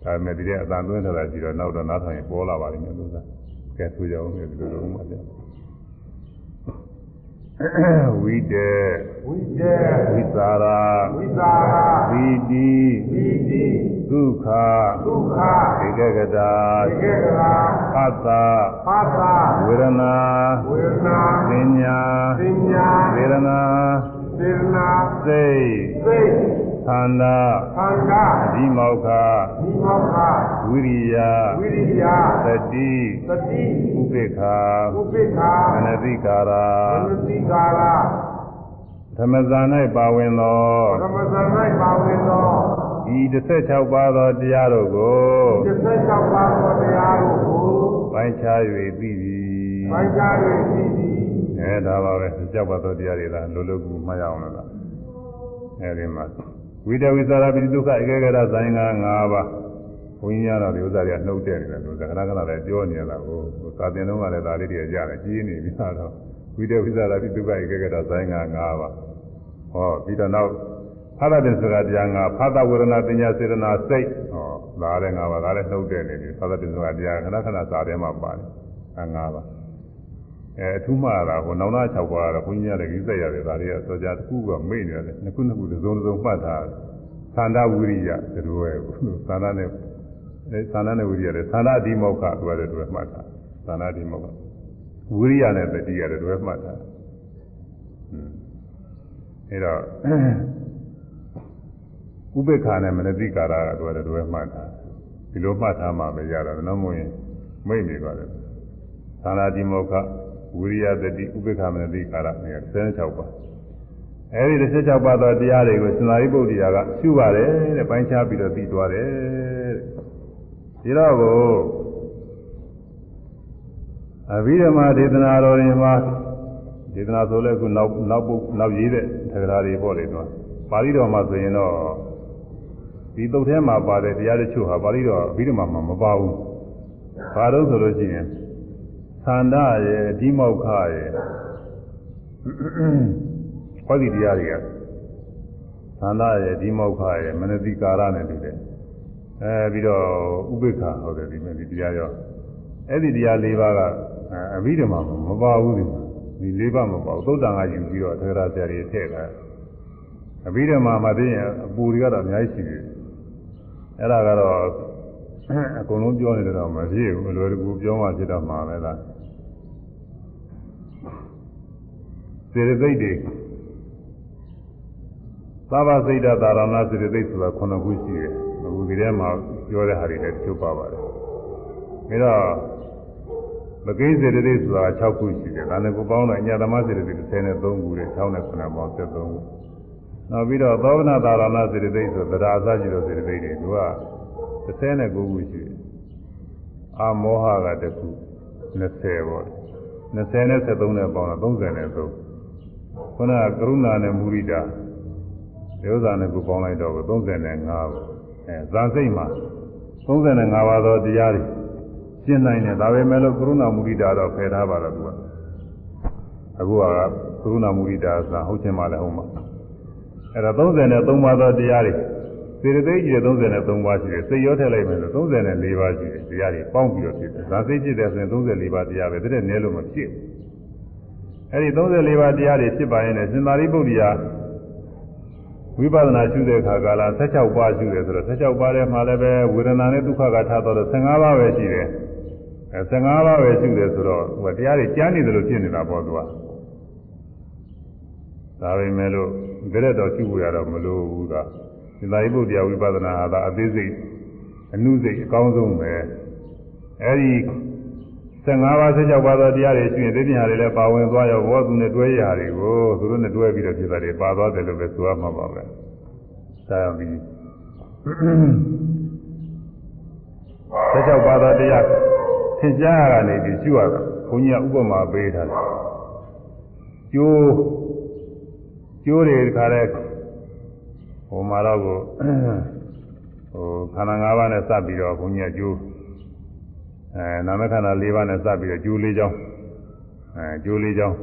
ဒါပေမဲ့ဒီတဲ့အတန်သွင်းထတာကြည့်တော့နောက်တော့နားထောင်ရင်ပေါ်လာပါလိမ့်မယ်လို့သာကဲဆိုကြအောင်လေဒီလိုလုံးပါဗျာ ဝိတေ
ဝိတေ
ဝိသရာ
ဝိသာရ
ဝိတိ
ဝိတိ
ဒုက္ခ
ဒုက္ခ
ဧကဂတာ
ဧကေကရာ
ဖတ်တာ
ပါသ
ဝေဒနာ
ဝေဒနာ
ပညာ
ပညာ
ဝေဒနာ
စေရနာ
စိတ်
စိတ်
သန္တာ
သံဃာ
ဒီမောက္ခ
ဒီမောက္ခ
ဝိရိယ
ဝိရိယ
သတိ
သတိ
ဥပေက္ခ
ဥပိ္ပခာ
အနတိကာရ
မနတိကာရ
ဓမ္မဇာ၌ပါဝင်သော
ဓမ္မစံ၌ပါဝင်သော
ဤ16ပါးသောတရားတို့ကို
16ပါးသောတရားတို့ကို
ပိုင်းခြား၍သိသည်
ပိုင်ကြ၍သိသည်
အဲဒါပါပဲ16ပါးသောတရားတွေလားလိုလိုကူမှတ်ရအောင်လားအဲဒီမှာ ဝိတဝိသရာပိဒုက္ခဧကဂရဇိုင်းက5ပါးဘုန်းကြီးများတော့ဒီဥစ္စာတွေကနှုတ်တဲ့နေတယ်လို့ခဏခဏလည်းပြောနေရတာကိုသာသင်တော့ကလည်းဒါလေးတွေကြားတယ်ကြီးနေပြီတော့ဝိတဝိသရာပိဒုက္ခဧကဂရဇိုင်းက5ပါးဟောပြီးတော့နောက်ဖသတင်စကားတရားငါဖသဝေဒနာပညာစေရနာစိတ်ဟောဒါလည်း၅ပါးဒါလည်းနှုတ်တဲ့နေပြီသာသတိဆိုတာတရားခဏခဏစာထဲမှာပါတယ်အဲ၅ပါး အဲအထူးမှတာဟိုနောင်နာ6ပါးကတော့ဘုန်းကြီးရတယ်ကြီးစက်ရတယ်ဒါတွေကစောကြတစ်ခုကမေ့နေတယ်နှစ်ခုနှစ်ခုသုံးသုံးမှတ်ထားသန္တာဝိရိယတူရဲ့သန္တာနဲ့အဲသန္တာနဲ့ဝိရိယတယ်သန္တာဒီမောက္ခသူရတယ်တူမှတ်ထားသန္တာဒီမောက္ခဝိရိယနဲ့တတိရတယ်တူမှတ်ထားအဲဒါဥပေက္ခာနဲ့မနတိကာရကတို့တယ်တို့မှတ်တာဒီလိုမှတ်ထားမှပဲရတာနော်မဟုတ်ရင်မိတ်နေပါတယ်သာနာတိမောခ ဝိရိယတတိဥပေက္ခမနတိကာရနဲ့16ပါအဲဒီ16ပါးသောတရားတွေကိုစင်္သာရိပုတ္တရာကရှုပါတယ်တဲ့ပိုင်းခြားပြီးတော့သိသွားတယ်ဒီတော့ကိုအဘိဓမ္မာဒေသနာတော်ရင်မှာဒေသနာဆိုလဲခုနောက်နောက်ပုနောက်ရေးတဲ့သက္ကရာတွေပေါ့လေတော့ပါဠိတော်မှာဆိုရင်တော့ဒီတုတ်ထဲမှာပါတဲ့တရားတချို့ဟာပါဠိတော်အဘိဓမ္မာမှာမပါဘူး။ဘာလို့ဆိုလို့ရှိရင် သန္တာရဲ့ဒီမောက္ခရဲ့ဟောဒီတရားတွေကသန္တာရဲ့ဒီမောက္ခရဲ့မနတိကာရနဲ့တူတယ်။အဲပြီးတော့ဥပိ္ပခဟုတ်တယ်ဒီမဲ့ဒီတရားရောအဲ့ဒီတရား၄ပါးကအဘိဓမ္မာမှာမပါဘူးဒီမှာဒီ၄ပါးမပါဘူးသုတ်တန်ကယူပြီးတော့ထေရဆရာတွေထည့်တာအဘိဓမ္မာမှာသိရင်အပူတွေကတော့အများကြီးရှိတယ်အဲ့ဒါကတော့ အကုန်လုံးပြောနေတယ်တော့မဖြစ်ဘူးအလွယ်တကူပြောမှဖြစ်တော့မှာပဲလားစေရသိတ်တွေသဘာစိတ်တာသာရဏစေရသိတ်ဆိုတာခုနှစ်ခုရှိတယ်အခုဒီထဲမှာပြောတဲ့ဟာတွေလည်းတချို့ပါပါတယ်ဒါတော့မကိစေတသိက်ဆိုတာ6ခုရှိတယ်။ဒါနဲ့ကိုပေါင်းတော့အညာသမားစေတသိက်33ခုနဲ့6နဲ့9ပေါင်း73ခု။နောက်ပြီးတော့သောဗနာသာရဏစေတသိက်ဆိုသဒ္ဒါအစရှိသောစေတသိက်တွေက 39ခုရှိတယ်။အာမောဟကတခု20ပေါ့။20နဲ့73နဲ့ပေါင်းတော့33။ခုနကကရုဏာနဲ့မုရိဒာဒီဥစ္စာနဲ့ကိုပေါင်းလိုက်တော့35ပေါ့။အဲဇာစိတ်မှာ35ပါးသောတရားတွေရှင်းနိုင်တယ်ဒါပေမဲ့လို့ကရုဏာမုဒိတာတော့ဖယ်ထားပါတော့သူကအခုကကရုဏာမုဒိတာဆိုတာဟုတ်ချင်မှလည်းဟုတ်မှာအဲ့ဒါ33ပါးသောတရားတွေ စေတသိက်ကြီး33ပါးရှိတယ်စိတ်ရောထည့်လိုက်မယ်ဆို34ပါးရှိတယ်တရားတွေပေါင်းပြီးတော့ဖြစ်တယ်ဒါစိတ်ဖြစ်တယ်ဆိုရင်34ပါးတရားပဲတည်းနည်းလို့မဖြစ်ဘူးအဲ့ဒီ34ပါးတရားတွေဖြစ်ပါရင်လည်းစင်္သာရိပုတ္တရာဝိပဿနာရှုတဲ့အခါကာလ16ပါးရှုတယ်ဆိုတော့16ပါးထဲမှာလည်းပဲဝေဒနာနဲ့ဒုက္ခကထားတော့15ပါးပဲရှိတယ်အဲ15ပါးပဲရှုတယ်ဆိုတော့ဟိုတရားတွေကြားနေတယ်လို့ဖြစ်နေတာပေါ့သူကဒါပေမဲ့လို့ကြရက်တော်ရှုရတော့မလို့ဘူး ကဒီသာရိပုတ္တရာဝိပဿနာဟာဒါအသေးစိတ်အနုစိတ်အကောင်းဆုံးပဲအဲဒီ15ပါး16ပါးသောတရားတွေရှိရင်သိပညာတွေလည်းပါဝင်သွားရောဘောသူနဲ့တွဲရတွေကိုသူတို့နဲ့တွဲပြီးတော့ဖြစ်တာတွေပါသွားတယ်လို့ပဲဆိုရမှာပါပဲ။ဒါပြီး16ပါးသောတရားသင်ကြားရတာနေပြီးရှိရတာဘုန်းကြီးကဥပမာပေးထားတယ်။ကျိုးကျိုးတွေခါတဲ့ ဟိုမှာတော့ကိုဟိုခန္ဓာ၅ပါးနဲ့စပ်ပြီးတော့ဘုန်းကြီးကကျိုးအဲနာမခန္ဓာ၄ပါးနဲ့စပ်ပြီးတော့ကျိုးလေးချောင်းအဲကျိုးလေးချောင်း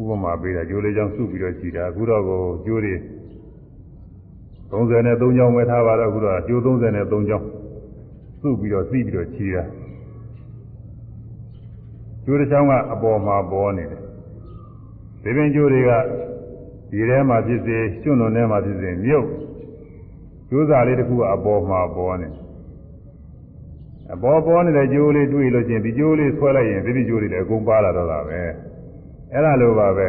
ဥပမာပေးတာကျိုးလေးချောင်းစုပြီးတော့ကြည်တာအခုတော့ကိုကျိုးတွေ33ချောင်းပဲထားပါတော့အခုတော့ကျိုး33ချောင်းစုပြီးတော့စီးပြီးတော့ချီတာကျိုးတစ်ချောင်းကအပေါ်မှာပေါ်နေတယ်ဒီပင်ကျိုးတွေက ဒီထဲမှာဖြစ်စေကျွန်းလွန်ထဲမှာဖြစ်စေမြုပ်ကျိုးစာလေးတစ်ခုကအပေါ်မှာပေါ်နေတယ်အပေါ်ပေါ်နေတဲ့ကြိုးလေးတွေ့လို့ချင်းဒီကြိုးလေးဆွဲလိုက်ရင်ဒီဒီကြိုးလေးလည်းအကုန်ပါလာတော့တာပဲအဲ့ဒါလိုပါပဲ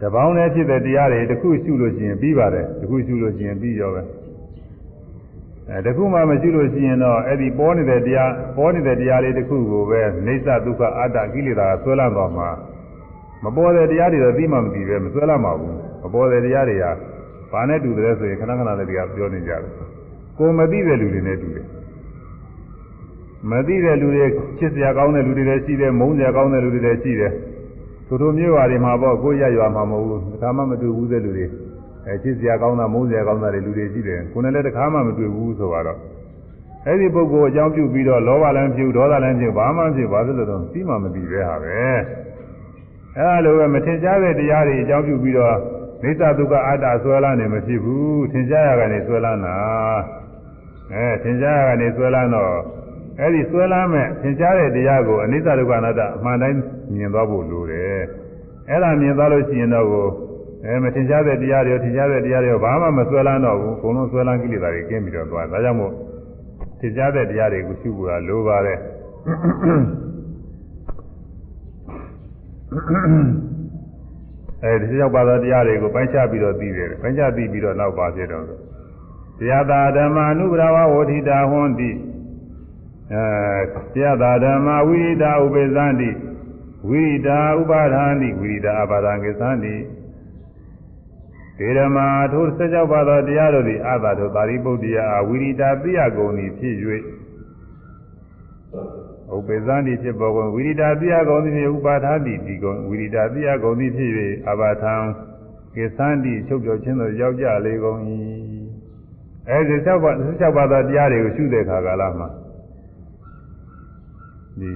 တပေါင်းနဲ့ဖြစ်တဲ့တရားတွေတစ်ခုရှုလို့ရှိရင်ပြီးပါတယ်တစ်ခုရှုလို့ရှိရင်ပြီးရောပဲအဲတစ်ခုမှမရှိလို့ရှိရင်တော့အဲ့ဒီပေါ်နေတဲ့တရားပေါ်နေတဲ့တရားလေးတစ်ခုကိုပဲနေသဒုက္ခအတ္တကိလေသာဆွဲလန်းသွားမှာ မပေါ်တဲ့တရားတွေတော့သိမှမသိပဲမဆွဲလန်းပါဘူးမပေါ်တဲ့တရားတွေကဘာနဲ့တူတယ်ဆိုရင်ခဏခဏလေးတွေကပြောနေကြတယ်ကိုမသိတဲ့လူတွေနဲ့တူတယ်မသိတဲ့လူတွေချစ်စရာကောင်းတဲ့လူတွေလည်းရှိတယ်မုန်းစရာကောင်းတဲ့လူတွေလည်းရှိတယ်သူတို့မျိုးပါတွေမှာပေါ့ကိုရရွာမှာမဟုတ်ဘူးတစ်ခါမှမတွေ့ဘူးတဲ့လူတွေအဲချစ်စရာကောင်းတာမုန်းစရာကောင်းတာတွေလူတွေရှိတယ်ကိုယ်နဲ့လည်းတစ်ခါမှမတွေ့ဘူးဆိုတော့အဲ့ဒီပုဂ္ဂိုလ်အကြောင်းပြုပြီးတော့လောဘလည်းဖြစ်ဒေါသလည်းဖြစ်ဘာမှဖြစ်ပါသလိုတော့သိမှမသိပဲဟာပဲ အဲ့လိုပဲမထင်ရှားတဲ့တရားတွေအကြောင်းပြုပြီးတော့နေသဒုက္ခအတ္တဆွဲလာနေမဖြစ်ဘူးထင်ရှားရကနေဆွဲလာတာအဲသင်ကြားကနေဆွဲလန်းတော့အဲ့ဒီဆွဲလန်းမဲ့သင်ကြားတဲ့တရားကိုအနိစ္စဒုက္ခအနတ္တအမှန်တိုင်းမြင်သွားဖို့လိုတယ်အဲ့ဒါမြင်သွားလို့ရှိရင်တော့ကိုအဲမသင်ကြားတဲ့တရားတွေသင်ကြားတဲ့တရားတွေဘာမှမဆွဲလန်းတော့ဘူးအကုန်လုံးဆွဲလန်းကိလေသာတွေကင်းပြီးတော့သွားဒါကြောင့်မို့သင်ကြားတဲ့တရားတွေကိုရှုဖို့ကလိုပါတယ် အဲဒီ၆ပါးသောတရားတွေကိုပိုင်းခြားပြီးတော့သိတယ်ပိုင်းခြားသိပြီးတော့နောက်ပါဖြစ်တော့တရားသာဓမ္မအနုပရဝဝဋ္ဌိတာဟွန်တိအဲတရားသာဓမ္မဝိရိတာဥပေသန္တိဝိရိတာဥပါဒာနိဝိရိတာအပါဒံကိသန္တိဒေရမထို၁၆ပါးသောတရားတို့သည်အာသာတို့သာရိပုတ္တရာဝိရိတာသိရကုန်သည်ဖြစ်၍ ဥပေသန္တိဖြစ်ပေါ်ကုန်ဝိရိတာသိရကုန်သည်ဖြင့်ဥပါဒာတိဒီကုန်ဝိရိတာသိရကုန်သည်ဖြစ်၍အဘာထံကိသန္တိချုပ်ပြောခြင်းသို့ရောက်ကြလေကုန်၏အဲဒီ၆ပါး၆ပါးသောတရားတွေကိုရှုတဲ့အခါကာလမှာဒီ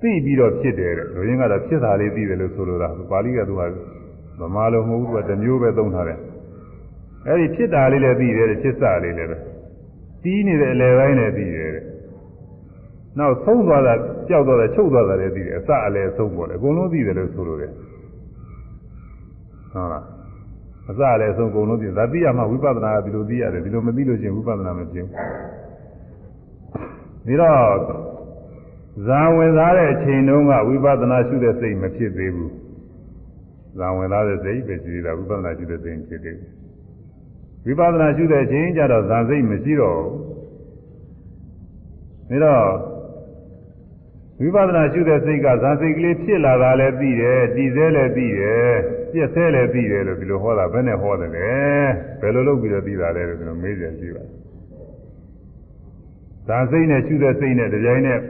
သိပြီးတော့ဖြစ်တယ်တဲ့လူရင်းကတော့ဖြစ်တာလေးသိတယ်လို့ဆိုလိုတာပါဠိကသူကဗမာလိုမဟုတ်ဘူးသူကတစ်မျိုးပဲသုံးထားတယ်အဲဒီဖြစ်တာလေးလည်းသိတယ်ဖြစ်စလေးလည်းပဲတီးနေတဲ့အလယ်ပိုင်းလည်းသိတယ်တဲ့ နောက်ဆုံးသွားတာကြောက်သွားတာချုပ်သွားတာလည်းသိတယ်အစအလယ်ဆုံးပေါ်တယ်အကုန်လုံးသိတယ်လို့ဆိုလိုတယ်ဟုတ်လားအစအလယ်ဆုံးအကုန်လုံးသိဒါသိရမှဝိပဿနာကဒီလိုသိရတယ်ဒီလိုမသိလို့ချင်းဝိပဿနာမဖြစ်ဘူးဒီတော့ဇာဝင်စားတဲ့အချိန်တုန်းကဝိပဿနာရှုတဲ့စိတ်မဖြစ်သေးဘူးဇာဝင်စားတဲ့စိတ်ပဲရှိသေးတာဝိပဿနာရှုတဲ့စိတ်ဖြစ်သေးတယ်ဝိပဿနာရှုတဲ့အချိန်ကျတော့ဇာစိတ်မရှိတော့ဘူးဒါတော့ ဝိပဿနာရှုတဲ့စိတ်ကဇာစိတ်ကလေးဖြစ်လာတာလည်းသိတယ်တည်ဆဲလည်းသိတယ်ပြည့်ဆဲလည်းသိတယ်လို့ဒီလိုဟောတာဘယ်နဲ့ဟောတယ်လဲဘယ်လိုလုပ်ပြီးတော့သိတာလဲလို့ဒီလိုမေးကြကြည့်ပါဇာစိတ်နဲ့ရှုတဲ့စိတ်နဲ့ဒီတိုင်းနဲ့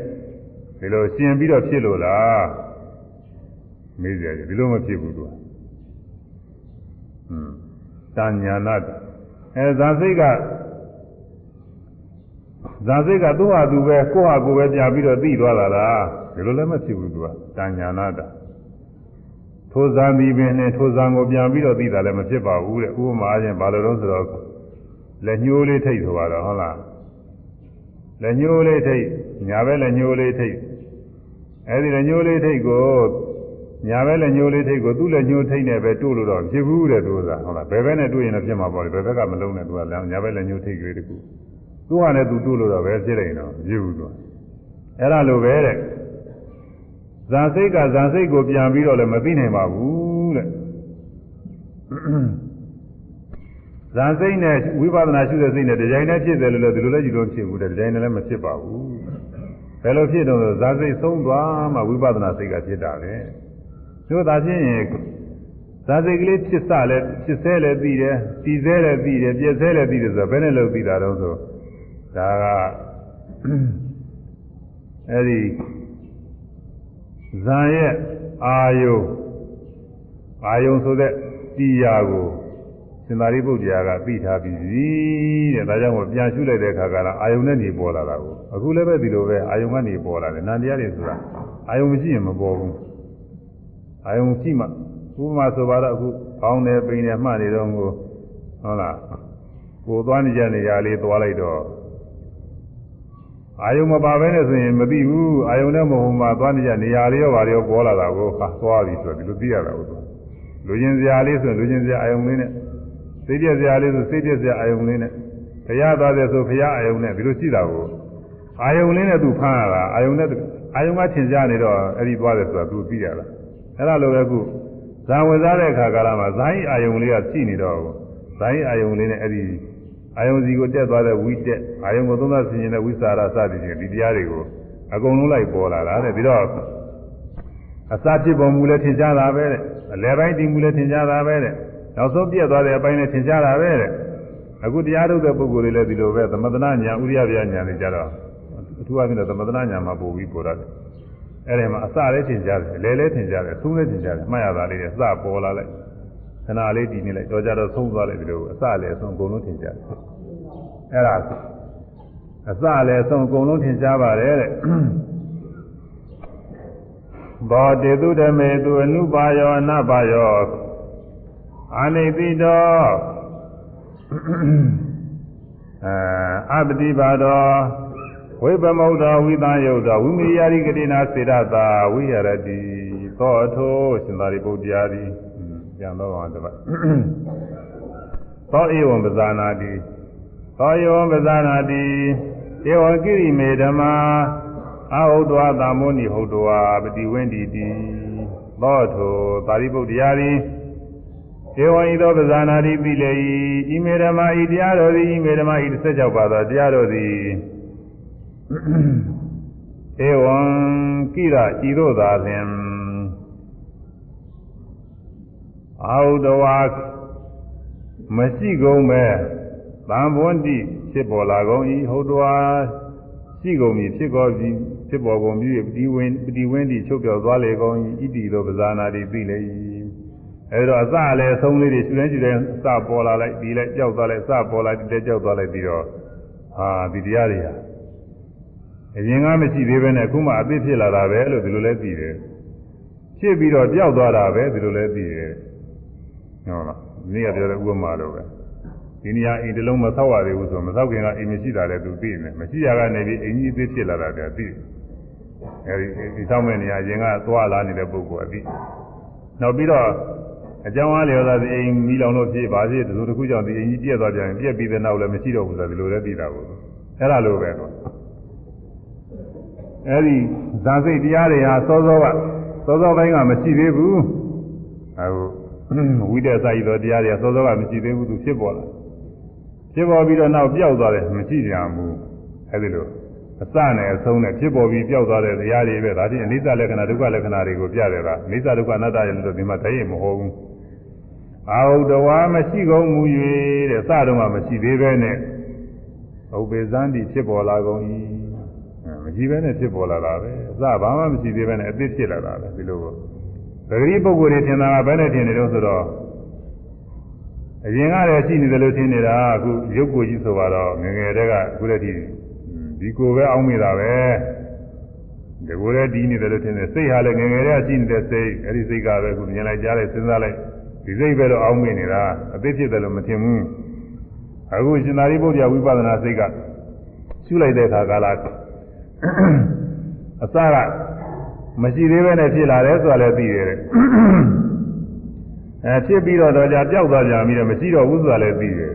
ဒီလိုရှင်ပြီးတော့ဖြစ်လို့လားမေးကြကြဒီလိုမဖြစ်ဘူးသူကဟွန်းတညာနာတအဲဇာစိတ်က ဇာစိတ်ကသူ့ဟာသူပဲကိုယ့်ဟာကိုယ်ပဲပြပြီးတော့သိသွားတာလားဒီလိုလည်းမဖြစ်ဘူးသူကတညာနာတထိုဇာတိပင်နဲ့ထိုဇာကိုပြန်ပြီးတော့သိတာလည်းမဖြစ်ပါဘူးတဲ့ဥပမာချင်းဘာလို့လဲဆိုတော့လက်ညှိုးလေးထိတ်ဆိုတော့ဟုတ်လားလက်ညှိုးလေးထိတ်ညာဘက်လက်ညှိုးလေးထိတ်အဲဒီလက်ညှိုးလေးထိတ်ကိုညာဘက်လက်ညှိုးလေးထိတ်ကိုသူ့လက်ညှိုးထိတ်နဲ့ပဲတို့လို့တော့ဖြစ်ဘူးတဲ့သူကဟုတ်လားဘယ်ဘက်နဲ့တွေ့ရင်လည်းဖြစ်မှာပေါ့လေဘယ်ဘက်ကမလုံးနဲ့သူကညာဘက်လက်ညှိုးထိတ်ကလေးတကူ သူကလည်းသူတို့လို့တော့ပဲဖြစ်နေတော့ဖြစ်ဘူးသူအဲ့ဒါလိုပဲတဲ့ဇာစိတ်ကဇာစိတ်ကိုပြန်ပြီးတော့လည်းမသိနိုင်ပါဘူးတဲ့ဇာစိတ်နဲ့ဝိပဿနာရှုတဲ့စိတ်နဲ့ဒီဇိုင်းနဲ့ဖြစ်တယ်လို့လည်းဒီလိုလည်းကြည့်လို့ဖြစ်ဘူးတဲ့ဒီဇိုင်းနဲ့လည်းမဖြစ်ပါဘူးဘယ်လိုဖြစ်တော့ဇာစိတ်ဆုံးသွားမှဝိပဿနာစိတ်ကဖြစ်တာပဲတို့သာဖြစ်ရင်ဇာစိတ်ကလေးဖြစ်စလဲဖြစ်ဆဲလဲသိတယ်တည်ဆဲလဲသိတယ်ပြည့်ဆဲလဲသိတယ်ဆိုတော့ဘယ်နဲ့လို့သိတာတော့ဆို ဒါကအဲ့ဒီဇာရဲ့အာယုအာယုဆိုတဲ့တရားကိုစင်္သာရိပုတ္တရာကသိထားပြီးတဲ့ဒါကြောင့်မို့ပြန်ရှုလိုက်တဲ့အခါကလည်းအာယုနဲ့နေပေါ်လာတာကိုအခုလည်းပဲဒီလိုပဲအာယုကနေပေါ်လာတယ်နန္တရားတွေဆိုတာအာယုမရှိရင်မပေါ်ဘူးအာယုရှိမှဥပမာဆိုပါတော့အခုအောင်းတယ်ပိန်တယ်မှတ်နေတော့ကိုဟုတ်လားကိုသွားနေကြနေရလေးသွားလိုက်တော့ အာယုံမပါဘဲနဲ့ဆိုရင်မသိဘူးအာယုံနဲ့မဟုတ်မှသွားနေကြနေရာလေးရောပါရောပေါ်လာတာကိုဟာသွားပြီဆိုတော့ဒီလိုသိရတာကိုလူချင်းစရာလေးဆိုလူချင်းစရာအာယုံလေးနဲ့စိတ်ပြည့်စရာလေးဆိုစိတ်ပြည့်စရာအာယုံလေးနဲ့ဘုရားသွားတယ်ဆိုဘုရားအာယုံနဲ့ဒီလိုရှိတာကိုအာယုံလေးနဲ့သူဖမ်းရတာအာယုံနဲ့အာယုံကထင်ရှားနေတော့အဲ့ဒီသွားတယ်ဆိုတာသူသိရတာအဲ့ဒါလိုပဲခုဇာဝင်စားတဲ့အခါကာလမှာဇာယီအာယုံလေးကရှိနေတော့ဇာယီအာယုံလေးနဲ့အဲ့ဒီ အာယုံစီကိုတက်သွားတဲ့ဝိတက်အာယုံကိုသုံးသပ်ဆင်ခြင်တဲ့ဝိစာရစသည်ဖြင့်ဒီတရားတွေကိုအကုန်လုံးလိုက်ပေါ်လာတာတဲ့ပြီးတော့အစာဖြစ်ပုံမူလည်းထင်ရှားတာပဲတဲ့အလယ်ပိုင်းတည်မူလည်းထင်ရှားတာပဲတဲ့နောက်ဆုံးပြည့်သွားတဲ့အပိုင်းလည်းထင်ရှားတာပဲတဲ့အခုတရားထုတ်တဲ့ပုဂ္ဂိုလ်တွေလည်းဒီလိုပဲသမထနာညာဥရိယပြညာတွေကြတော့အထူးအဖြင့်သမထနာညာမှာပို့ပြီးပေါ်ရတယ်အဲ့ဒီမှာအစလည်းထင်ရှားတယ်အလယ်လည်းထင်ရှားတယ်သုံးလည်းထင်ရှားတယ်မှတ်ရတာလေးတွေအစပေါ်လာလိုက် ခဏလေးတည်နေလိုက်တော့ကြတော့ဆုံးသွားလိုက်ဒီလိုအစလည်းအဆုံးအကုန်လုံးထင်ရှားတယ်အဲ့ဒါအစလည်းအဆုံးအကုန်လုံးထင်ရှားပါတယ်တဲ့ဘောတေတုဓမေတုအနုပါယောအနပါယောအာနိတိတောအဲအပတိပါတောဝိပမုဒ္ဒဝိသယုတ်တော်ဝိမိယာရိကတိနာစေရတာဝိရရတိသောအထိုရှင်သာရိပုတ္တရာသည် ပြန်တော့အောင်တပတ်သောဧဝံပဇာနာတိသောဧဝံပဇာနာတိဧဝံကိရိမေဓမ္မာအဟုတ်တော်သာမောနိဟုတ်တော်ပတိဝင်းတိတိသောထိုသာရိပုတ္တရာသည်ဧဝံဤသောပဇာနာတိပိလေဤဣမေဓမ္မာဤတရားတော်သည်ဣမေဓမ္မာဤ16ပါးသောတရားတော်သည်ဧဝံကိရဤသို့သာလျှင် အာဟုတဝါမရှိကုန်မဲ့သံဘွန်းတိဖြစ်ပေါ်လာကုန်၏ဟုတ်တော်ရှိကုန်ပြီဖြစ်ကုန်ပြီဖြစ်ပေါ်ကုန်ပြီပတိဝင်းပတိဝင်းတိချုပ်ပြော်သွားလေကုန်၏ဣတိသောပဇာနာတိသိလေ၏အဲဒါအစလည်းအဆုံးလေးတွေရှင်ရှင်ရှင်စပေါ်လာလိုက်ဒီလိုက်ကြောက်သွားလိုက်စပေါ်လာဒီလိုက်ကြောက်သွားလိုက်ပြီးတော့ဟာဒီတရားတွေဟာအရင်ကမရှိသေးပဲနဲ့အခုမှအသိဖြစ်လာတာပဲလို့ဒီလိုလဲသိတယ်ဖြစ်ပြီးတော့ကြောက်သွားတာပဲဒီလိုလဲသိတယ် ဟုတ်လားနေ့ကပြောတဲ့ဥပမာလိုပဲဒီနေရာအိမ်တစ်လုံးမဆောက်ရသေးဘူးဆိုမဆောက်ခင်ကအိမ်မရှိတာလည်းသူသိနေမရှိရကနေပြီးအိမ်ကြီးအသေးဖြစ်လာတာတည်းသိအဲဒီဒီဆောက်မဲ့နေရာရင်ကသွားလာနေတဲ့ပုဂ္ဂိုလ်အသိနောက်ပြီးတော့အကြောင်းအားလျော်သာဒီအိမ်မီးလောင်လို့ဖြစ်ပါစေဒီလိုတစ်ခုကြောင့်ဒီအိမ်ကြီးပြက်သွားပြန်ပြက်ပြီးတဲ့နောက်လည်းမရှိတော့ဘူးဆိုတော့ဒီလိုလည်းသိတာပေါ့အဲ့ဒါလိုပဲတော့အဲ့ဒီဇာစိတ်တရားတွေဟာစောစောကစောစောပိုင်းကမရှိသေးဘူးအခု ဝိတ္တစာရည်တော်တရားတွေကစောစောကမရှိသေးဘူးသူဖြစ်ပေါ်လာဖြစ်ပေါ်ပြီးတော့နောက်ပျောက်သွားတယ်မရှိကြဘူးအဲ့ဒီလိုအစနဲ့အဆုံးနဲ့ဖြစ်ပေါ်ပြီးပျောက်သွားတဲ့တရားတွေပဲဒါချင်းအနိစ္စလက္ခဏာဒုက္ခလက္ခဏာတွေကိုပြတယ်လားအနိစ္စဒုက္ခအနတ္တရဲ့လို့ဒီမှာတည်းရမဟုတ်ဘူးအာဟုတဝါမရှိကုန်မူ၍တဲ့စတော့မှမရှိသေးပဲနဲ့ဥပေဇန္တိဖြစ်ပေါ်လာကုန်၏မရှိပဲနဲ့ဖြစ်ပေါ်လာတာပဲအစဘာမှမရှိသေးပဲနဲ့အသစ်ဖြစ်လာတာပဲဒီလို ပဂရိပုဂ္ဂိုလ်တွေထင်တာကဘယ်နဲ့ထင်နေတော့ဆိုတော့အရင်ကလည်းရှိနေတယ်လို့ထင်နေတာအခုရုပ်ကိုကြီးဆိုတော့ငငယ်တည်းကအခုတည်းကဒီကိုပဲအောင်းမိတာပဲဒီကိုလည်းဒီနေတယ်လို့ထင်တယ်စိတ်ဟာလည်းငငယ်တည်းကရှိနေတဲ့စိတ်အဲ့ဒီစိတ်ကပဲအခုမြင်လိုက်ကြားလိုက်စဉ်းစားလိုက်ဒီစိတ်ပဲတော့အောင်းမိနေတာအသိဖြစ်တယ်လို့မထင်ဘူးအခုရှင်သာရိပုတ္တရာဝိပဿနာစိတ်ကရှုလိုက်တဲ့အခါကလာအစက မရှိသေးပဲနဲ့ဖြစ်လာတယ်ဆိုတာလည်းသိရတယ်အဲဖြစ်ပြီးတော့တော့ကြာပျောက်သွားကြပြီတော့မရှိတော့ဘူးဆိုတာလည်းသိတယ်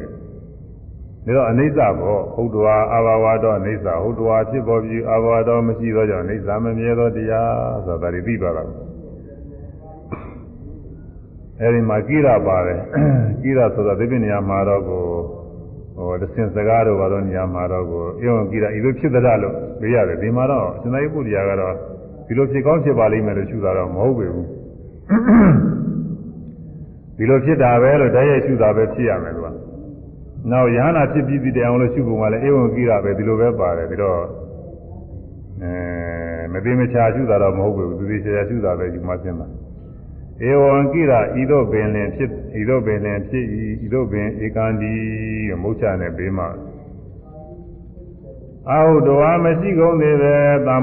ဒါတော့အနိစ္စဘောဟုတ်တော်အာဘာဝတော့အနိစ္စဟုတ်တော်ဖြစ်ပေါ်ပြီးအာဘာဝတော့မရှိတော့ကြောင့်အနိစ္စမမြဲသောတရားဆိုတာဒါတွေသိပါတော့အဲဒီမှာကိရပါတယ်ကိရဆိုတော့ဒီပြနေရာမှာတော့ကိုဟိုတစင်စကားတို့ဘာလို့နေရာမှာတော့ကိုအေဝံကိရဤလိုဖြစ်သလားလို့ပြောရတယ်ဒီမှာတော့စင်သာရိပုတ္တရာကတော့ ဒီလိုဖြစ်ကောင်းဖြစ်ပါလိမ့်မယ်လို့ရှုတာတော့မဟုတ်ပေဘူးဒီလိုဖြစ်တာပဲလို့တည်းရဲ့ရှုတာပဲဖြစ်ရမယ်သူကနောက်ယ ahanan ဖြစ်ပြီးပြီးတရားအောင်လို့ရှုပုံကလည်းအေဝံကိရပဲဒီလိုပဲပါတယ်ပြီးတော့အဲမသိမချာရှုတာတော့မဟုတ်ဘူးသူသိချာရှုတာပဲယူမှရှင်းတာဧဝံကိရဤသို့ပင်လင်ဖြစ်ဤသို့ပင်လင်ဖြစ်ဤသို့ပင်ဧကံဒီမုတ်ချနဲ့ဘေးမှာအာဟုတော်မရှိကုန်သေးပဲတံ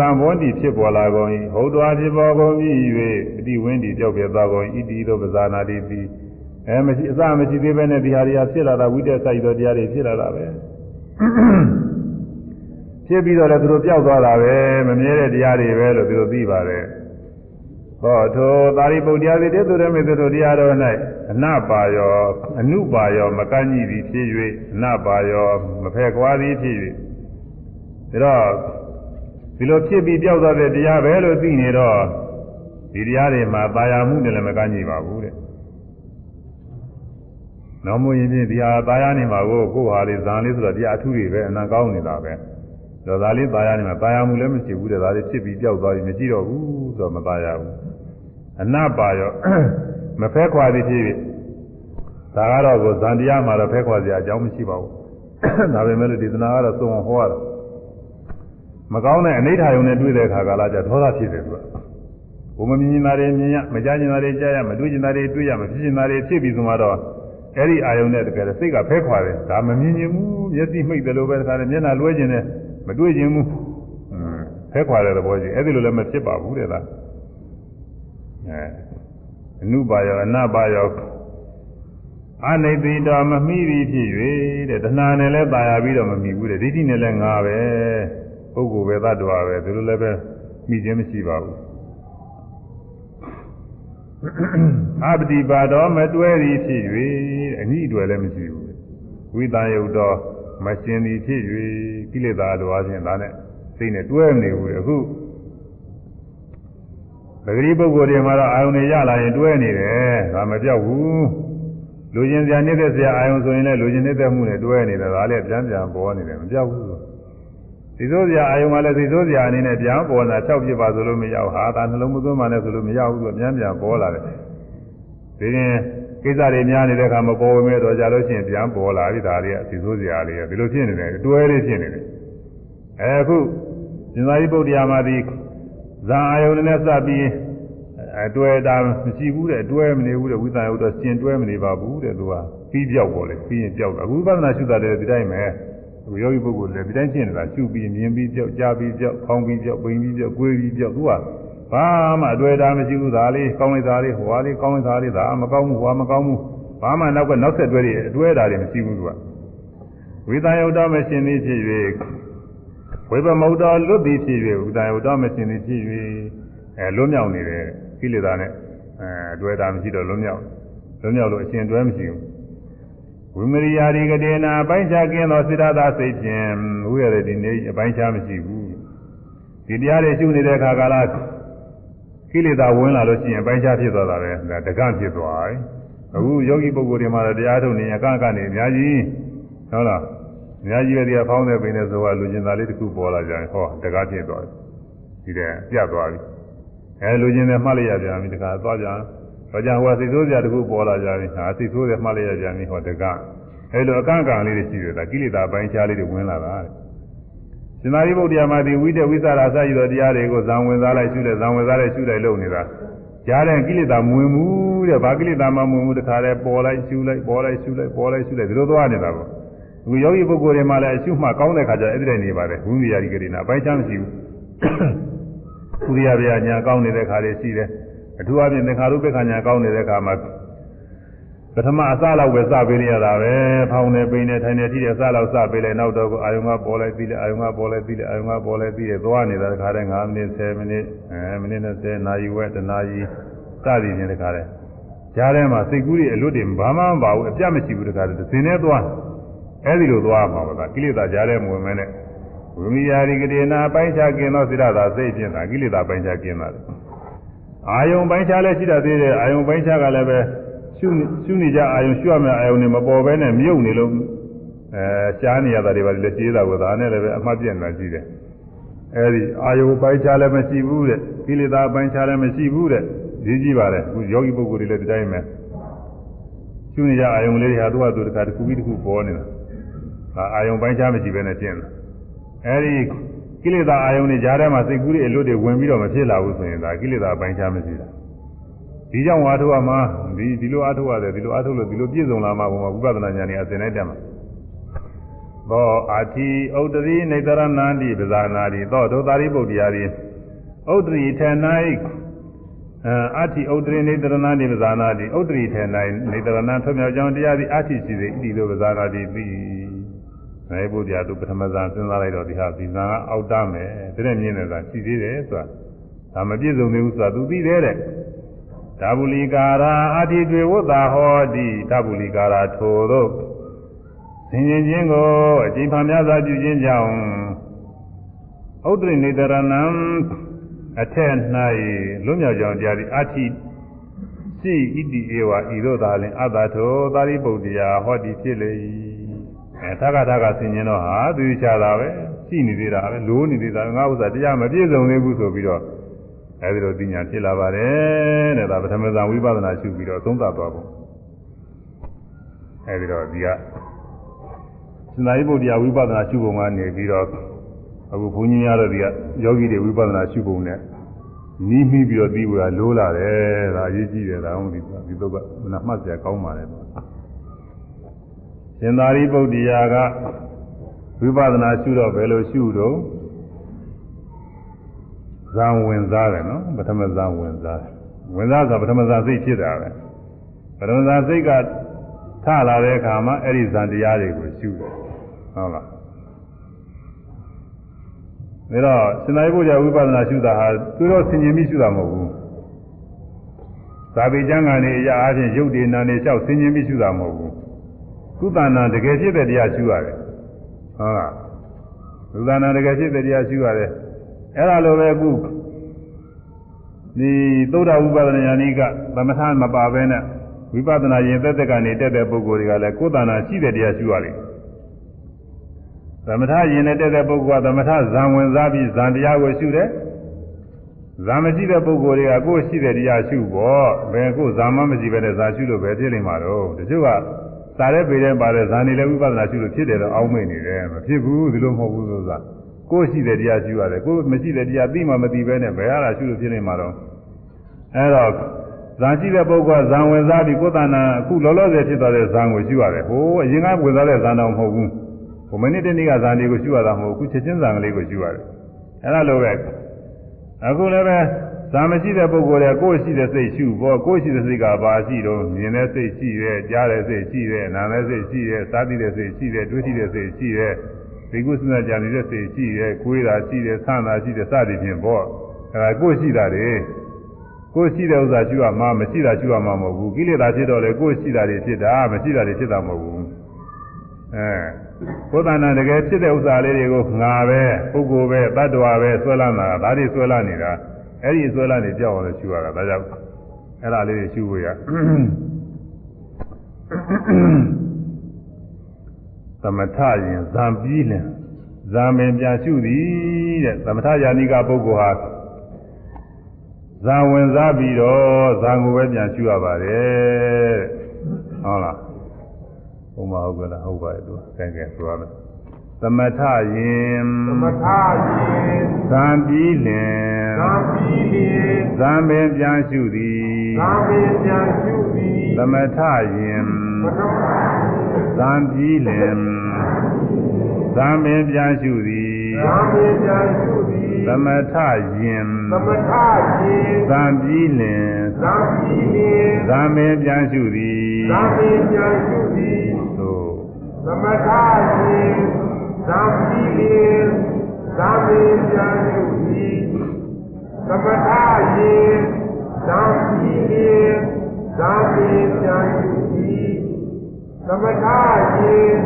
တံဘွန်းတီဖြစ်ပေါ်လာကုန်၏ဟုတ်တော်ဖြစ်ပေါ်ကုန်ပြီ၍အတိဝင်းတီကြောက်ပြသွားကုန်၏ဣတိသောပဇာနာတိတိအဲမရှိအစမရှိသေးပဲနဲ့ဒီဟာတွေဖြစ်လာတာဝိတ္တဆိုင်တော်တရားတွေဖြစ်လာတာပဲဖြစ်ပြီးတော့လည်းသူတို့ပျောက်သွားတာပဲမမြဲတဲ့တရားတွေပဲလို့သူတို့သိပါတယ်ဟောထိုသာရိပုတ္တရာတိတေသူရမေသူတို့တရားတော်၌အနပါယောအနုပါယောမကန့်ကြီးသည်ဖြစ်၍အနပါယောမဖက်ကွာသည်ဖြစ်၍ဒါတော့ ဒီလိုဖြစ်ပြီးပြောက်သွားတဲ့တရားပဲလို့သိနေတော့ဒီတရားတွေမှာပါရမှုနဲ့လည်းမကန့်ညီပါဘူးတဲ့။နောက်မှရင်ဖြင့်ဒီဟာပါရနေမှာကိုကိုယ်ဟာလေဇာန်လေးဆိုတာတရားအထုတွေပဲအနံကောင်းနေတာပဲ။ဒါသာလေးပါရနေမှာပါရမှုလည်းမရှိဘူးတဲ့ဒါလေးဖြစ်ပြီးပြောက်သွားပြီးမရှိတော့ဘူးဆိုတော့မပါရဘူး။အနပါရောမဖဲခွာသည်ဖြစ်ဖြစ်ဒါကတော့ကိုဇန်တရားမှာတော့ဖဲခွာစရာအကြောင်းမရှိပါဘူး။ဒါပေမဲ့လို့ဒေသနာကတော့သုံးအောင်ဟောရတာ။ မကောင်းတဲ့အနိဋ္ဌာယုံနဲ့တွေ့တဲ့အခါကလာကြဒေါသဖြစ်တယ်သူကဘုံမမြင်တာတွေမြင်ရမကြားကျင်တာတွေကြားရမတွေ့ကျင်တာတွေတွေ့ရမဖြစ်ကျင်တာတွေဖြစ်ပြီးဆိုမှတော့အဲ့ဒီအာယုံနဲ့တကယ်စိတ်ကဖဲခွာတယ်ဒါမမြင်ကျင်ဘူးမျက်စိမှိတ်တယ်လို့ပဲတခါနဲ့မျက်နှာလွှဲကျင်တယ်မတွေ့ကျင်ဘူးဖဲခွာတဲ့သဘောကြီးအဲ့ဒီလိုလည်းမဖြစ်ပါဘူးတဲ့လားအဲအနုပါယောအနပါယော အနိသိတော်မမိသည်ဖြစ်၍တဲ့တဏှာနဲ့လည်းตายရပြီးတော့မမိဘူးတဲ့ဒိဋ္ဌိနဲ့လည်းငါပဲ ပုဂ္ဂိုလ်ပဲသတ္တဝါပဲသူတို့လည်းပဲမိခြင်းမရှိပါဘူးအပတိပါတော်မတွဲသည်ဖြစ်၍အနိတွယ်လည်းမရှိဘူးဝိသယုတ်တော်မရှင်သည်ဖြစ်၍ကိလေသာလိုအချင်းဒါနဲ့စိတ်နဲ့တွဲမနေဘူးအခုပဂရိပုဂ္ဂိုလ်တွေမှာတော့အာယုန်တွေရလာရင်တွဲနေတယ်ဒါမပြောက်ဘူးလူကျင်စရာနေတဲ့စရာအာယုန်ဆိုရင်လည်းလူကျင်နေတဲ့မှုနဲ့တွဲနေတယ်ဒါလည်းပြန်ပြန်ပေါ်နေတယ်မပြောက်ဘူး ဒီဆိုစရာအာယုန်ကလည်းဒီဆိုစရာအနေနဲ့ပြန်ပေါ်လာ၆ပြပါဆိုလို့မရဘူးဟာဒါနှလုံးမသွင်းမှလည်းဆိုလို့မရဘူးဆိုပြန်ပြန်ပေါ်လာတယ်ဒီရင်ကိစ္စတွေများနေတဲ့အခါမပေါ်ဝင်မဲ့တော့ကြလို့ရှိရင်ပြန်ပေါ်လာပြီဒါတွေကဒီဆိုစရာလေးဒီလိုဖြစ်နေတယ်တွဲလေးဖြစ်နေတယ်အဲအခုဇင်သာရိပုတ္တရာမှာဒီဇာအာယုန်နဲ့စပ်ပြီးအတွဲတာမရှိဘူးတဲ့အတွဲမနေဘူးတဲ့ဝိသယုတ်တော့ရှင်တွဲမနေပါဘူးတဲ့သူကပြီးပြောက်ပေါ်လေပြီးရင်ပြောက်တာအခုပဒနာရှုတာလည်းဒီတိုင်းပဲ အခုယောဂီပုဂ္ဂိုလ်လည်းဒီတိုင်းရှင်းနေတာရှုပြီးမြင်ပြီးပြောက်ကြားပြီးပြောက်ခေါင်းပြီးပြောက်ပိန်ပြီးပြောက်ကိုယ်ပြီးပြောက်သူကဘာမှအတွဲတာမရှိဘူးဒါလေးကောင်းလိုက်တာလေးဟိုဟာလေးကောင်းလိုက်တာလေးဒါမကောင်းဘူးဟိုဟာမကောင်းဘူးဘာမှနောက်ကနောက်ဆက်တွဲတွေအတွဲတာတွေမရှိဘူးသူကဝိသယုတ်တော့မရှင်သေးဖြစ်၍ဝိပမုတ်တော်လွတ်ပြီးဖြစ်၍ဝိသယုတ်တော့မရှင်သေးဖြစ်၍အဲလွတ်မြောက်နေတယ်ကိလေသာနဲ့အဲတွဲတာမရှိတော့လွတ်မြောက်လွတ်မြောက်လို့အရှင်တွဲမရှိဘူး ဝိမရိယာဒီကတေနာအပိုင်းခြားကင်းသောစိတ္တသာစိတ်ဖြင့်ဥရတဲ့ဒီနေ့အပိုင်းခြားမရှိဘူးဒီတရားတွေရှုနေတဲ့အခါကာလကိလေသာဝင်လာလို့ရှိရင်အပိုင်းခြားဖြစ်သွားတာပဲဒါတကန့်ဖြစ်သွားပြီအခုယောဂီပုဂ္ဂိုလ်တွေမှာတရားထုတ်နေအကန့်အကနေအများကြီးဟုတ်လားအများကြီးပဲတရားဖောင်းတဲ့ပိနေဆိုတာလူကျင်သားလေးတစ်ခုပေါ်လာကြရင်ဟောတကားဖြစ်သွားပြီဒီတဲ့ပြတ်သွားပြီအဲလူချင်းတွေမှတ်လိုက်ရပြန်ပြီတခါသွားကြ တော့ကြဟိုစိတ်ဆိုးစရာတခုပေါ်လာကြပြီဟာစိတ်ဆိုးတယ်မှတ်လိုက်ရပြန်ပြီဟောတကအဲလိုအကန့်အကန့်လေးတွေရှိတယ်ဒါကိလေသာပိုင်းခြားလေးတွေဝင်လာတာတဲ့ရှင်သာရိပုတ္တရာမှာဒီဝိတဝိသရာစရည်တော်တရားတွေကိုဇံဝင်စားလိုက်ရှုလိုက်ဇံဝင်စားလိုက်ရှုလိုက်လုပ်နေတာကြားတဲ့ကိလေသာမဝင်ဘူးတဲ့ဘာကိလေသာမှမဝင်ဘူးတခါတည်းပေါ်လိုက်ရှုလိုက်ပေါ်လိုက်ရှုလိုက်ပေါ်လိုက်ရှုလိုက်ဒီလိုသွားနေတာပေါ့အခုယောဂီပုဂ္ဂိုလ်တွေမှာလည်းအရှုမှကောင်းတဲ့ခါကျအဲ့ဒီတည်းနေပါတယ်ဝိရိယဒီကရိနာအပိုင်းခြားမရှိဘူးဥရိယဗျာညာကောင်းနေတဲ့ခါလေးရှိတယ် အထူးအဖြင့်သင်္ခါရုပ္ပခညာကောင်းနေတဲ့ခါမှာပထမအစလောက်ပဲစပေးရတာပဲဖောင်းနေပိနေထိုင်နေထိတဲ့အစလောက်စပေးလိုက်နောက်တော့အာယုံကပေါ်လိုက်ပြီးလေအာယုံကပေါ်လိုက်ပြီးလေအာယုံကပေါ်လိုက်ပြီးလေသွားနေတာတခါတည်း9မိနစ်10မိနစ်အဲမိနစ်20နာရီဝက်တနာရီစသည်ဖြင့်တခါတည်းကြားထဲမှာစိတ်ကူးတွေအလွတ်တွေဘာမှမပါဘူးအပြတ်မရှိဘူးတခါတည်းသင်နေသွားအဲဒီလိုသွားမှာပါကကိလေသာကြားထဲမဝင်မဲနဲ့ဝိမိယာရိကတိနာပိုင်းခြားกินသောစိရသာစိတ်ဖြင့်သာကိလေသာပိုင်းခြားกินတာ အာယုံပိုင်းခြားလည်းရှိတတ်သေးတယ်အာယုံပိုင်းခြားကလည်းပဲရှုရှုနေကြအာယုံရှုရမယ့်အာယုံတွေမပေါ်ဘဲနဲ့မြုပ်နေလို့အဲရှားနေရတာတွေပါလေကျေးတာကဒါနဲ့လည်းပဲအမှတ်ပြနေတာရှိတယ်အဲဒီအာယုံပိုင်းခြားလည်းမရှိဘူးတဲ့ကိလေသာပိုင်းခြားလည်းမရှိဘူးတဲ့ကြီးကြီးပါတယ်အခုယောဂီပုဂ္ဂိုလ်တွေလည်းဒီတိုင်းပဲရှုနေကြအာယုံလေးတွေဟာသူ့ဟာသူတစ်ခါတစ်ခုပြီးတစ်ခုပေါ်နေတာဒါအာယုံပိုင်းခြားမရှိဘဲနဲ့ကျင့်တယ်အဲဒီ ကိလေသာအာယုန်တွေကြားထဲမှာစိတ်ကူးတွေအလွတ်တွေဝင်ပြီးတော့မဖြစ်လာဘူးဆိုရင်ဒါကိလေသာအပိုင်းခြားမရှိတာဒီကြောင့်ဝါထုရမှာဒီဒီလိုအားထုတ်ရတယ်ဒီလိုအားထုတ်လို့ဒီလိုပြည့်စုံလာမှဘုံမှာဝိပဿနာဉာဏ်ကြီးအစဉ်တိုင်းတက်မှာသောအာတိဥဒ္ဒရိနေတရဏန္တိပဇာနာတိသောဒုသာရိပုတ္တရာတိဥဒ္ဒရိထေ၌အာတိဥဒ္ဒရိနေတရဏန္တိပဇာနာတိဥဒ္ဒရိထေ၌နေတရဏထွမြောက်ကြောင်းတရားသည်အာတိရှိစေဣတိလိုပဇာနာတိပြီး နိုင်ဖို့ကြာသူပထမဇန်စဉ်းစားလိုက်တော့ဒီဟာဒီဇန်ကအောက်တမယ်တဲ့မြင်နေတာရှိသေးတယ်ဆိုတာဒါမပြည့်စုံသေးဘူးဆိုတာသူသိသေးတယ်ဓဗုလီကာရာအတိတွေဝတ္တာဟောတိဓဗုလီကာရာထိုတို့သင်ခြင်းချင်းကိုအကျဉ်းဖန်များစွာပြုခြင်းကြောင့်ဥဒ္ဒရိနေတရဏံအထက်၌လွတ်မြောက်ကြောင်းတရားသည်အတိရှိဣတိဧဝဤသို့သာလင်အတ္တထောသာရိပုတ္တရာဟောတိဖြစ်လေ၏ အဲသက္ကသကဆင်ញင်တော့ဟာသူချတာပဲရှိနေသေးတာပဲလိုးနေသေးတာငါဥစ္စာတရားမပြည့်စုံသေးဘူးဆိုပြီးတော့အဲဒီလိုသိညာဖြစ်လာပါတယ်တဲ့ဒါပထမဇန်ဝိပဿနာရှုပြီးတော့သုံးသပ်သွားပုံအဲဒီတော့ဒီကစနာယိဗုဒ္ဓဝိပဿနာရှုပုံကနေပြီးတော့အခုဘုန်းကြီးများတို့ဒီကယောဂီတွေဝိပဿနာရှုပုံနဲ့နီးမိပြီးတော့ပြီးဖို့လိုးလာတယ်ဒါအရေးကြီးတယ်ဒါမှမဟုတ်ဒီတော့ကမနာမှတ်စရာကောင်းပါတယ် ရှင်သာရိပုတ္တရာကဝိပဿနာရှုတော့ဘယ်လိုရှုတော့ဇံဝင်စားတယ်နော်ပထမဇံဝင်စားတယ်ဝင်စားဆိုပထမဇံစိတ်ဖြစ်တာပဲပထမဇံစိတ်ကထလာတဲ့အခါမှာအဲ့ဒီဇန်တရားတွေကိုရှုတယ်ဟုတ်လားဒါတော့စင်္သာရိပုတ္တရာဝိပဿနာရှုတာဟာသူတော့ဆင်ញင်ပြီးရှုတာမဟုတ်ဘူးသာပေကျမ်းဂန်တွေအရာအချင်းရုပ်တည်နာနေလျှောက်ဆင်ញင်ပြီးရှုတာမဟုတ်ဘူး ကုသနာတကယ်ဖြစ်တဲ့တရားရှုရတယ်ဟုတ်လားကုသနာတကယ်ဖြစ်တဲ့တရားရှုရတယ်အဲ့ဒါလိုပဲအခုဒီသုဒ္ဓဝိပဿနာဉာဏိကသမထမပါဘဲနဲ့ဝိပဿနာရင်သက်သက်ကနေတက်တဲ့ပုဂ္ဂိုလ်တွေကလည်းကိုယ်တဏ္ဍာရှိတဲ့တရားရှုရတယ်သမထရင်နဲ့တက်တဲ့ပုဂ္ဂိုလ်ကသမထဇံဝင်စားပြီးဇံတရားကိုရှုတယ်ဇာမရှိတဲ့ပုဂ္ဂိုလ်တွေကကိုယ်ရှိတဲ့တရားရှုဖို့ဘယ်ကိုယ်ဇာမမရှိပဲနဲ့ဇာရှုလို့ပဲဖြစ်နေမှာတော့တချို့က စားတဲ့ပေတဲ့ပါတဲ့ဇာနေလည်းဝိပဿနာရှုလို့ဖြစ်တယ်တော့အောင်းမိတ်နေတယ်မဖြစ်ဘူးဒီလိုမဟုတ်ဘူးဆိုတာကိုယ်ရှိတဲ့တရားရှုရတယ်ကိုယ်မရှိတဲ့တရားသိမှမသိပဲနဲ့ဘယ်ဟာလားရှုလို့ဖြစ်နေမှာတော့အဲတော့ဇာရှိတဲ့ပုဂ္ဂိုလ်ကဇံဝင်စားပြီးကိုယ်တဏ္ဍာအခုလောလောဆယ်ဖြစ်သွားတဲ့ဇံကိုရှုရတယ်ဟိုအရင်ကဝင်စားတဲ့ဇံတော်မဟုတ်ဘူးဟိုမိနစ်တနေ့ကဇာနေကိုရှုရတာမဟုတ်ဘူးအခုချက်ချင်းဇံကလေးကိုရှုရတယ်အဲဒါလိုပဲအခုလည်းပဲ ဇာမရှိတဲ့ပုဂ္ဂိုလ်တွေကကိုယ်ရှိတဲ့စိတ်ရှုဖို့ကိုယ်ရှိတဲ့စိတ်ကဘာရှိတော့မြင်တဲ့စိတ်ရှိတယ်ကြားတဲ့စိတ်ရှိတယ်နားတဲ့စိတ်ရှိတယ်စားသိတဲ့စိတ်ရှိတယ်တွေးကြည့်တဲ့စိတ်ရှိတယ်ဒီကုသနာကြံနေတဲ့စိတ်ရှိတယ်ကိုယ်တာရှိတယ်ဆန္ဒရှိတယ်စသည်ဖြင့်ပေါ့အဲဒါကိုယ်ရှိတာတွေကိုယ်ရှိတဲ့ဥစ္စာရှုရမှာမရှိတာရှုရမှာမဟုတ်ဘူးကိလေသာဖြစ်တော့လေကိုယ်ရှိတာတွေဖြစ်တာမရှိတာတွေဖြစ်တာမဟုတ်ဘူးအဲကိုယ်တဏ္ဍာတကယ်ဖြစ်တဲ့ဥစ္စာလေးတွေကိုငါပဲပုဂ္ဂိုလ်ပဲတ attva ပဲဆွဲလာတာဒါတွေဆွဲလာနေတာ အဲ့ဒီဆွဲလာနေကြောက်အောင်လို့ရှုရတာဒါကြောင့်အဲ့ဒါလေးတွေရှုဖို့ရသမထရင်ဇံပြီးလင်ဇာမင်ပြန်ရှုသည်တဲ့သမထယာနိကပုဂ္ဂိုလ်ဟာဇာဝင်စားပြီးတော့ဇာကိုပဲပြန်ရှုရပါတယ်ဟုတ်လားဘုမဟုတ်ကလားဟုတ်ပါရဲ့သူကဲကဲဆိုရမယ် သမထယင်
သမထရင်
ဇံပြီးလင်
သံပြီးလျင်
ဇံပင်ပြန်ရှုသည်
သံပင်ပြန်ရှုသည်
သမထယင်
ပထမ
ဇံပြီးလင်ဇံပင်ပြန်ရှုသည်
သံပင်ပြန်ရှုသည်
သမထယင်
သမထရင်
ဇံပြီးလင်
သံပြီးလျင်
ဇံပင်ပြန်ရှုသည်
သံပင်ပြန်ရှုသည်
သို့
သမထရင် သံပြီးလျင်သံပင်ပြန်ရှုသည်သမထရင်သံပြီးလျင်သံပင်ပြန်ရှုသည်သမထရင်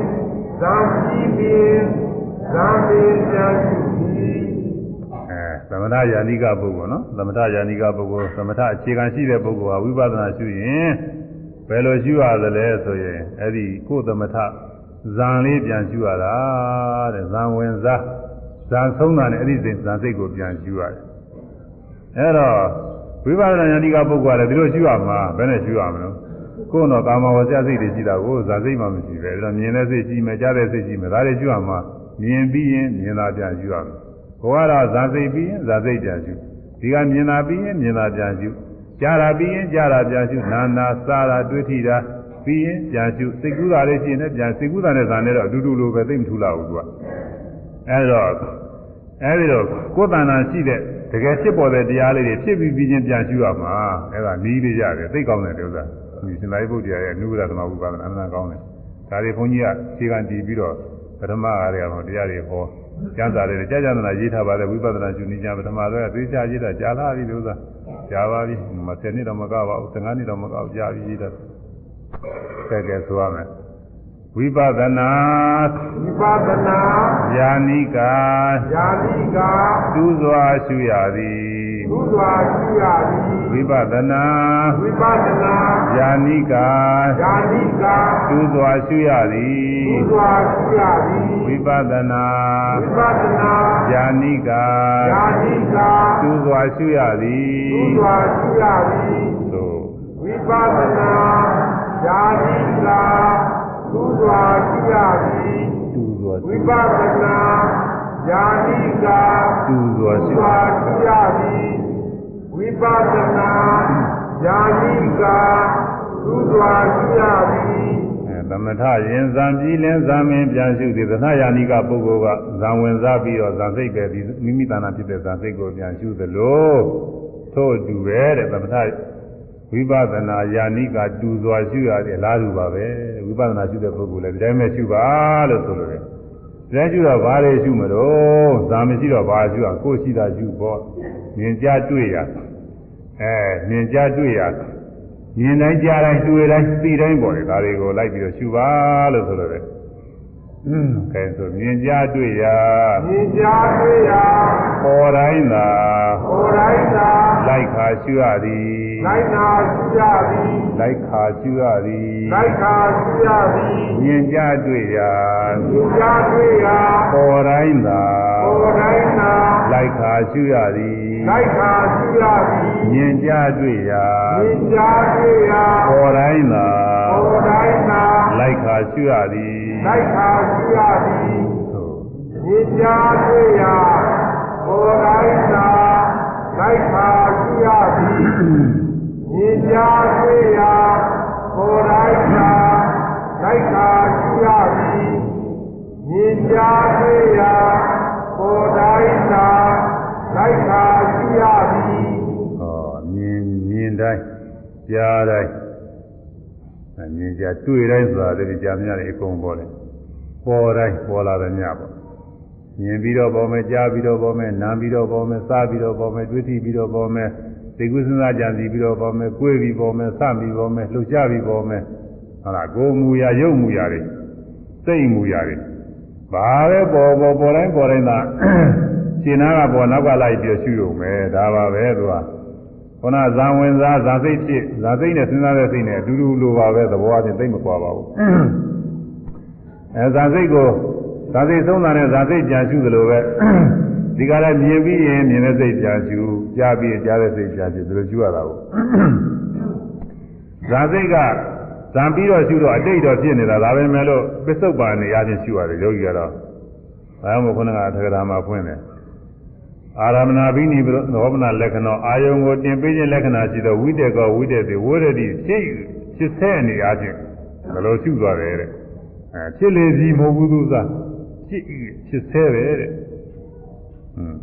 သံပြီးလျင်သံပင်ပြန်ရှုသည်
အဲသမထယာနိကပုဂ္ဂိုလ်နော်သမထယာနိကပုဂ္ဂိုလ်သမထအခြေခံရှိတဲ့ပုဂ္ဂိုလ်ဟာဝိပဿနာရှုရင်ဘယ်လိုရှုရသလဲဆိုရင်အဲ့ဒီကိုယ်သမထ ဇံလေးပြန်ရှုရတာတဲ့ဇံဝင်စားဇံဆုံးတာနဲ့အဲ့ဒီဇံစိတ်ကိုပြန်ရှုရတယ်အဲ့တော့ဝိပဿနာယာနိကပုဂ္ဂိုလ်ကလည်းဒီလိုရှုရမှာဘယ်နဲ့ရှုရမလဲကိုယ်တော့ကာမဝဇ္ဇစိတ်တွေရှိတာကိုဇာစိတ်မှမရှိပဲအဲ့တော့မြင်တဲ့စိတ်ရှိမယ်ကြားတဲ့စိတ်ရှိမယ်ဒါတွေရှုရမှာမြင်ပြီးရင်မြင်တာပြန်ရှုရမယ်ဘဝတော့ဇာစိတ်ပြီးရင်ဇာစိတ်ပြန်ရှုဒီကမြင်တာပြီးရင်မြင်တာပြန်ရှုကြားတာပြီးရင်ကြားတာပြန်ရှုနာနာစားတာတွေ့ထိတာ ပြီးရင်ပြန်ရှုစိတ်ကူးတာလေးရှိရင်လည်းပြန်စိတ်ကူးတာနဲ့ဇာနဲ့တော့အတူတူလိုပဲသိမထူလာဘူးသူကအဲတော့အဲဒီတော့ကိုယ်တဏ္ဍာရှိတဲ့တကယ်ဖြစ်ပေါ်တဲ့တရားလေးတွေဖြစ်ပြီးပြီးချင်းပြန်ရှုရမှာအဲဒါနီးလေးရတယ်သိကောင်းတဲ့ဥစ္စာဒီရှင်သာရိပုတ္တရာရဲ့အနုရသမဝိပါဒနာအမှန်ကောင်းတယ်ဒါတွေဘုန်းကြီးကခြေခံတည်ပြီးတော့ပထမအားရအောင်တရားတွေဟောကျမ်းစာတွေကြာကြာနာရေးထားပါတယ်ဝိပဿနာရှုနည်းကြပထမတော့သိချရေးတာကြာလာပြီလို့သာကြာပါပြီမ10နှစ်တော့မကပါဘူး15နှစ်တော့မကဘူးကြာပြီရေးတာ ကဲကဲဆိုရမယ်ဝိပဿနာ
ဝိပဿနာ
ယာနိကာ
ယာတိကာ
သူစွာရှုရသည်
ဘုရားရှိရသည်
ဝိပဿနာ
ဝိပဿနာ
ယာနိကာ
ယာတိကာ
သူစွာရှုရသည်
ဘုရားရှိရသည်
ဝိပဿနာ
ဝိပဿနာ
ယာနိကာ
ယာတိကာ
သူစွာရှုရသည်
ဘုရားရှိရသည်
သို့
ဝိပဿနာ ယာတိကာဘုရားရှိရသည်
သူစွာ
ဝိပဿနာယာတိကာ
သူစွာ
ဘု
ရှု
ရားရှိရသည်ဝိပဿနာယာတိကာဘုရားရှိရသည်
အဲသမထရင်ဇံပြီးလင်းဇံမင်းပြန်ရှုသည်သနယာနိကပုဂ္ဂိုလ်ကဇံဝင်စားပြီးတော့ဇံစိတ်ပဲဒီမိမိတဏ္ဍာဖြစ်တဲ့ဇံစိတ်ကိုပြန်ရှုသလိုထို့အတူပဲတဲ့သမထ ဝိပဿနာယာနိကတူစွာရှုရတဲ့လားတူပါပဲဝိဝိပဿနာရှုတဲ့ပုဂ္ဂိုလ်လည်းဒီတိုင်းပဲရှုပါလို့ဆိုလိုတယ်ဒီတိုင်းရှုတော့ဘာတွေရှုမလို့ဇာမရှိတော့ဘာရှုအောင်ကိုယ်ရှိတာရှုပေါ့မြင်ကြတွေ့ရအဲမြင်ကြတွေ့ရမြင်တိုင်းကြားတိုင်းတွေ့တိုင်းသိတိုင်းပေါ်တယ်ဒါတွေကိုလိုက်ပြီးတော့ရှုပါလို့ဆိုလိုတယ် อืมကဲဆိုမြင်ကြတွေ့ရ
မြင်ကြားတွေ့ရာ
ပေါ်တိုင်းသာ
ကိုယ်တိုင်းသာ
လိုက်ခါရှုရသည်
လိုက်နာရှိရသည်
လိုက်ခါရှုရသည်
လိုက်ခါရှိရသည်
မြင်ကြတွေ့ရာ
မြင်ကြားတွေ့ရာ
ပေါ်တိုင်းသာ
ကိုယ်တိုင်းသာ
လိုက်ခါရှုရသည်
လိုက်ခါရှိရသည်
မြင်ကြတွေ့ရာ
မြင်ကြားတွေ့ရာ
ပေါ်တိုင်းသာ
ကိုယ်တိုင်းသာ
လိုက်ခါရှုရသည်
လိုက်ခါရှိရသည်
သို့
မြင်ကြားတွေ့ရာကိုယ်တိုင်းသာလိုက်ခါရှိရသည်မြင်ကြားတွေ့ရာကိုယ်တိုင်းသာလိုက်ခါရှိရသည်မြင်ကြားတွေ့ရာကိုယ်တိုင်းသာလိုက်ခါရှိရသည်
ဟောမြင်မြင်တိုင်းကြားတိုင်း အမြင်ကြတွေ့တိုင်းဆိုတာတည်းကြာမြတယ်အကုန်ပေါ်တယ်ပေါ်တိုင်းပေါ်လာတယ်ညပေါ့မြင်ပြီးတော့ပေါ်မယ်ကြားပြီးတော့ပေါ်မယ်နားပြီးတော့ပေါ်မယ်စားပြီးတော့ပေါ်မယ်တွေ့ထိပြီးတော့ပေါ်မယ်သိကုစဉ်းစားကြံစီပြီးတော့ပေါ်မယ်ကိုယ်ပြီးပေါ်မယ်စပြီးပေါ်မယ်လှုပ်ရှားပြီးပေါ်မယ်ဟုတ်လားကိုယ်မူရာရုပ်မူရာတွေစိတ်မူရာတွေဘာပဲပေါ်ပေါ်ပေါ်တိုင်းပေါ်တိုင်းသာရှင်းနာကပေါ်နောက်ကလိုက်ပြီးရှုရုံပဲဒါပါပဲသူက ခုနဇံဝင်စားဇာစိတ်ဖြစ်ဇာစိတ်နဲ့စဉ်းစားတဲ့စိတ်နဲ့အတူတူလိုပါပဲသဘောအချင်းသိမ့်မကွာပါဘူးအဲဇာစိတ်ကိုဇာစိတ်ဆုံးတာနဲ့ဇာစိတ်ပြန်ရှုသလိုပဲဒီကလည်းမြင်ပြီးရင်မြင်တဲ့စိတ်ပြန်ရှုကြားပြီးရင်ကြားတဲ့စိတ်ပြန်ရှုဒီလိုရှုရတာကိုဇာစိတ်ကဇံပြီးတော့ရှုတော့အတိတ်တော့ဖြစ်နေတာဒါပဲမဲ့လို့ပစ္စုပ္ပန်နေရချင်းရှုရတယ်ယောဂီကတော့ဘာမှမခုနကအထက်ကရာမှာဖွင့်တယ် အာရမဏဘိနိဘောမနာလက္ခဏာအာယုံကိုတင်ပေးခြင်းလက္ခဏာရှိသောဝိတေကောဝိတေတိဝရတိဖြစ်ဖြစ်ဆဲနေအားဖြင့်ဘယ်လိုရှုသွားတယ်တဲ့အဲဖြစ်လေစီမဟုတ်ဘူးသူစားဖြစ်ဖြစ်ဆဲပဲတဲ့ဟွန်း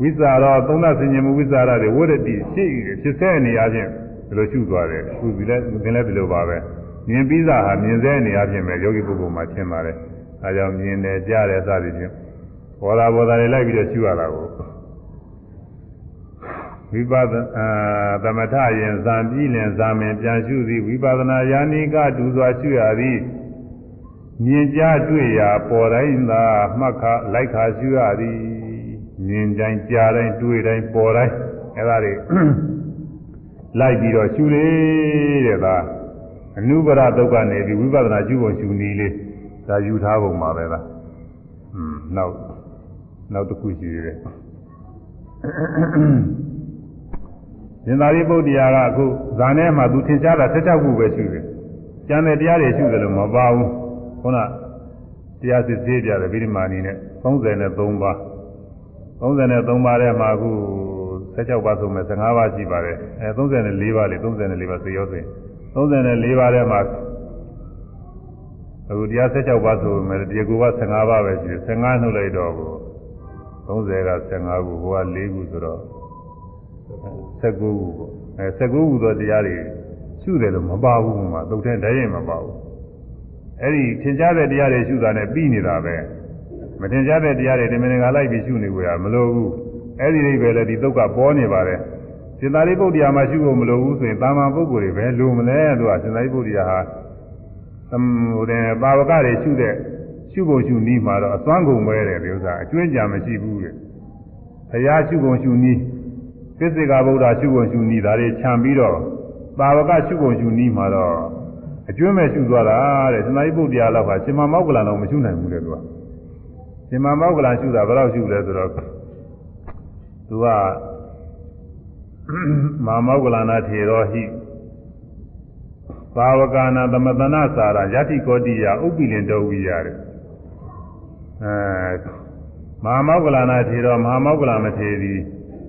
ဝိဇာရောသုံးသဆင်ញင်မှုဝိဇာရတွေဝရတိဖြစ်ဖြစ်ဆဲနေအားဖြင့်ဘယ်လိုရှုသွားတယ်အခုဒီလဲသင်လဲဒီလိုပါပဲမြင်ပြီးသားဟာမြင်ဆဲနေအားဖြင့်ပဲယောဂီပုဂ္ဂိုလ်မှာရှင်းပါတယ်အဲကြောင့်မြင်တယ်ကြားတယ်စသည်ဖြင့် ဘောလာဘောလာတွေလိုက်ပြီးတော့ရှုရတာကိုဝိပဿနာသမထယင်ဇံပြီးလင်ဇာမင်ပြန်ရှုသည်ဝိပဿနာယာနိကဒူစွာရှုရသည်မြင်ကြားတွေ့ရာပေါ်တိုင်းသာမှတ်ခလိုက်ခါရှုရသည်မြင်တိုင်းကြားတိုင်းတွေ့တိုင်းပေါ်တိုင်းအဲဒါတွေလိုက်ပြီးတော့ရှုလေတဲ့ဒါအနုပရဒုက္ခနေပြီးဝိပဿနာရှုဖို့ရှုနည်းလေးဒါယူထားပုံပါပဲလားอืมနောက် နောက်တစ်ခုရှိသေးတယ်ရှင်သာရိပုတ္တရာကအခုဇာနဲ့မှသူထင်ရှားတာ16ခုပဲရှိတယ်။ကျန်တဲ့တရားတွေရှိတယ်လို့မပါဘူး။ခုနတရားစစ်ဆေးကြတယ်ဗိဓမာနီနဲ့33ပါး33ပါးထဲမှာအခု16ပါးဆိုမဲ့15ပါးရှိပါတယ်။အဲ34ပါးလေ34ပါးသေရောစိ34ပါးထဲမှာအခုတရား16ပါးဆိုမဲ့တရားကိုပါ15ပါးပဲရှိတယ်15နှုတ်လိုက်တော့ကို 30က15ခုဟိုက4ခုဆိုတော့19ခုပေါ့အဲ19ခုသောတရားတွေရှုတယ်လို့မပါဘူးမှာသုတ်တဲ့တည်းရင်မပါဘူးအဲ့ဒီထင်ရှားတဲ့တရားတွေရှုတာနဲ့ပြီးနေတာပဲမထင်ရှားတဲ့တရားတွေဒီမင်္ဂလာလိုက်ပြီးရှုနေကြရမလို့ဘူးအဲ့ဒီတွေပဲလေဒီသုတ်ကပေါ်နေပါတယ်စေတာရိပုတ္တရာမှာရှုဖို့မလိုဘူးဆိုရင်တာမန်ပုဂ္ဂိုလ်တွေပဲလိုမလဲသူကစေတာရိပုတ္တရာဟာဟိုတဲ့ပါဝကတွေရှုတဲ့ ရှုဖို့ရှုနည်းမှာတော့အသွမ်းကုန်ပဲတဲ့ဒီဥစ္စာအကျွင်းကြံမရှိဘူးတဲ့ဘုရားရှုဖို့ရှုနည်းသစ္စေကဗုဒ္ဓရှုဖို့ရှုနည်းဒါတွေခြံပြီးတော့ပါဝကရှုဖို့ရှုနည်းမှာတော့အကျွင်းမဲ့ရှုသွားတာတဲ့သနာယိပုတ္တရာလောက်ကရှင်မမောက္ကလန်တော့မရှုနိုင်ဘူးတဲ့သူကရှင်မမောက္ကလန်ရှုတာဘယ်တော့ရှုလဲဆိုတော့သူကမာမောက္ကလနာထေရောဟိဘာဝကနာသမတနာစာရယတိကောတိယဥပ္ပိလင်တော်ဝိရတဲ့ အဲမဟာမောက္ကလနာထေရောမဟာမောက္ကလမထေသည်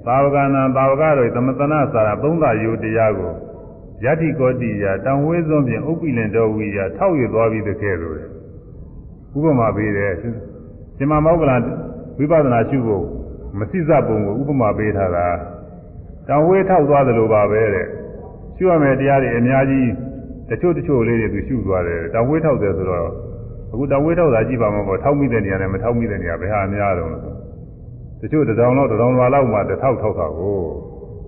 ဘာဝကနာဘာဝကတို့သမတနာစာရသုံးသာယုတရားကိုယတိကောတိယတံဝေးစွန်းဖြင့်ဥပ္ပိလင်တော်ဝိရထောက်ရသွားပြီးတဲ့ကဲ့သို့ဥပမာပေးတယ်ရှင်မမောက္ကလဝိပဿနာရှုဖို့မစိစပုံကိုဥပမာပေးထားတာတံဝေးထောက်သွားသလိုပါပဲတဲ့ရှုရမယ်တရားတွေအများကြီးတချို့တချို့လေးတွေသူရှုသွားတယ်တောင်ဝေးထောက်တယ်ဆိုတော့ အခုတောင်ဝေးထောက်တာကြည့်ပါမှာပေါ့ထောက်မိတဲ့နေရာနဲ့မထောက်မိတဲ့နေရာဘယ်ဟာအများတော့လဲတချို့တစ်တောင်လောက်တစ်တောင်လောက်လောက်မှတစ်ထောက်ထောက်တာကို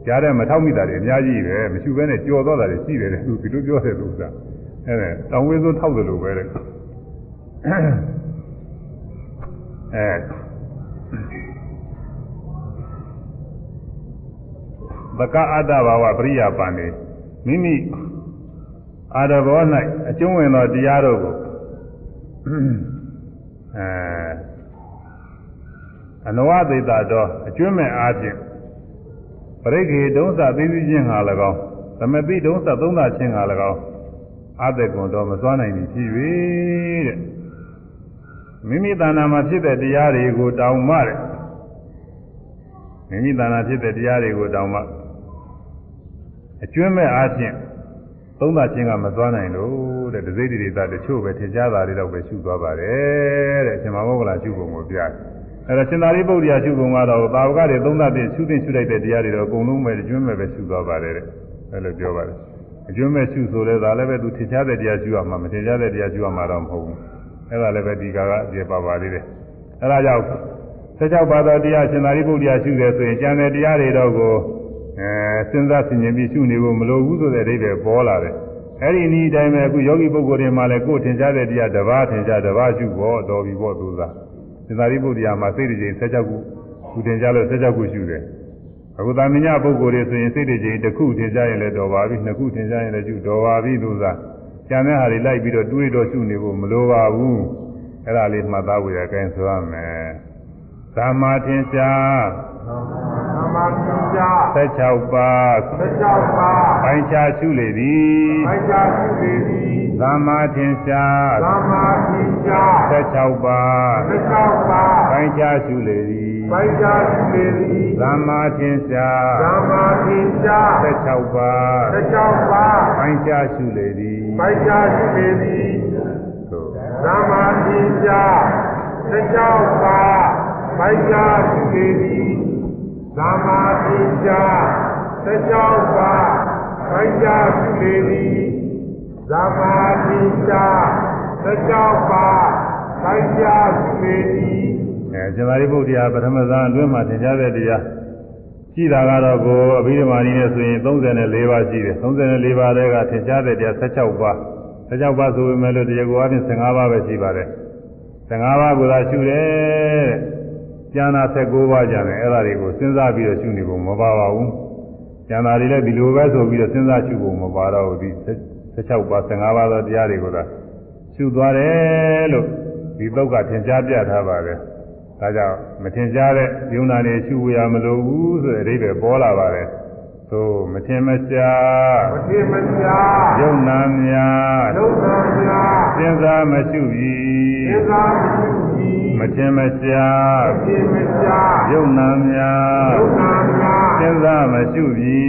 ကြားတဲ့မထောက်မိတာတွေအများကြီးပဲမရှုဘဲနဲ့ကြော်သွားတာတွေရှိတယ်သူဒီလိုပြောတယ်သူကအဲဒါတောင်ဝေးစိုးထောက်တယ်လို့ပဲတဲ့အဲဘကအတ္တဘာဝပရိယာပန်နေမိမိအာရဘော၌အကျုံးဝင်သောတရားတို့ကို အဲအနဝသေတာတော်အကျွမ်းမဲ့အားဖြင့်ပရိခေတုံးစသိသိချင်းဟာ၎င်းသမတိတုံးစသုံးသာချင်းဟာ၎င်းအာသက်ကွန်တော်မစွမ်းနိုင်သည်ဖြစ်၍တဲ့မိမိတဏ္ဍာမှာဖြစ်တဲ့တရားတွေကိုတောင်းမှတဲ့မိမိတဏ္ဍာဖြစ်တဲ့တရားတွေကိုတောင်းမှအကျွမ်းမဲ့အားဖြင့် သုံးသာချင်းကမသွားနိုင်လို့တဲ့ဒစိတိတွေတချို့ပဲထင်ရှားတာတွေတော့ပဲရှုသွားပါတယ်တဲ့အရှင်မမောဂလာရှုပုံကိုပြတယ်အဲဒါရှင်သာရိပုတ္တရာရှုပုံကတော့သာဝကတွေသုံးသာဖြင့်ရှုသိရှုလိုက်တဲ့တရားတွေတော့အကုန်လုံးပဲကျွမ်းမဲ့ပဲရှုသွားပါတယ်တဲ့အဲလိုပြောပါတယ်အကျွမ်းမဲ့ရှုဆိုလဲဒါလည်းပဲသူထင်ရှားတဲ့တရားရှုရမှာမထင်ရှားတဲ့တရားရှုရမှာတော့မဟုတ်ဘူးအဲဒါလည်းပဲဒီကာကအကျေပါပါလေးတယ်အဲဒါကြောင့်ဆက်ကြောက်ပါသောတရားရှင်သာရိပုတ္တရာရှုတယ်ဆိုရင်ကျန်တဲ့တရားတွေတော့ကို အဲစဉ်းစားဆင်ခြင်ပြီးရှုနေဖို့မလိုဘူးဆိုတဲ့အဓိပ္ပာယ်ပေါ်လာတယ်အဲ့ဒီနည်းတိုင်းပဲအခုယောဂီပုဂ္ဂိုလ်တွေမှာလည်းကိုယ်ထင်ရှားတဲ့တရားတစ်ပါးထင်ရှားတစ်ပါးရှုဖို့တော်ပြီပေါ့သူသာသင်္သာရိပုတ္တရာမှာစိတ်တကြိမ်16ခုခုထင်ရှားလို့16ခုရှုတယ်အခုသာမညပုဂ္ဂိုလ်တွေဆိုရင်စိတ်တကြိမ်တစ်ခုထင်ရှားရင်လည်းတော်ပါပြီနှစ်ခုထင်ရှားရင်လည်းရှုတော်ပါပြီသူသာကျန်တဲ့ဟာတွေလိုက်ပြီးတော့တွေးတော့ရှုနေဖို့မလိုပါဘူးအဲ့ဒါလေးမှတ်သားဝေရကိုင်းဆိုရမယ်သမ္မာထင်ရှား
သမ္မာသင်္ကြ
16ပါး
16ပါး
ပိုင်းခြားရှုလေသည်
ဘိုက်ချာရှိပေသည်
သမ္မာထင်ရှား
သမ္မာသင်္ကြ
16ပါး
16ပါး
ပိုင်းခြားရှုလေသည်
ဘိုက်ချာရှိပေသည်
သမ္မာထင်ရှား
သမ္မာသင်္ကြ
16ပါး
16ပါး
ပိုင်းခြားရှုလေသည်
ဘိုက်ချာရှိပေသည်
သို့
သမ္မာသင်္ကြ16ပါးဘိုက်ချာရှိပေသည် သမ္မာသင်္ကြ16ပါးဘိုက်ချာရှိပေသည်သမ္မာသင်္ကြ16ပါးဘိုက်ချာရှိပေသည်
အဲဇမရိပုတ္တရာပထမဇန်အတွင်းမှာသင်ကြားတဲ့တရားရှိတာကတော့ကိုအဘိဓမ္မာနည်းနဲ့ဆိုရင်34ပါးရှိတယ်34ပါးတည်းကသင်ကြားတဲ့တရား16ပါး16ပါးဆိုပေမဲ့လို့တရားကိုအပြင်15ပါးပဲရှိပါတယ်15ပါးကိုသာရှုတယ် ကျန်တာ19ပါးကျန်တယ်အဲ့ဒါတွေကိုစဉ်းစားပြီးတော့ရှုနေဖို့မပါပါဘူးကျန်တာတွေလည်းဒီလိုပဲဆိုပြီးတော့စဉ်းစားရှုဖို့မပါတော့ဘူးဒီ16ပါး15ပါးသောတရားတွေကိုသာရှုသွားတယ်လို့ဒီသုတ်ကသင်ကြားပြထားပါတယ်ဒါကြောင့်မထင်ရှားတဲ့ယုံနာနေရှုဝရမလိုဘူးဆိုတဲ့အဓိပ္ပာယ်ပေါ်လာပါတယ်သို့မထင်မရှား
မတိမရှာ
ယုံနာများ
ဒုက္ခများ
စဉ်းစားမရှိပြီ
သစ္စာ မရှိကြီး
မထင်မရှား
မတိမရှာ
ယုံနာများ
ဒုက္ခများ
စဉ်းစားမရှိပြီ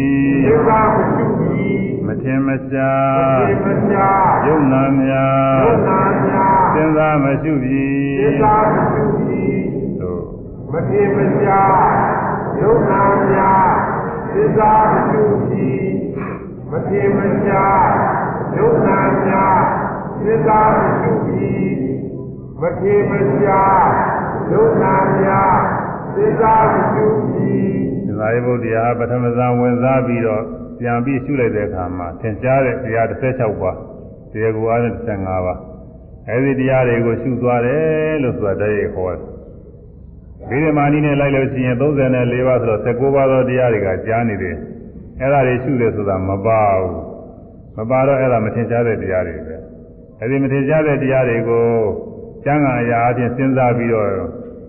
သစ္စာမရှိကြီး
မထင်မရှာ
မတိးမရှာ
ယုံနာများ
ဒုက္ခများ
စဉ်းစားမရှိပြီ
သစ္စာမရှိကြီး
သို့
မတိမရှာယုံနာများသစ္စာမရှိကြီးမတိမရှာယုံနာများသစ္စာမရှိကြီး မတိမရှာယုံနာများသစ္စာမရှိကြီး
ဒီလာရိပုတ္တရာပထမဇန်ဝင်စားပြီးတော့ပြန်ပြီးရှုလိုက်တဲ့အခါမှာသင်ကြားတဲ့တရား16ပါးတရားကူအားနဲ့15ပါးအဲဒီတရားတွေကိုရှုသွားတယ်လို့ဆိုတာတည်းဟောတယ်ဗိဓမာနီနဲ့လိုက်လို့ရှိရင်34ပါးဆိုတော့19ပါးသောတရားတွေကကြားနေတယ်အဲ့ဒါတွေရှုတယ်ဆိုတာမပါဘူးမပါတော့အဲ့ဒါမထင်ရှားတဲ့တရားတွေပဲအဲဒီမထင်ရှားတဲ့တရားတွေကို ကျမ်းဂန်အရာအချင်းစဉ်းစားပြီးတော့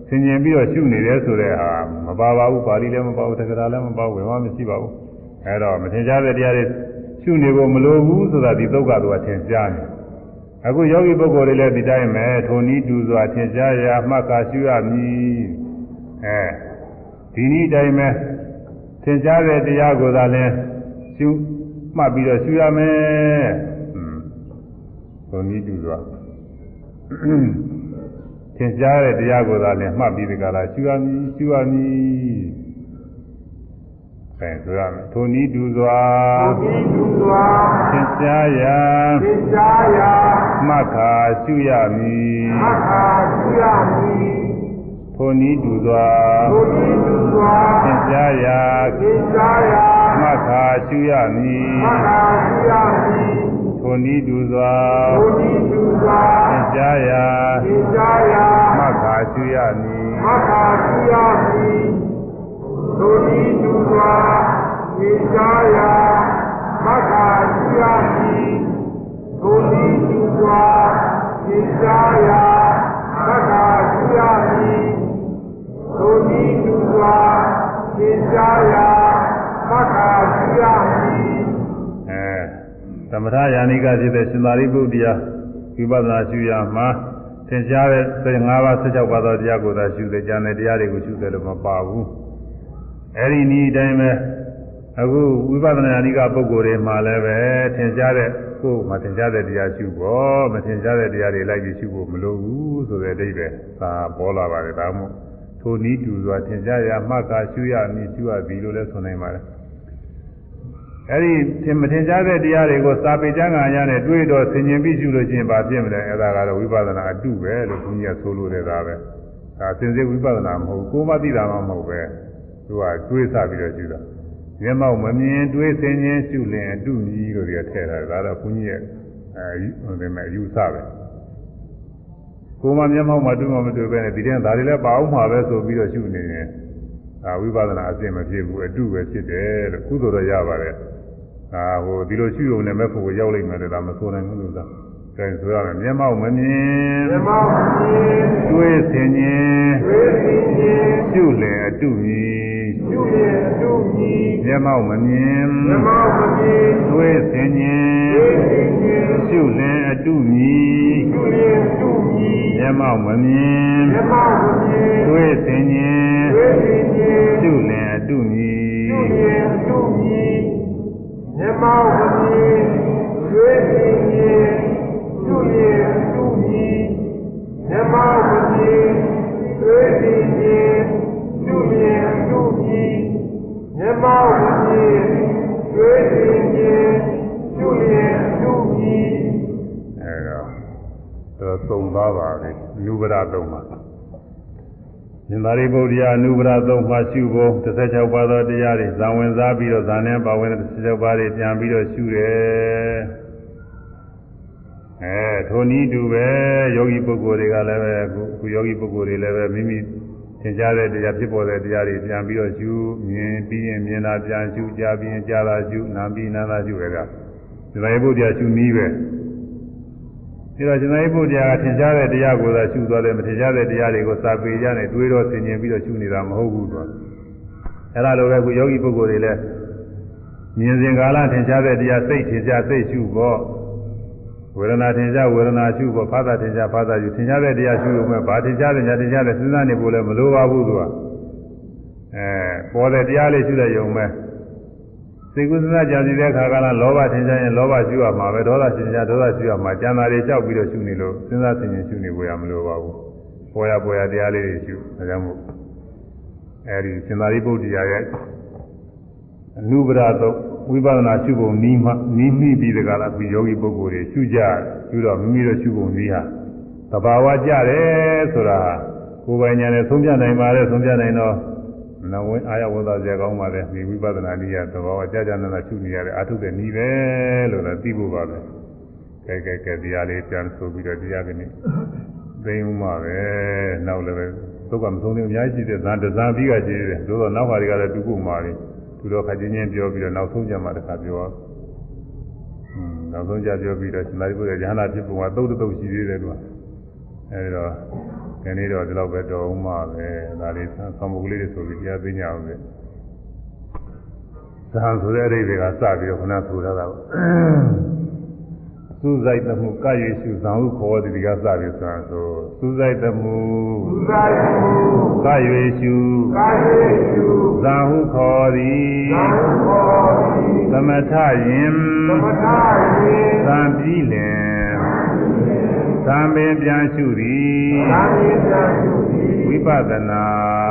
ဆင်ခြင်ပြီးတော့ရှုနေတယ်ဆိုတဲ့ဟာမပါပါဘူးပါဠိလည်းမပါဘူးတက္ကရာလည်းမပါဘူးဘယ်မှမရှိပါဘူးအဲ့တော့မထင်ရှားတဲ့တရားတွေရှုနေဖို့မလိုဘူးဆိုတာဒီသုတ်ကသူကထင်ရှားနေအခုယောဂီပုဂ္ဂိုလ်တွေလည်းဒီတိုင်းပဲထိုနည်းတူစွာထင်ရှားရာမှတ်ကာရှုရမည်အဲဒီနည်းတိုင်းပဲသင်ကြားတဲ့တရားကိုသာလဲရှုမှတ်ပြီးတော့ရှုရမယ်ဟွန်းဘုံနည်းတူစွာ သင်ကြားတဲ့တရားကိုသာလဲမှတ်ပြီးဒီကလာရှုရမည်ရှုရမည်အဲဆိုရမယ်ထိုနည်းတူစွာ
သူဤသူစွာ
သင်ရှားရန်
သင်ကြားရာ
မှတ်ခါရှုရမည်
မခါသူရမည်
ထိုနည်းတူစွာ
သူဤသူစွာ
သင်ရှားရန်
သင်ကြားရာ
မှတ်ခါရှုရမည်
မခါသူရမည်
ထိုနည်းတူစွာ
သူဤသူစွာ
သင်ရှားရန်
သင်ကြားရာ
မှတ်ခါရှုရမည်
မခါသူရမည်သူဤသူစွာသင်ကြားရာမခါသူရမည်သူဤသူစွာသင်ကြားရာမခါသူရမည်သူဤသူစွာသင်ကြားရာမခါသူရမည်
အဲ သမထယာနိကဖြစ်တဲ့ရှင်သာရိပုတ္တရာဝိပဿနာရှုရမှာသင်ကြားတဲ့15ပါး16ပါးသောတရားကိုသာရှုတယ်ဉာဏ်နဲ့တရားတွေကိုရှုတယ်လို့မပါဘူးအဲဒီနည်းအတိုင်းပဲအခုဝိပဿနာယာနိကပုဂ္ဂိုလ်တွေမှာလည်းပဲသင်ကြားတဲ့ကိုယ်မှာသင်ကြားတဲ့တရားရှုဖို့မသင်ကြားတဲ့တရားတွေလိုက်ပြီးရှုဖို့မလိုဘူးဆိုတဲ့အဓိပ္ပာယ်သာပေါ်လာပါတယ်ဒါမှမဟုတ်ထိုနည်းတူစွာသင်ကြားရမှတ်ကရှုရမည်ရှုရသည်လို့လည်းဆိုနိုင်ပါတယ် အဲ့ဒီသင်မထင်ရှားတဲ့တရားတွေကိုစာပေကျမ်းဂန်ရနဲ့တွေးတော့ဆင်ញင်ပြီးရှုလို့ရှိရင်ဘာဖြစ်မလဲအဲ့ဒါကတော့ဝိပဿနာအတုပဲလို့ဘုန်းကြီးကဆိုလို့လည်းဒါပဲဒါစင်စစ်ဝိပဿနာမဟုတ်ဘူးကိုယ်မသိတာမှမဟုတ်ပဲသူကတွေးစပြီးတော့ရှုတာမျက်မှောက်မမြင်တွေးဆင်ញင်ရှုလင်အတုမြည်လို့ဒီကထည့်ထားတယ်ဒါတော့ဘုန်းကြီးရဲ့အဲဟိုဒီမဲ့အယူဆပဲကိုယ်မမျက်မှောက်မတွေ့မှမတွေ့ပဲနဲ့ဒီတဲ့ဒါတွေလည်းပါအောင်မှာပဲဆိုပြီးတော့ရှုနေရင်ဒါဝိပဿနာအစစ်မဖြစ်ဘူးအတုပဲဖြစ်တယ်လို့ကုသိုလ်တော့ရပါတယ် အာဟိုဒီလိုရှိုံနဲ့မဲ့ဖို့ကိုရောက်လိုက်မယ်တဲ့ဒါမဆိုနိုင်ဘူးလို့သာကဲဆိုရမယ်မျက်မှောက်မမြင်
မျက်မှောက်မမြင်
တွေးဆင်ခြင်း
တွေးဆင်
ခြင်းပြုလည်အတုမြည်
ပြုလည်အတုမြည်
မျက်မှောက်မမြင်
မျက်မှောက်မမြင်
တွေးဆင်ခြင်း
တွေးဆင်
ခြင်းပြုလည်အတုမြည်
ပြုလည်အတုမြည်
မျက်မှောက်မမြင်
မျက်မှောက်မမြင်
တွေးဆင်ခြင်း
တွေးဆင်
ခြင်းပြုလည်အတုမြည်
ပြုလည်အတုမြည် မ္မမမြင်ဝေသိဉ္ပြုမြင်အတုမြည်ဓမ္မမမြင်ဝေသိဉ္ပြုမြင်အတုမြည်ဓမ္မမမြင်ဝေသိဉ္ပြုမြင်အတုမြည်
အဲတော့တော့သုံးသားပါလေလူဗရသုံးပါ ဉာဏ်သာရိပုတ္တရာအနုဗရသုံးပါရှုဖို့16ပါးသောတရားတွေဇံဝင်စားပြီးတော့ဇာနဲ့ပါဝင်တဲ့16ပါးတွေပြန်ပြီးတော့ရှုတယ်အဲထိုနည်းတူပဲယောဂီပုဂ္ဂိုလ်တွေကလည်းပဲအခုအခုယောဂီပုဂ္ဂိုလ်တွေလည်းပဲမိမိသင်ကြားတဲ့တရားဖြစ်ပေါ်တဲ့တရားတွေပြန်ပြီးတော့ရှုမြင်ပြီးရင်မြင်တာပြန်ရှုကြားပြီးရင်ကြားတာရှုနားပြီးနားတာရှုရကဒီလိုပုဒ်တရားရှုနည်းပဲဒီ တော့ရှင်သာရိပုတ္တရာကထင်ရှားတဲ့တရားကိုသာရှုသွားတယ်မထင်ရှားတဲ့တရားတွေကိုစာပေရနဲ့တွေးတော့ဆင်ခြင်ပြီးတော့ရှုနေတာမဟုတ်ဘူးတော့အဲ့ဒါလိုပဲအခုယောဂီပုဂ္ဂိုလ်တွေလည်းမြင်စဉ်ကာလထင်ရှားတဲ့တရားစိတ်ထင်ရှားစိတ်ရှုဖို့ဝေဒနာထင်ရှားဝေဒနာရှုဖို့ဖာသာထင်ရှားဖာသာရှုထင်ရှားတဲ့တရားရှုလို့မဲ့ဘာထင်ရှားတယ်ညာထင်ရှားတယ်စဉ်းစားနေဖို့လည်းမလိုပါဘူးသူကအဲပေါ်တဲ့တရားလေးရှုတဲ့ယုံမဲ့ စိတ်ကူးစဉ်းစားကြံစည်တဲ့အခါကလည်းလောဘထင်ရှားရင်လောဘရှုရမှာပဲဒေါသထင်ရှားဒေါသရှုရမှာကျန်တာတွေလျှောက်ပြီးတော့ရှုနေလို့စဉ်းစားဆင်ခြင်ရှုနေဖို့ရမလိုပါဘူးပေါ်ရပေါ်ရတရားလေးတွေရှုဒါကြောင့်မို့အဲဒီစင်္သာရိပုတ္တရာရဲ့အနုပဒတော့ဝိပဿနာရှုပုံနီးမှနီးမိပြီးတကလားပြီးယောဂီပုဂ္ဂိုလ်တွေရှုကြရှုတော့မိမိတို့ရှုပုံနီးဟာသဘာဝကြတယ်ဆိုတာကိုယ်ပိုင်ညာနဲ့သုံးပြနိုင်ပါလေသုံးပြနိုင်တော့ နဝင်းအာရဝဒဇေကောင်းပါလေဒီဝိပဿနာနည်းရသဘာဝကြကြနာနာရှုနေရတဲ့အထုတဲ့နည်းပဲလို့လည်းသိဖို့ပါပဲကဲကဲကဲတရားလေးပြန်ဆိုပြီးတော့တရားကနေသိဦးမှာပဲနောက်လည်းပဲသုတ်ကမဆုံးသေးအများကြီးရှိတဲ့ဇာတဇာပြီးကရှိသေးတယ်သို့တော့နောက်ပါတွေကလည်းတူဖို့မှာလေသူတော့ခချင်းချင်းပြောပြီးတော့နောက်ဆုံးကြမှာတစ်ခါပြောอืมနောက်ဆုံးကြပြောပြီးတော့ရှင်သာရိပုတ္တရာဉာဏ်ဖြစ်ပုံကသုတ်တုတ်ရှိသေးတယ်ကွာအဲဒီတော့ ဒီနေ့တော့ဒီလောက်ပဲတော်ဦးမှာပဲဒါလေးသံမှုကလေးတွေဆိုပြီးတရားသိကြအောင်ပဲသံဆိုတဲ့အရေးတွေကစပြီးတော့ခဏဆိုထားတာပေါ့စူးစိုက်သမှုကရွေရှုသံဟုခေါ်သည်ဒီကစပြီးဆိုဆိုစူးစိုက်သမှု
သုသာယမု
ကရွေရှု
ကာယေရှု
သံဟုခေါ်သည်
သံဃောတိ
သမထယင်
သမထယေ
သံပြီးလင် သံပင်ပြန်ရှုသည်
သံယေတံရှုတိ
ဝိပဿနာ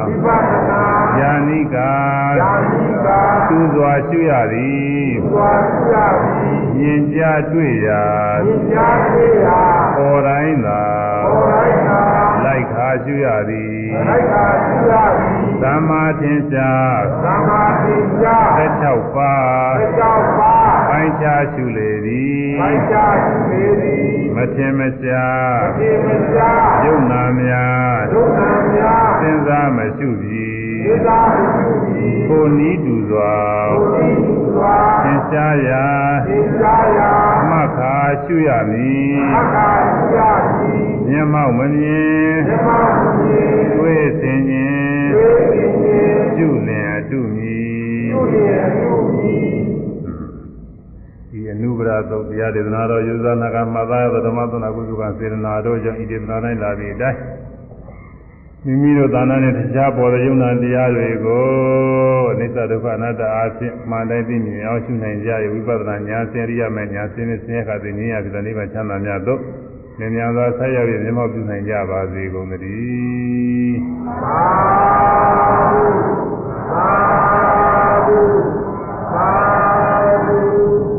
ဝိပဿနာ
ယာနိကာ
ယာနိကာ
သူစွာရှုရသည်
စွာရှိရသည်
မြင်ကြတွေ့ရာ
မြင်ကြားသေးရာ
ပေါ်တိုင်းသာ
ပေါ်တိုင်းသာ
လိုက်ခါရှုရသည်
လိုက်တာရှိရသည်
သမ္မာထင်ရှား
သမာဓိညာ
သက်၆ပါး
သစ္စာပါ
ပိုင်းခြားရှုလေသည်
ပိုက်ချရှိပေသည်
မထင်မရှား
ဒီမရှား
ယုံနာများ
ဒုက္ခများ
စဉ်းစားမရှုပြီ
သေသာမရှိသည်
ကိုနီးတူစွာ
ကိုယ်ဒီစွာ
သင်ရှားရာ
သင်ကြားရာ
မခါရှုရမည်
အခါရှိရသည်
မျက်မှောက်မမြင်
ဓမ္မမြေ
တွေ့စင်ခြင်း
ဝေကိနေ
ရှုလင်အတုမည်
သူလျက်သူမီ
ဒီအ နုပရာသုတ်တရားဒေသနာတော်ယူဇာနာကမသာယဓမ္မသနာကုသကစေရနာတို့ကြောင့်ဤဒေသနာ၌လာသည့်အတိုင်းမိမိတို့သာနာနဲ့တရားပေါ်တဲ့ယုံနာတရားတွေကိုအနိစ္စဒုက္ခအနတ္တအားဖြင့်မှန်တိုင်းသိမြင်အောင်ရှုနိုင်ကြရဝိပဿနာဉာဏ်စင်ရိယမဲ့ဉာဏ်စင်နဲ့ဆင်းရဲခါသိဉာဏ်ရတဲ့နိဗ္ဗာန်ချမ်းသာမြတ်တို့မြင်များစွာဆက်ရောက်ပြီးမြတ်မောပြုနိုင်ကြပါစေကုန်သတည်း
သာဓုသာဓု